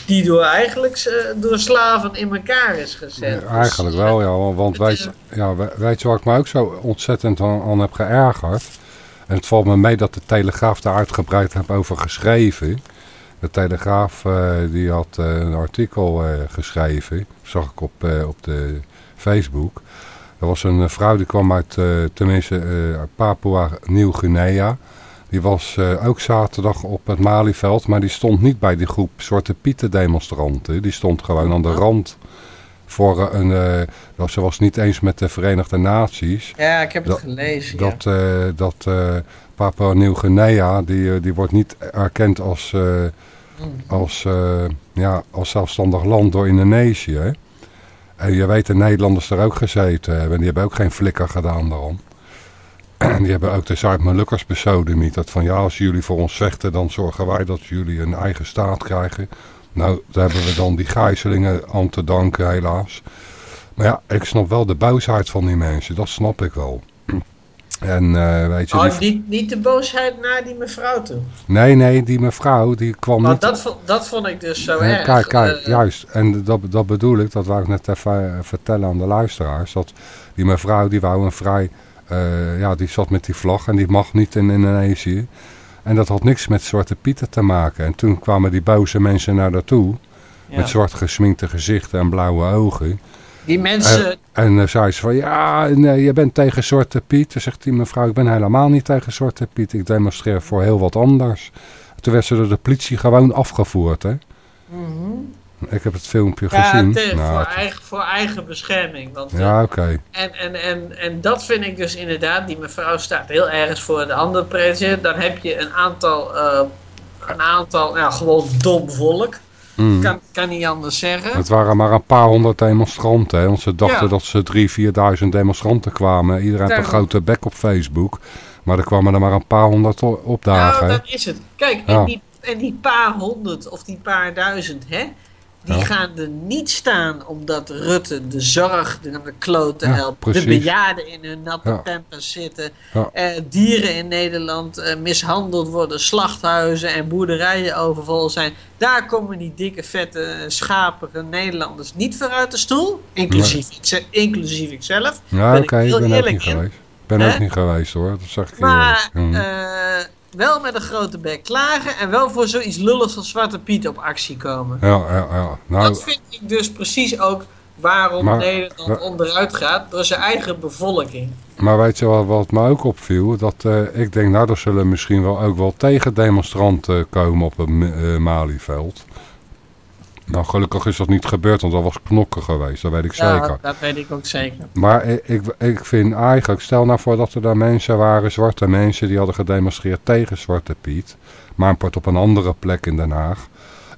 Speaker 4: die door eigenlijk eh, door slaven in elkaar is gezet.
Speaker 1: Ja, eigenlijk
Speaker 4: Dus,
Speaker 1: wel, ja. want- weet,
Speaker 4: is-
Speaker 1: je- ja, we- weet je waar ik me ook zo ontzettend aan, aan heb geërgerd? En het valt me mee dat de Telegraaf daar uitgebreid heeft over geschreven. De Telegraaf eh, die had eh, een artikel eh, geschreven, zag ik op, eh, op de Facebook. Er was een eh, vrouw die kwam uit, eh, tenminste, eh, Papua Nieuw-Guinea. Die was eh, ook zaterdag op het Malieveld, maar die stond niet bij die groep Zwarte Pieten demonstranten. Die stond gewoon aan de rand voor eh, een... eh, dat ze was niet eens met de Verenigde Naties.
Speaker 4: Ja, ik heb het
Speaker 1: Dat-
Speaker 4: gelezen. ja.
Speaker 1: Dat, eh dat Papua Nieuw-Guinea, die, die wordt niet erkend als, eh, als, ja, als zelfstandig land door Indonesië. En je weet, de Nederlanders er ook gezeten hebben. Die hebben ook geen flikker gedaan daarom. En die hebben ook de Zuid-Molukkers besodemiet. Dat van ja, als jullie voor ons vechten, dan zorgen wij dat jullie een eigen staat krijgen. Nou, daar hebben we dan die gijzelingen aan te danken, helaas. Maar ja, ik snap wel de boosheid van die mensen. Dat snap ik wel. En eh, weet je... die-
Speaker 4: Oh, niet, niet de boosheid naar die mevrouw toe.
Speaker 1: Nee, nee, die mevrouw die kwam
Speaker 4: Want
Speaker 1: niet...
Speaker 4: dat, vo- dat vond ik dus zo
Speaker 1: Nee,
Speaker 4: erg.
Speaker 1: kijk, kijk,
Speaker 4: Eh,
Speaker 1: juist. En dat, dat bedoel ik, dat wou ik net even eh, vertellen aan de luisteraars. Dat die mevrouw, die wou een vrij... eh, ja, die zat met die vlag en die mag niet in Indonesië. En dat had niks met Zwarte Pieten te maken. En toen kwamen die boze mensen naar daartoe.
Speaker 4: ja.
Speaker 1: Met zwart gesminkte gezichten en blauwe ogen.
Speaker 4: Die mensen,
Speaker 1: En, en eh, zei ze van, ja, nee, je bent tegen Zwarte Piet. Toen zegt die mevrouw, ik ben helemaal niet tegen Zwarte Piet. Ik demonstreer voor heel wat anders. Toen werd ze door de politie gewoon afgevoerd, hè. Ik heb het filmpje
Speaker 4: ja,
Speaker 1: gezien.
Speaker 4: te-
Speaker 1: Nou,
Speaker 4: voor, eigen, voor eigen bescherming. Want, eh,
Speaker 1: ja, oké.
Speaker 4: en, en, en, en dat vind ik dus inderdaad, die mevrouw staat heel ergens voor de andere president. Dan heb je een aantal, eh, een aantal, ja, gewoon dom volk.
Speaker 1: Mm.
Speaker 4: Kan, kan niet anders zeggen.
Speaker 1: Het waren maar een paar honderd demonstranten, hè. Want ze dachten
Speaker 4: Ja.
Speaker 1: dat ze drie, vierduizend demonstranten kwamen. Iedereen had een grote bek op Facebook. Maar er kwamen er maar een paar honderd opdagen,
Speaker 4: Nou, dat is het. Kijk,
Speaker 1: Ja.
Speaker 4: en, die, en die paar honderd of die paar duizend, hè, die
Speaker 1: Ja.
Speaker 4: gaan er niet staan omdat Rutte de zorg de, de kloten
Speaker 1: Ja,
Speaker 4: helpt. De bejaarden in hun natte
Speaker 1: Ja.
Speaker 4: zitten. Eh, dieren in Nederland eh, mishandeld worden. Slachthuizen en boerderijen overvol zijn. Daar komen die dikke, vette, schapige Nederlanders niet voor uit de stoel. Inclusief, ikze- inclusief ikzelf.
Speaker 1: Ja,
Speaker 4: Ben
Speaker 1: oké,
Speaker 4: ik
Speaker 1: ik ben ook niet
Speaker 4: in.
Speaker 1: geweest. Ik ben ook niet geweest hoor, dat zeg ik
Speaker 4: Maar
Speaker 1: eerlijk.
Speaker 4: Eh, wel met een grote bek klagen en wel voor zoiets lulligs als Zwarte Piet op actie komen.
Speaker 1: Ja, ja, ja. Nou,
Speaker 4: Dat vind ik dus precies ook waarom
Speaker 1: Maar-
Speaker 4: Nederland onderuit gaat door zijn eigen bevolking.
Speaker 1: maar weet je wat, wat me ook opviel? Dat eh, ik denk, nou, er zullen misschien wel ook wel tegendemonstranten komen op het eh, Malieveld. Nou, gelukkig is dat niet gebeurd, want dat was knokken geweest, dat weet ik
Speaker 4: Ja,
Speaker 1: zeker.
Speaker 4: dat weet ik ook zeker.
Speaker 1: Maar ik, ik, ik vind eigenlijk, stel nou voor dat er daar mensen waren, zwarte mensen, die hadden gedemonstreerd tegen Zwarte Piet. Maar een part op een andere plek in Den Haag.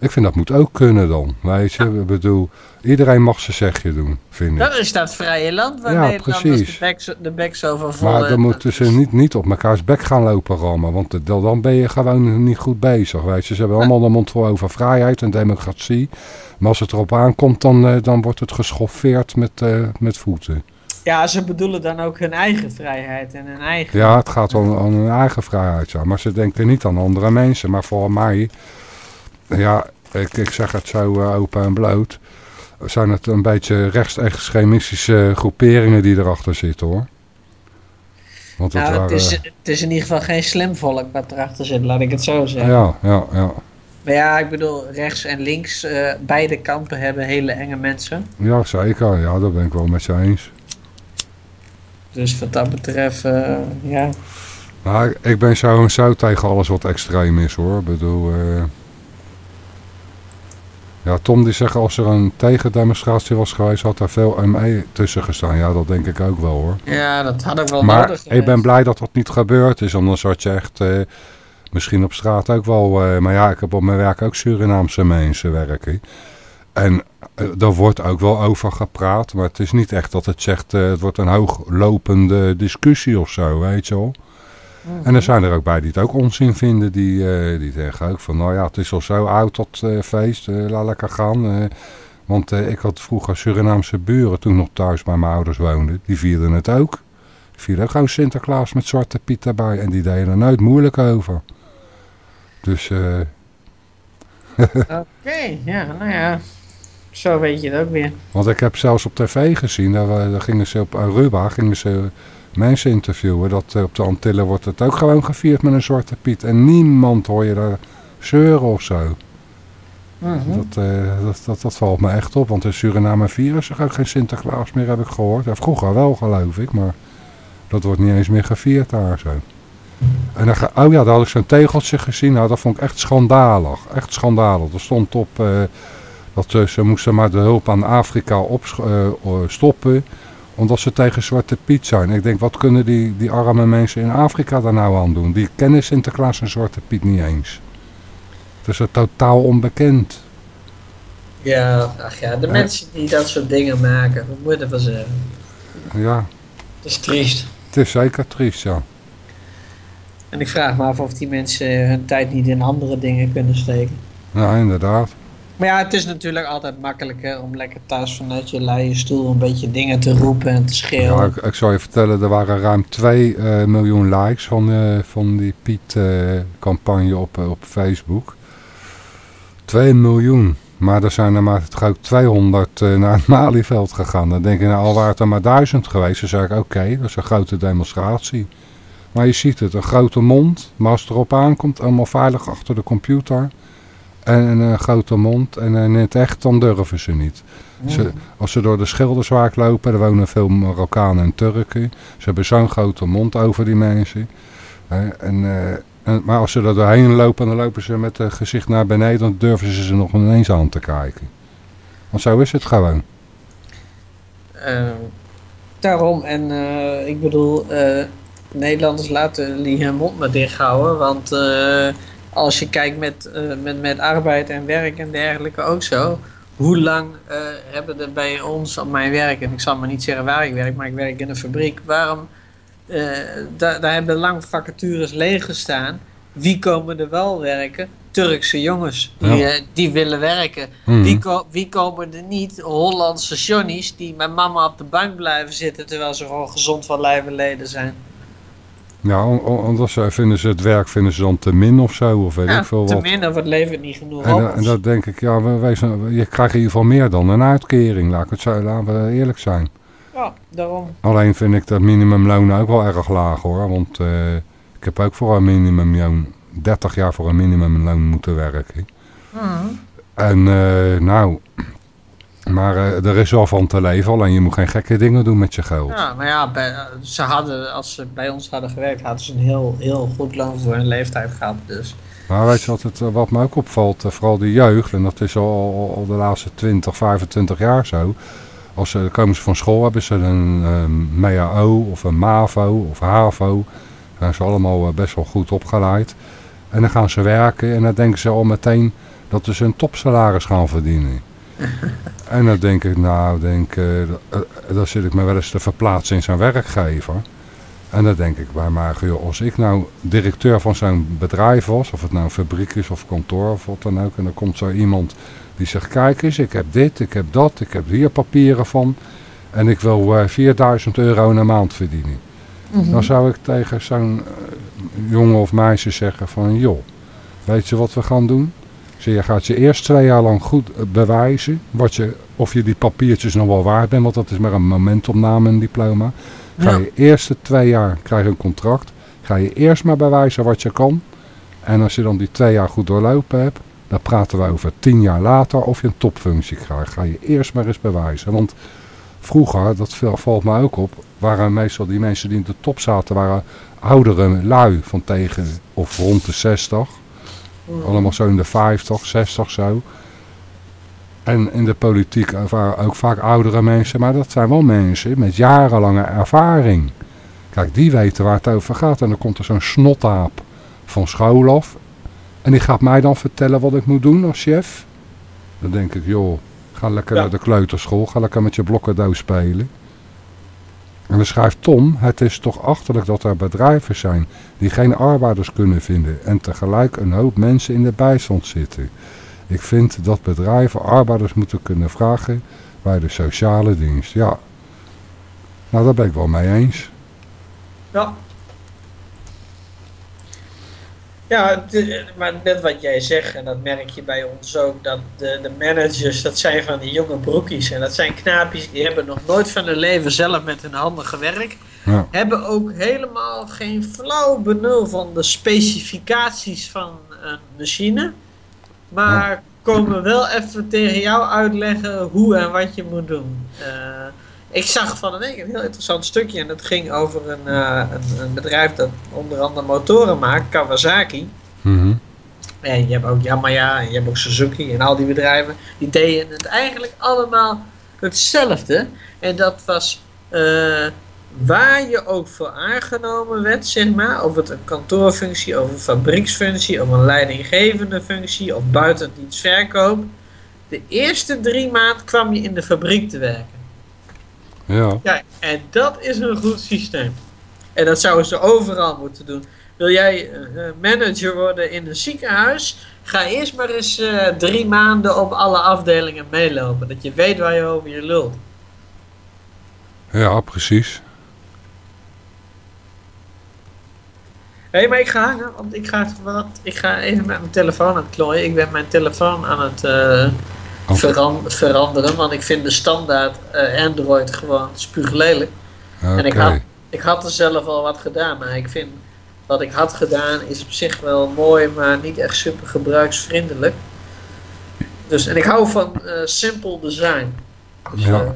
Speaker 1: Ik vind dat moet ook kunnen dan. Weet je, bedoel, iedereen mag zijn zegje doen, vind ik.
Speaker 4: Dat is dat vrije land waar
Speaker 1: Ja,
Speaker 4: Nederlanders
Speaker 1: precies.
Speaker 4: de bek, zo- de bek zo van vol
Speaker 1: Maar dan moeten ze niet, niet op mekaars bek gaan lopen rammen. Want de- dan ben je gewoon niet goed bezig. Weet je. Ze hebben allemaal de mond vol over vrijheid en democratie. Maar als het erop aankomt, dan, eh, dan wordt het geschoffeerd met, eh, met voeten.
Speaker 4: Ja, ze bedoelen dan ook hun eigen vrijheid en hun eigen...
Speaker 1: Ja, het gaat om, om hun eigen vrijheid. Ja. Maar ze denken niet aan andere mensen. Maar voor mij, ja, ik, ik zeg het zo eh, open en bloot. Zijn het een beetje rechtsextremistische groeperingen die erachter zitten hoor. Want het
Speaker 4: Nou, het is, het is in ieder geval geen slim volk wat erachter zit, laat ik het zo zeggen.
Speaker 1: Ja, ja, ja.
Speaker 4: Maar ja, ik bedoel, rechts en links, eh, beide kampen hebben hele enge mensen.
Speaker 1: Ja, zeker. Ja, dat ben ik wel met je eens.
Speaker 4: Dus wat dat betreft, eh, ja.
Speaker 1: Maar ik ben zo en zo tegen alles wat extreem is hoor. Ik bedoel... Ja, Tom die zegt als er een tegendemonstratie was geweest, had daar veel ME tussen gestaan. Ja, dat denk ik ook wel hoor.
Speaker 4: Ja, dat had ik wel
Speaker 1: maar
Speaker 4: nodig
Speaker 1: ik ben blij dat dat niet gebeurd is. Anders had je echt eh, misschien op straat ook wel... eh, maar ja, ik heb op mijn werk ook Surinaamse mensen werken. En eh, daar wordt ook wel over gepraat. Maar het is niet echt dat het zegt... eh, het wordt een hooglopende discussie of zo, weet je wel. En er zijn er ook bij die het ook onzin vinden. Die, eh, die zeggen ook van, nou ja, het is al zo oud dat eh, feest. eh, laat lekker gaan. want ik had vroeger Surinaamse buren toen nog thuis bij mijn ouders woonde. Die vierden het ook. Die vierden ook gewoon Sinterklaas met Zwarte Piet erbij. En die deden er nooit moeilijk over. Dus eh,
Speaker 4: Oké, ja, nou ja. Zo weet je het ook weer.
Speaker 1: Want ik heb zelfs op tv gezien, daar, daar gingen ze op Aruba gingen ze mensen interviewen. Dat eh, op de Antillen wordt het ook gewoon gevierd met een zwarte piet. En niemand hoor je daar zeuren of zo.
Speaker 4: Mhm.
Speaker 1: Dat, eh, dat, dat, dat valt me echt op. Want in Suriname vieren ze ook geen Sinterklaas meer, heb ik gehoord. Ja, vroeger wel, geloof ik. Maar dat wordt niet eens meer gevierd daar zo. En dan, oh ja, daar had ik zo'n tegeltje gezien. Nou, dat vond ik echt schandalig. Echt schandalig. Er stond op eh, dat ze moesten maar de hulp aan Afrika eh, stoppen. Omdat ze tegen Zwarte Piet zijn. Ik denk, wat kunnen die, die arme mensen in Afrika daar nou aan doen? Die kennen Sinterklaas en Zwarte Piet niet eens. Het is er totaal onbekend.
Speaker 4: Ja, ach ja, de mensen die dat soort dingen maken, wat moet je ervan zeggen?
Speaker 1: Ja,
Speaker 4: Het is triest.
Speaker 1: het is zeker triest, ja.
Speaker 4: En ik vraag me af of die mensen hun tijd niet in andere dingen kunnen steken.
Speaker 1: Ja, inderdaad.
Speaker 4: Maar ja, het is natuurlijk altijd makkelijker om lekker thuis vanuit je luie stoel een beetje dingen te roepen en te schreeuwen.
Speaker 1: Ik, ik zal je vertellen, er waren ruim 2 eh, miljoen likes van, eh, van die Piet-campagne op, eh, op Facebook. 2 miljoen. Maar er zijn er maar toch ook 200 eh, naar het Malieveld gegaan. Dan denk je, nou, al waren het er maar 1000 geweest. Dan zeg ik, oké, dat is een grote demonstratie. Maar je ziet het, een grote mond. Maar als het erop aankomt, allemaal veilig achter de computer. En een grote mond. En in het echt, dan durven ze niet. Ze, als ze door de Schilderswaard lopen, er wonen veel Marokkanen en Turken. Ze hebben zo'n grote mond over die mensen. Hè, en, eh, en, maar als ze er doorheen lopen, dan lopen ze met het gezicht naar beneden. Dan durven ze ze nog ineens aan te kijken. Want zo is het gewoon.
Speaker 4: Eh, daarom, en eh, ik bedoel, eh, Nederlanders laten die hun mond maar dicht houden. Want eh, als je kijkt met, eh, met, met arbeid en werk en dergelijke ook zo. Hoe lang eh, hebben er bij ons op mijn werk, en ik zal maar niet zeggen waar ik werk, maar ik werk in een fabriek. Waarom, eh, daar, daar hebben lang vacatures leeg gestaan. Wie komen er wel werken? Turkse jongens die,
Speaker 1: Ja.
Speaker 4: die willen werken.
Speaker 1: Mhm.
Speaker 4: Wie, ko- wie komen er niet? Hollandse Johnny's die met mama op de bank blijven zitten terwijl ze gewoon gezond van lijf en leden zijn.
Speaker 1: Ja, on- anders eh, vinden ze het werk vinden ze dan te min of zo, of weet
Speaker 4: Ja,
Speaker 1: ik veel
Speaker 4: te
Speaker 1: wat.
Speaker 4: min of het levert niet genoeg
Speaker 1: En,
Speaker 4: op.
Speaker 1: da- en dat denk ik, ja, wij zijn, je krijgt in ieder geval meer dan een uitkering, laat ik het zo, laten we eerlijk zijn.
Speaker 4: Ja, daarom.
Speaker 1: Alleen vind ik dat minimumloon ook wel erg laag hoor, want eh, ik heb ook voor een minimumloon 30 jaar voor een minimumloon moeten werken. En eh, nou, maar eh, er is wel van te leven, alleen je moet geen gekke dingen doen met je geld.
Speaker 4: Ja, maar ja, bij, eh, ze hadden, als ze bij ons hadden gewerkt, hadden ze een heel, heel goed loon voor hun leeftijd gehad. Dus
Speaker 1: Maar weet je wat, het, eh, wat me ook opvalt, vooral de jeugd, en dat is al, de laatste 20, 25 jaar zo. Als ze komen ze van school, hebben ze een ehm, MAO of een MAVO of HAVO. Zijn ze allemaal best wel goed opgeleid. En dan gaan ze werken en dan denken ze al meteen dat ze een topsalaris gaan verdienen. en dan denk ik, nou, denk, eh, dan zit ik me wel eens te verplaatsen in zijn werkgever. En dan denk ik bij mij, joh, als ik nou directeur van zo'n bedrijf was, of het nou een fabriek is of kantoor of wat dan ook, en dan komt zo iemand die zegt, kijk eens, ik heb dit, ik heb dat, ik heb hier papieren van, en ik wil eh, 4000 euro in een maand verdienen. Dan zou ik tegen zo'n jongen of meisje zeggen van, joh, weet je wat we gaan doen? Zeg, je gaat je eerst twee jaar lang goed eh, bewijzen wat je, of je die papiertjes nog wel waard bent, want dat is maar een momentopname, een diploma. Ga
Speaker 4: Ja.
Speaker 1: je eerste twee jaar krijg je een contract. Ga je eerst maar bewijzen wat je kan. En als je dan die twee jaar goed doorlopen hebt, dan praten we over tien jaar later of je een topfunctie krijgt. Ga je eerst maar eens bewijzen. Want vroeger, dat val- valt me ook op, waren meestal die mensen die in de top zaten, waren oudere lui van tegen of rond de 60. Allemaal zo in de 50, 60 zo. En in de politiek ook vaak oudere mensen, maar dat zijn wel mensen met jarenlange ervaring. Kijk, die weten waar het over gaat. En dan komt er zo'n snottaap van school af. En die gaat mij dan vertellen wat ik moet doen als chef. Dan denk ik, joh, ga lekker
Speaker 4: Ja.
Speaker 1: naar de kleuterschool. Ga lekker met je blokkendoos spelen. En dan schrijft Tom, het is toch achterlijk dat er bedrijven zijn die geen arbeiders kunnen vinden en tegelijk een hoop mensen in de bijstand zitten. Ik vind dat bedrijven arbeiders moeten kunnen vragen bij de sociale dienst. Ja, nou daar ben ik wel mee eens.
Speaker 4: Ja. Ja, de- maar net wat jij zegt, en dat merk je bij ons ook, dat de, de managers, dat zijn van die jonge broekies. En dat zijn knaapjes, die hebben nog nooit van hun leven zelf met hun handen gewerkt.
Speaker 1: Ja.
Speaker 4: Hebben ook helemaal geen flauw benul van de specificaties van een machine. Maar komen wel even tegen jou uitleggen hoe en wat je moet doen. Eh, ik zag van de week een heel interessant stukje en dat ging over een, eh, een, een bedrijf dat onder andere motoren maakt, Kawasaki.
Speaker 1: Mhm.
Speaker 4: En je hebt ook Yamaha en je hebt ook Suzuki en al die bedrijven. Die deden het eigenlijk allemaal hetzelfde. En dat was eh, waar je ook voor aangenomen werd, zeg maar. Of het een kantoorfunctie, of een fabrieksfunctie, of een leidinggevende functie, of buitendienstverkoop. De eerste drie maanden kwam je in de fabriek te werken.
Speaker 1: Ja.
Speaker 4: Ja, en dat is een goed systeem. En dat zouden ze overal moeten doen. Wil jij eh, eh, manager worden in een ziekenhuis? Ga eerst maar eens eh, drie maanden op alle afdelingen meelopen. Dat je weet waar je over je lult.
Speaker 1: ja, precies.
Speaker 4: Hé, maar ik ga hangen, want ik ga, wat, ik ga even met mijn telefoon aan het klooien. Ik ben mijn telefoon aan het Veran- veranderen, want ik vind de standaard eh, Android gewoon spuuglelijk. En ik had, ik had er zelf al wat gedaan, maar ik vind wat ik had gedaan is op zich wel mooi, maar niet echt super gebruiksvriendelijk. Dus, en ik hou van eh, simpel design. Dus,
Speaker 1: Ja.
Speaker 4: eh,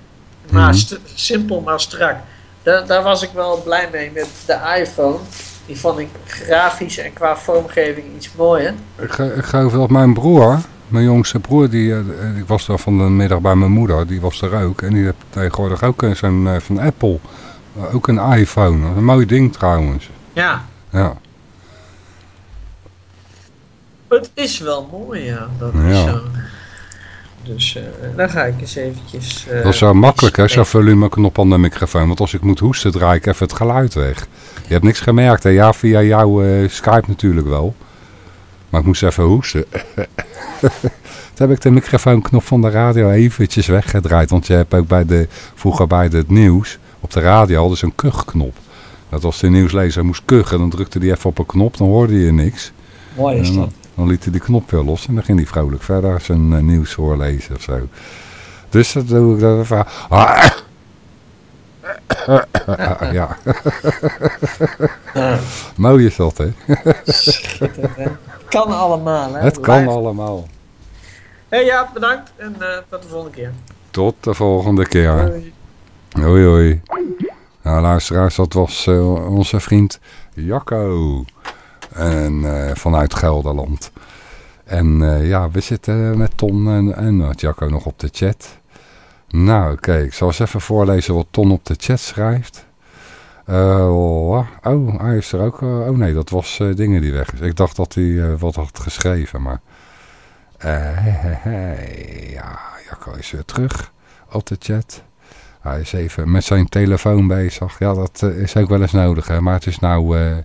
Speaker 4: maar
Speaker 1: Mhm.
Speaker 4: simpel maar strak. Daar, daar was ik wel blij mee met de iPhone. Die vond ik grafisch en qua vormgeving iets mooier.
Speaker 1: Ik, ik geloof dat mijn broer, mijn jongste broer, die, eh, die was daar van de middag bij mijn moeder, die was er ook. En die heeft tegenwoordig ook eh, zo'n eh, van Apple, ook een iPhone. Een mooi ding trouwens.
Speaker 4: Ja,
Speaker 1: Ja,
Speaker 4: het is wel mooi, ja. Dat is zo. Dus dan ga ik eens eventjes...
Speaker 1: dat is zo makkelijk hè, zo'n volumeknop aan de microfoon. Want als ik moet hoesten, draai ik even het geluid weg. Je hebt niks gemerkt hè, ja, via jouw Skype natuurlijk wel.
Speaker 7: Maar ik moest even hoesten. Toen heb ik de microfoonknop van de radio eventjes weggedraaid. Want je hebt ook bij de, vroeger bij het nieuws, op de radio hadden ze een kuchknop. Dat als de nieuwslezer moest kuchen, dan drukte hij even op een knop, dan hoorde je niks.
Speaker 4: Mooi is dat.
Speaker 7: dan, dan liet hij die knop weer los en dan ging hij vrolijk verder zijn eh, nieuws voorlezen of zo. Dus dat doe ik dan even. Ah. ja. Mooi is dat, hè?
Speaker 4: Schitterend, hè? Kan allemaal, hè?
Speaker 7: Het kan allemaal.
Speaker 4: Hé hey, ja, bedankt en eh, tot de volgende keer.
Speaker 7: Tot de volgende keer.
Speaker 4: Hoi.
Speaker 7: Hoi hoi. Nou luisteraars, dat was eh, onze vriend Jacco. En eh, vanuit Gelderland. En eh, ja, we zitten met Ton en, en Jacco nog op de chat. Nou, oké, ik zal eens even voorlezen wat Ton op de chat schrijft. Eh, oh, oh, hij is er ook. eh, oh nee, dat was eh, dingen die weg is. Ik dacht dat hij wat had geschreven, maar... Hey. Ja, Jacco is weer terug op de chat. Hij is even met zijn telefoon bezig. Ja, dat is ook wel eens nodig, hè. Maar het is nou... ja,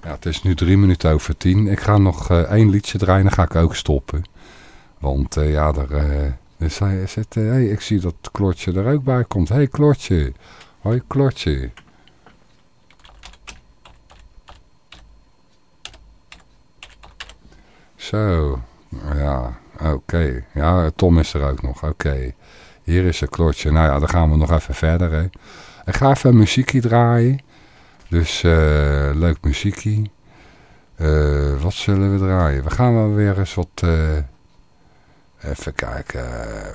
Speaker 7: het is nu drie minuten over tien. Ik ga nog één liedje draaien, dan ga ik ook stoppen. Want ja, er, eh, hey, ik zie dat Klortje er ook bij komt. Hé, hey, Klortje. Hoi, Klortje. Zo, ja, oké. Ja, Tom is er ook nog, oké. Hier is een klotje. Nou ja, dan gaan we nog even verder. Hè. Ik ga even muziekje draaien. Dus eh, leuk muziekje. Eh, wat zullen we draaien? We gaan wel weer eens wat... even kijken.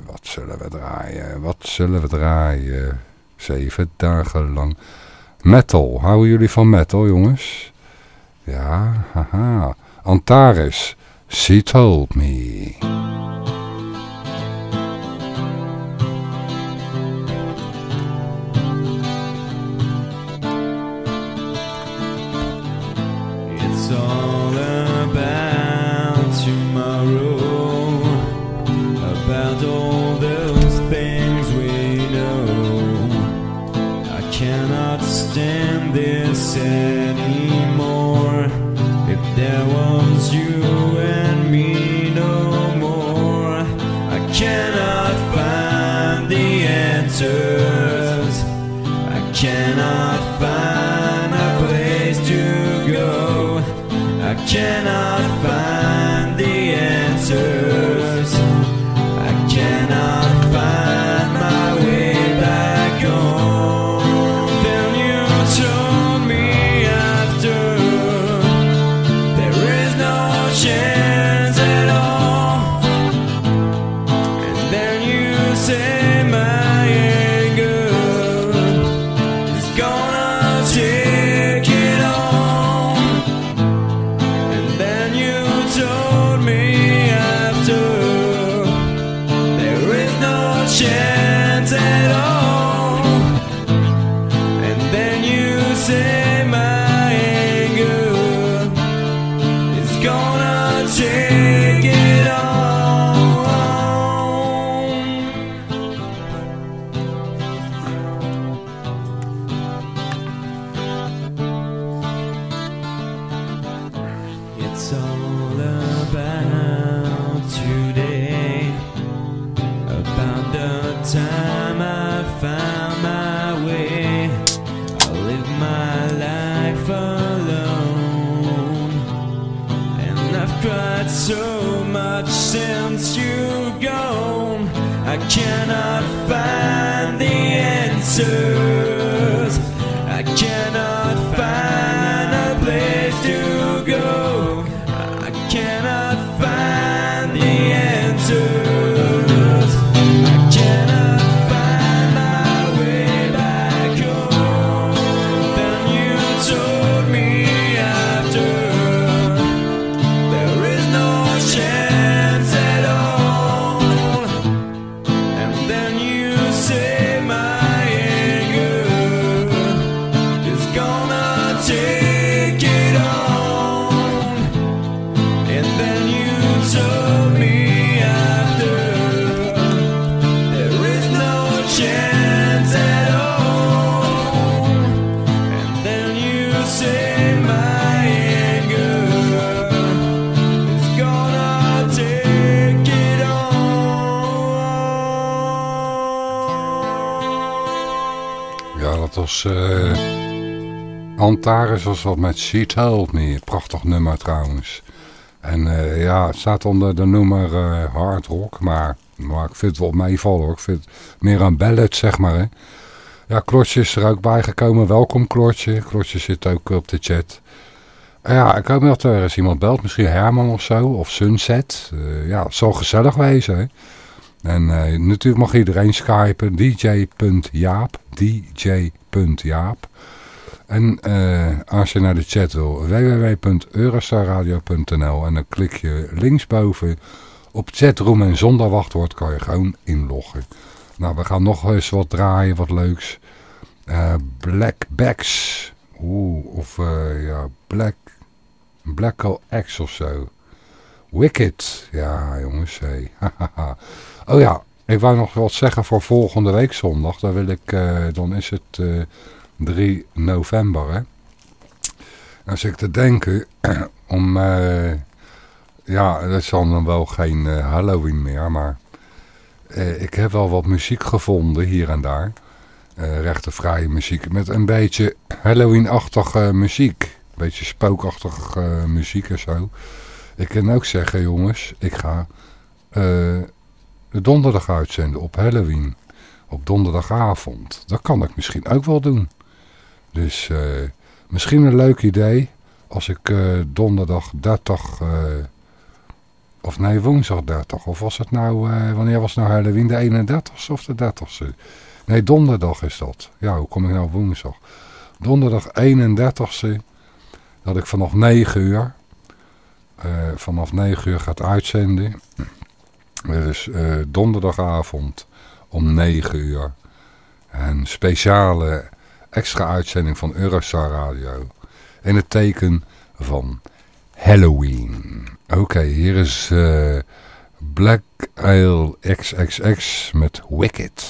Speaker 7: Wat zullen we draaien? Wat zullen we draaien? Zeven dagen lang. Metal. Houden jullie van metal, jongens? Ja, haha. Antares. She told me.
Speaker 1: answer. Eh Antares was wat met Sheet Hold Me. Prachtig nummer trouwens. En eh, ja, het staat onder de nummer eh, hard rock, maar, maar ik vind het wel meevallen hoor. Ik vind het meer een ballad zeg maar hè. Ja, Klotje is er ook bijgekomen. Welkom Klotje. Klotje zit ook op de chat. Eh, ja, ik hoop dat er eens iemand belt. Misschien Herman of zo. Of Sunset. Ja, het zal gezellig wezen hè. En eh, natuurlijk mag iedereen skypen. dj.jaap. dj.jaap. En eh, als je naar de chat wil, www.eurostarradio.nl en dan klik je linksboven op chatroom en zonder wachtwoord kan je gewoon inloggen. Nou, we gaan nog eens wat draaien, wat leuks. Eh Blackbacks. Oeh, of ja, Black, Black X of zo. Wicked. Ja, jongens. Hey. oh ja, ik wou nog wat zeggen voor volgende week zondag. Dan wil ik, eh, dan is het eh, 3 november, hè. Zit ik te denken om, eh, ja, dat is dan wel geen Halloween meer, maar ik heb wel wat muziek gevonden hier en daar. Eh rechtenvrije muziek met een beetje Halloween-achtige muziek. Een beetje spookachtige muziek en zo. Ik kan ook zeggen, jongens, ik ga de donderdag uitzenden op Halloween. Op donderdagavond. Dat kan ik misschien ook wel doen. Dus eh, misschien een leuk idee als ik eh, donderdag 30, eh, of nee woensdag 30, of was het nou, wanneer was nou Halloween, de 31ste of de 30ste? Nee, donderdag is dat. Ja, hoe kom ik nou woensdag? Donderdag 31ste, dat ik vanaf 9 uur, vanaf 9 uur gaat uitzenden. Dus eh, donderdagavond om 9 uur. Een speciale extra uitzending van Eurostar Radio. In het teken van Halloween. Oké, hier is eh, Black Ale XXX met Wicked.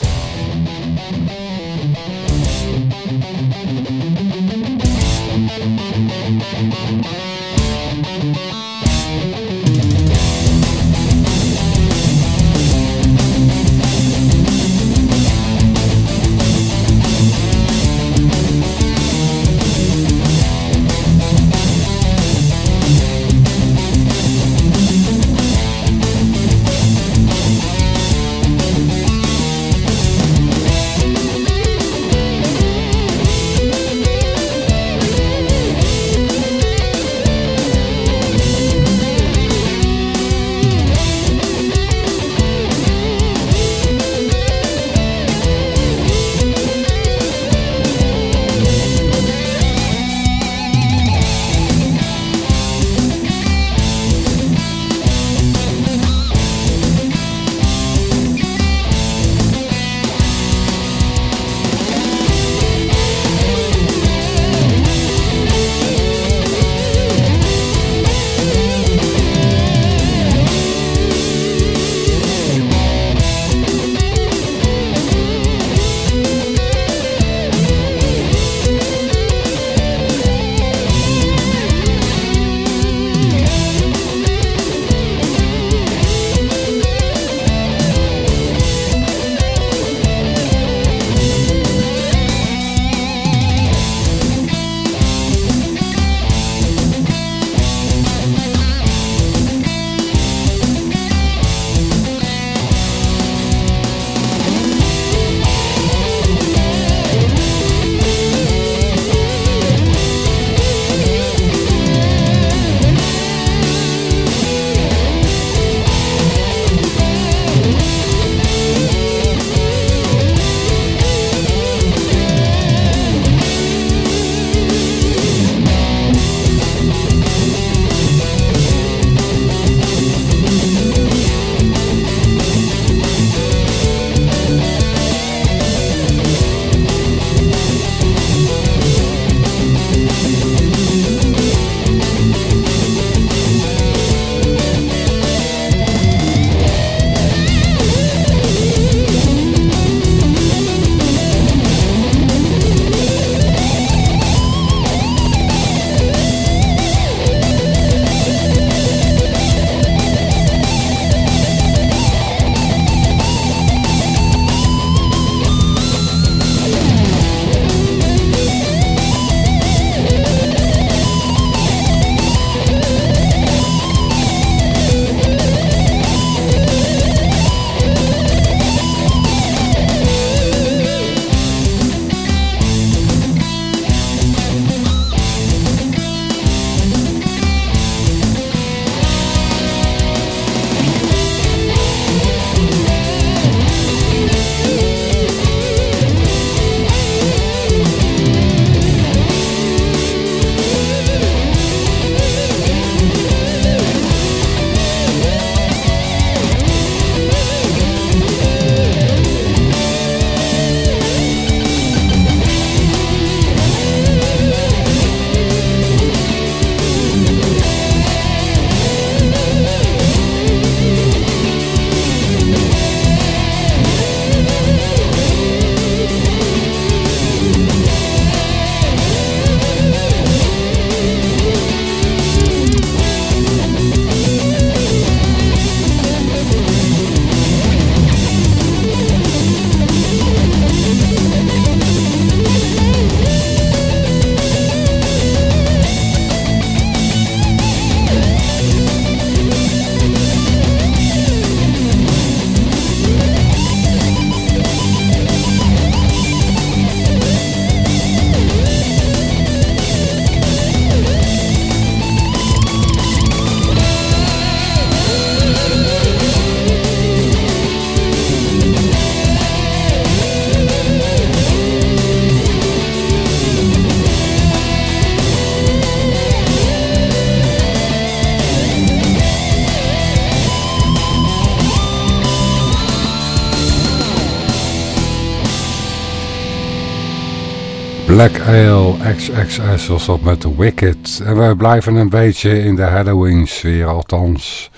Speaker 1: Black Ale XXS was dat met The Wicked. En wij blijven een beetje in de Halloween sfeer, althans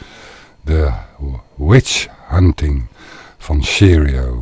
Speaker 1: de Witch Hunting van Serio.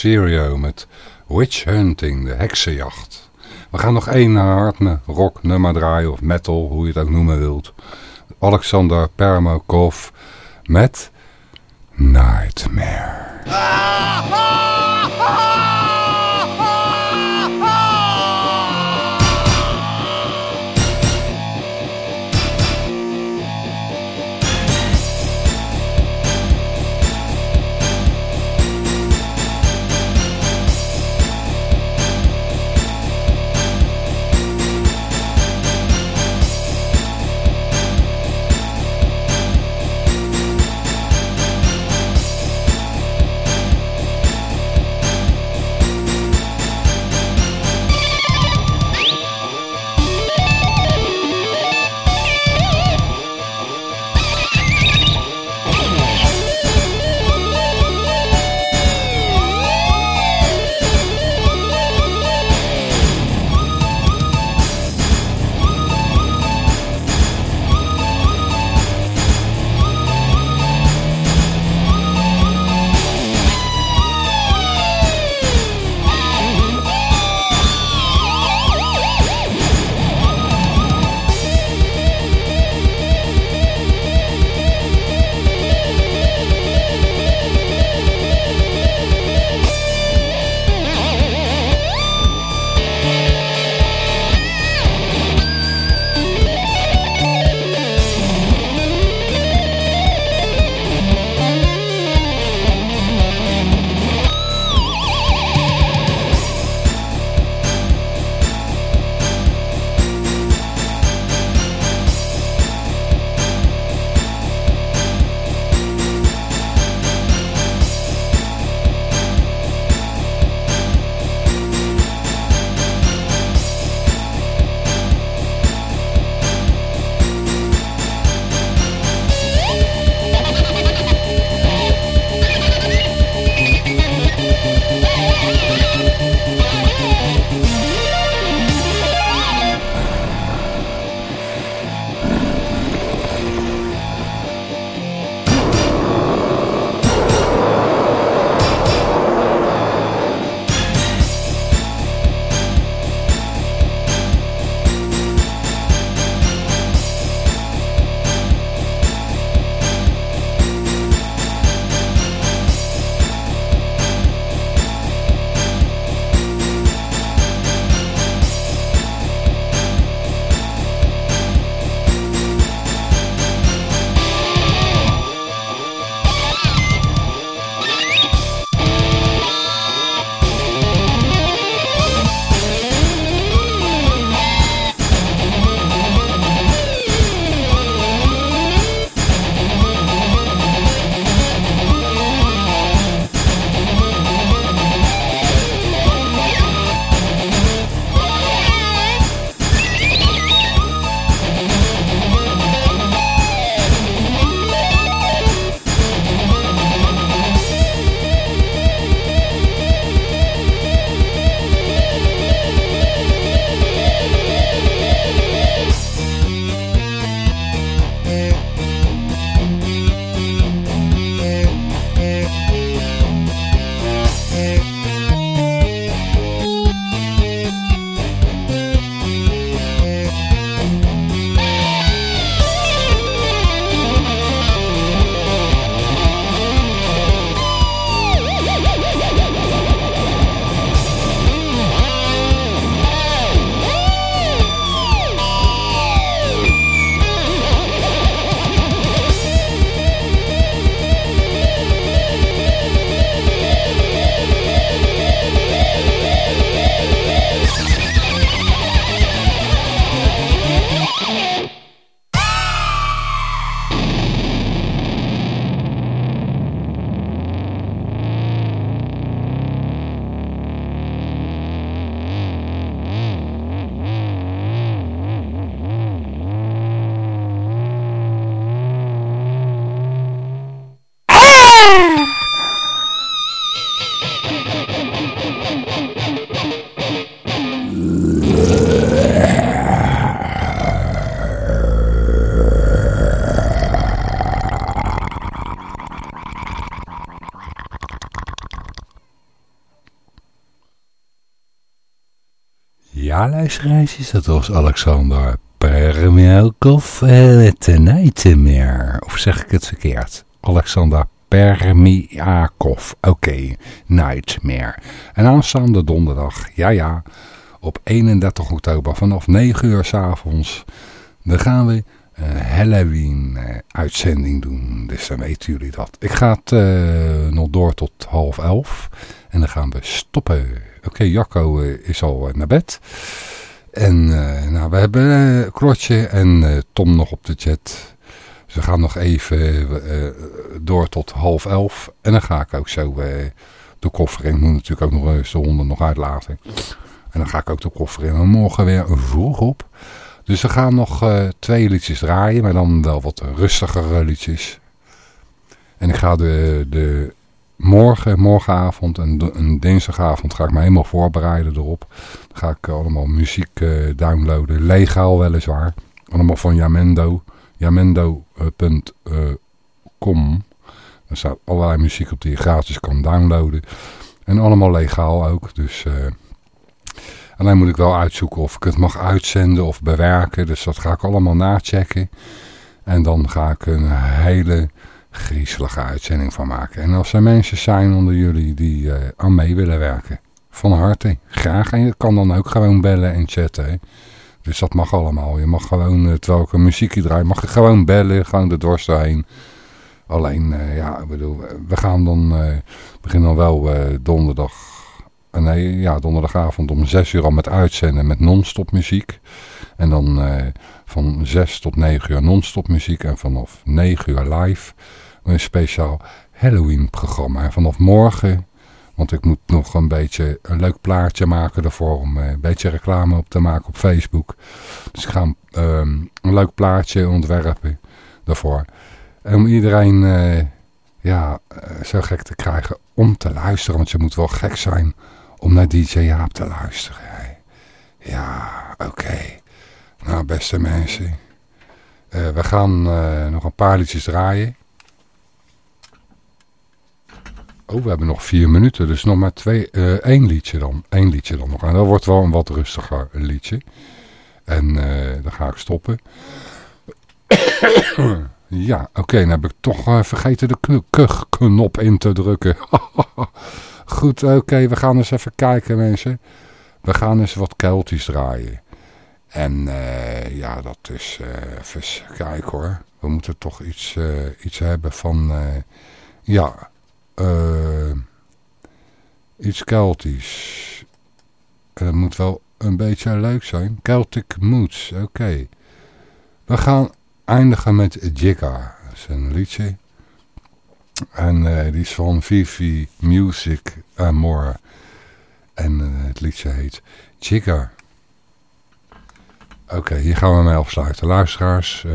Speaker 1: Serio met Witch Hunting, de heksenjacht. We gaan nog één hard rock nummer draaien, of metal, hoe je het ook noemen wilt. Alexander Permakov met Nightmare. Ja, luisteraars, dat was Alexander Permiakov met de Nightmare. Of zeg ik het verkeerd? Alexander Permiakov. Oké, Nightmare. En aanstaande donderdag, ja ja, op 31 oktober vanaf 9 uur s avonds, dan gaan we een Halloween eh, uitzending doen. Dus dan weten jullie dat. Ik ga het eh, nog door tot half elf. En dan gaan we stoppen. Oké, Jacco eh, is al eh, naar bed. En eh, nou, we hebben eh, Klotje en eh, Tom nog op de chat. Ze gaan nog even door tot half elf. En dan ga ik ook zo de koffer in. Ik moet natuurlijk ook nog eens de honden nog uitlaten. En dan ga ik ook de koffer in. En morgen weer vroeg op. Dus we gaan nog twee liedjes draaien. Maar dan wel wat rustigere liedjes. En ik ga de, de morgen, morgenavond en, de- en dinsdagavond ga ik me helemaal voorbereiden erop. Dan ga ik allemaal muziek eh, downloaden. Legaal weliswaar. Allemaal van Jamendo. Jamendo.com Er staat allerlei muziek op die je gratis kan downloaden. En allemaal legaal ook. Dus eh, alleen moet ik wel uitzoeken of ik het mag uitzenden of bewerken. Dus dat ga ik allemaal nachecken. En dan ga ik een hele griezelige uitzending van maken. En als er mensen zijn onder jullie die eh, aan mee willen werken, van harte, graag. En je kan dan ook gewoon bellen en chatten. Dus dat mag allemaal. Je mag gewoon, eh, terwijl ik een muziekje draai, mag je gewoon bellen, gewoon de dorst doorheen. Alleen, eh, ja, ik bedoel, we gaan dan, beginnen dan wel donderdag, nee, ja, donderdagavond om 6 uur al met uitzenden met non-stop muziek. En dan van 6 tot 9 uur non-stop muziek en vanaf 9 uur live een speciaal Halloween programma. En vanaf morgen, want ik moet nog een beetje een leuk plaatje maken ervoor om eh, een beetje reclame op te maken op Facebook. Dus ik ga ehm, een leuk plaatje ontwerpen daarvoor. En om iedereen eh, ja, eh, zo gek te krijgen om te luisteren. Want je moet wel gek zijn om naar DJ Jaap te luisteren. Ja, oké. Nou, beste mensen. eh, we gaan eh, nog een paar liedjes draaien. Oh, we hebben nog vier minuten. Dus nog maar twee, eh, één liedje dan. Eén liedje dan nog. En dat wordt wel een wat rustiger liedje. En dan ga ik stoppen. ja, oké. dan heb ik toch vergeten de kn- k- knop in te drukken. Goed, oké. we gaan eens even kijken, mensen. We gaan eens wat Keltisch draaien. En eh, ja, dat is eh even eens kijken hoor. We moeten toch iets, eh, iets hebben van... eh, ja, eh, iets Keltisch. En het moet wel een beetje leuk zijn. Celtic Moods, oké. We gaan eindigen met Jigga. Dat is een liedje. En eh, die is van Vivi Music Amore. En eh, het liedje heet Jigga. Oké, hier gaan we mee afsluiten. Luisteraars, eh,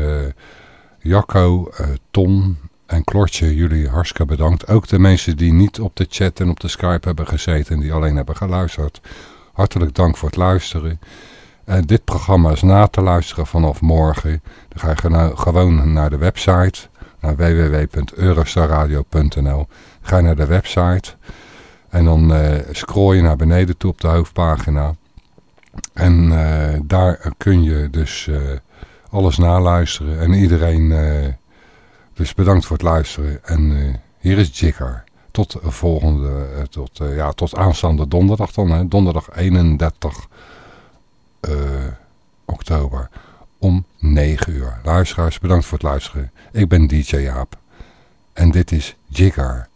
Speaker 1: Jacco, eh, Tom en Klortje, jullie hartstikke bedankt. Ook de mensen die niet op de chat en op de Skype hebben gezeten en die alleen hebben geluisterd. Hartelijk dank voor het luisteren. En dit programma is na te luisteren vanaf morgen. Dan ga je gewoon naar de website, naar www.eurostarradio.nl. Ga je naar de website en dan eh, scroll je naar beneden toe op de hoofdpagina. En eh, daar kun je dus eh, alles naluisteren. En iedereen, eh, dus bedankt voor het luisteren. En hier is Jigger. Tot volgende, tot, ja, tot aanstaande donderdag dan. Hè? Donderdag 31 eh, oktober om 9 uur. Luisteraars, bedankt voor het luisteren. Ik ben DJ Jaap. En dit is Jigger.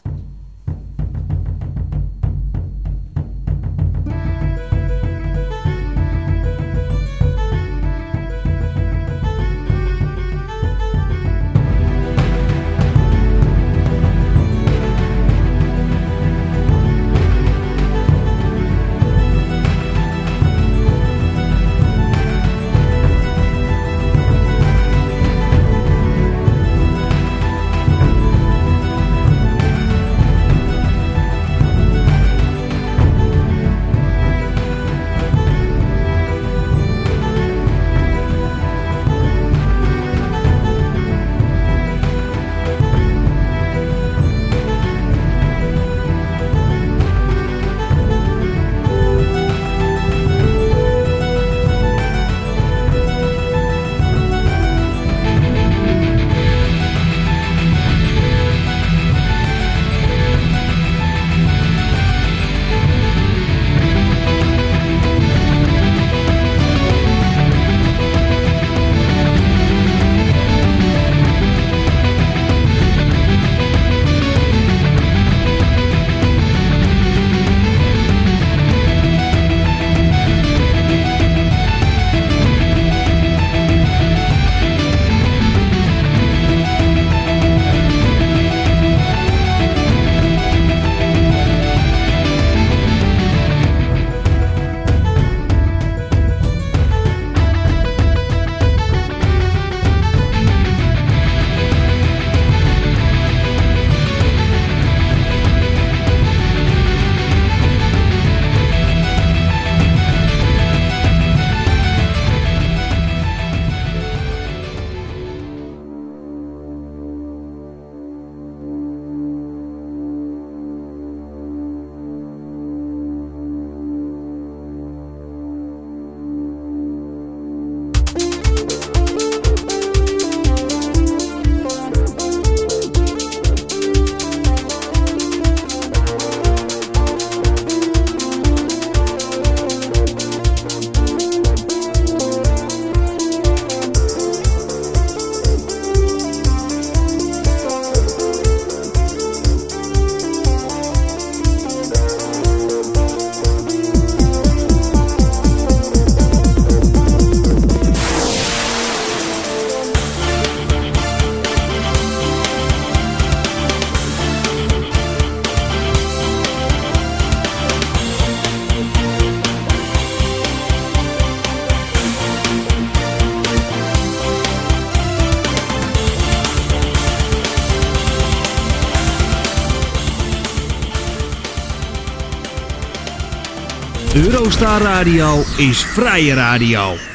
Speaker 8: Eurostar Radio is vrije radio.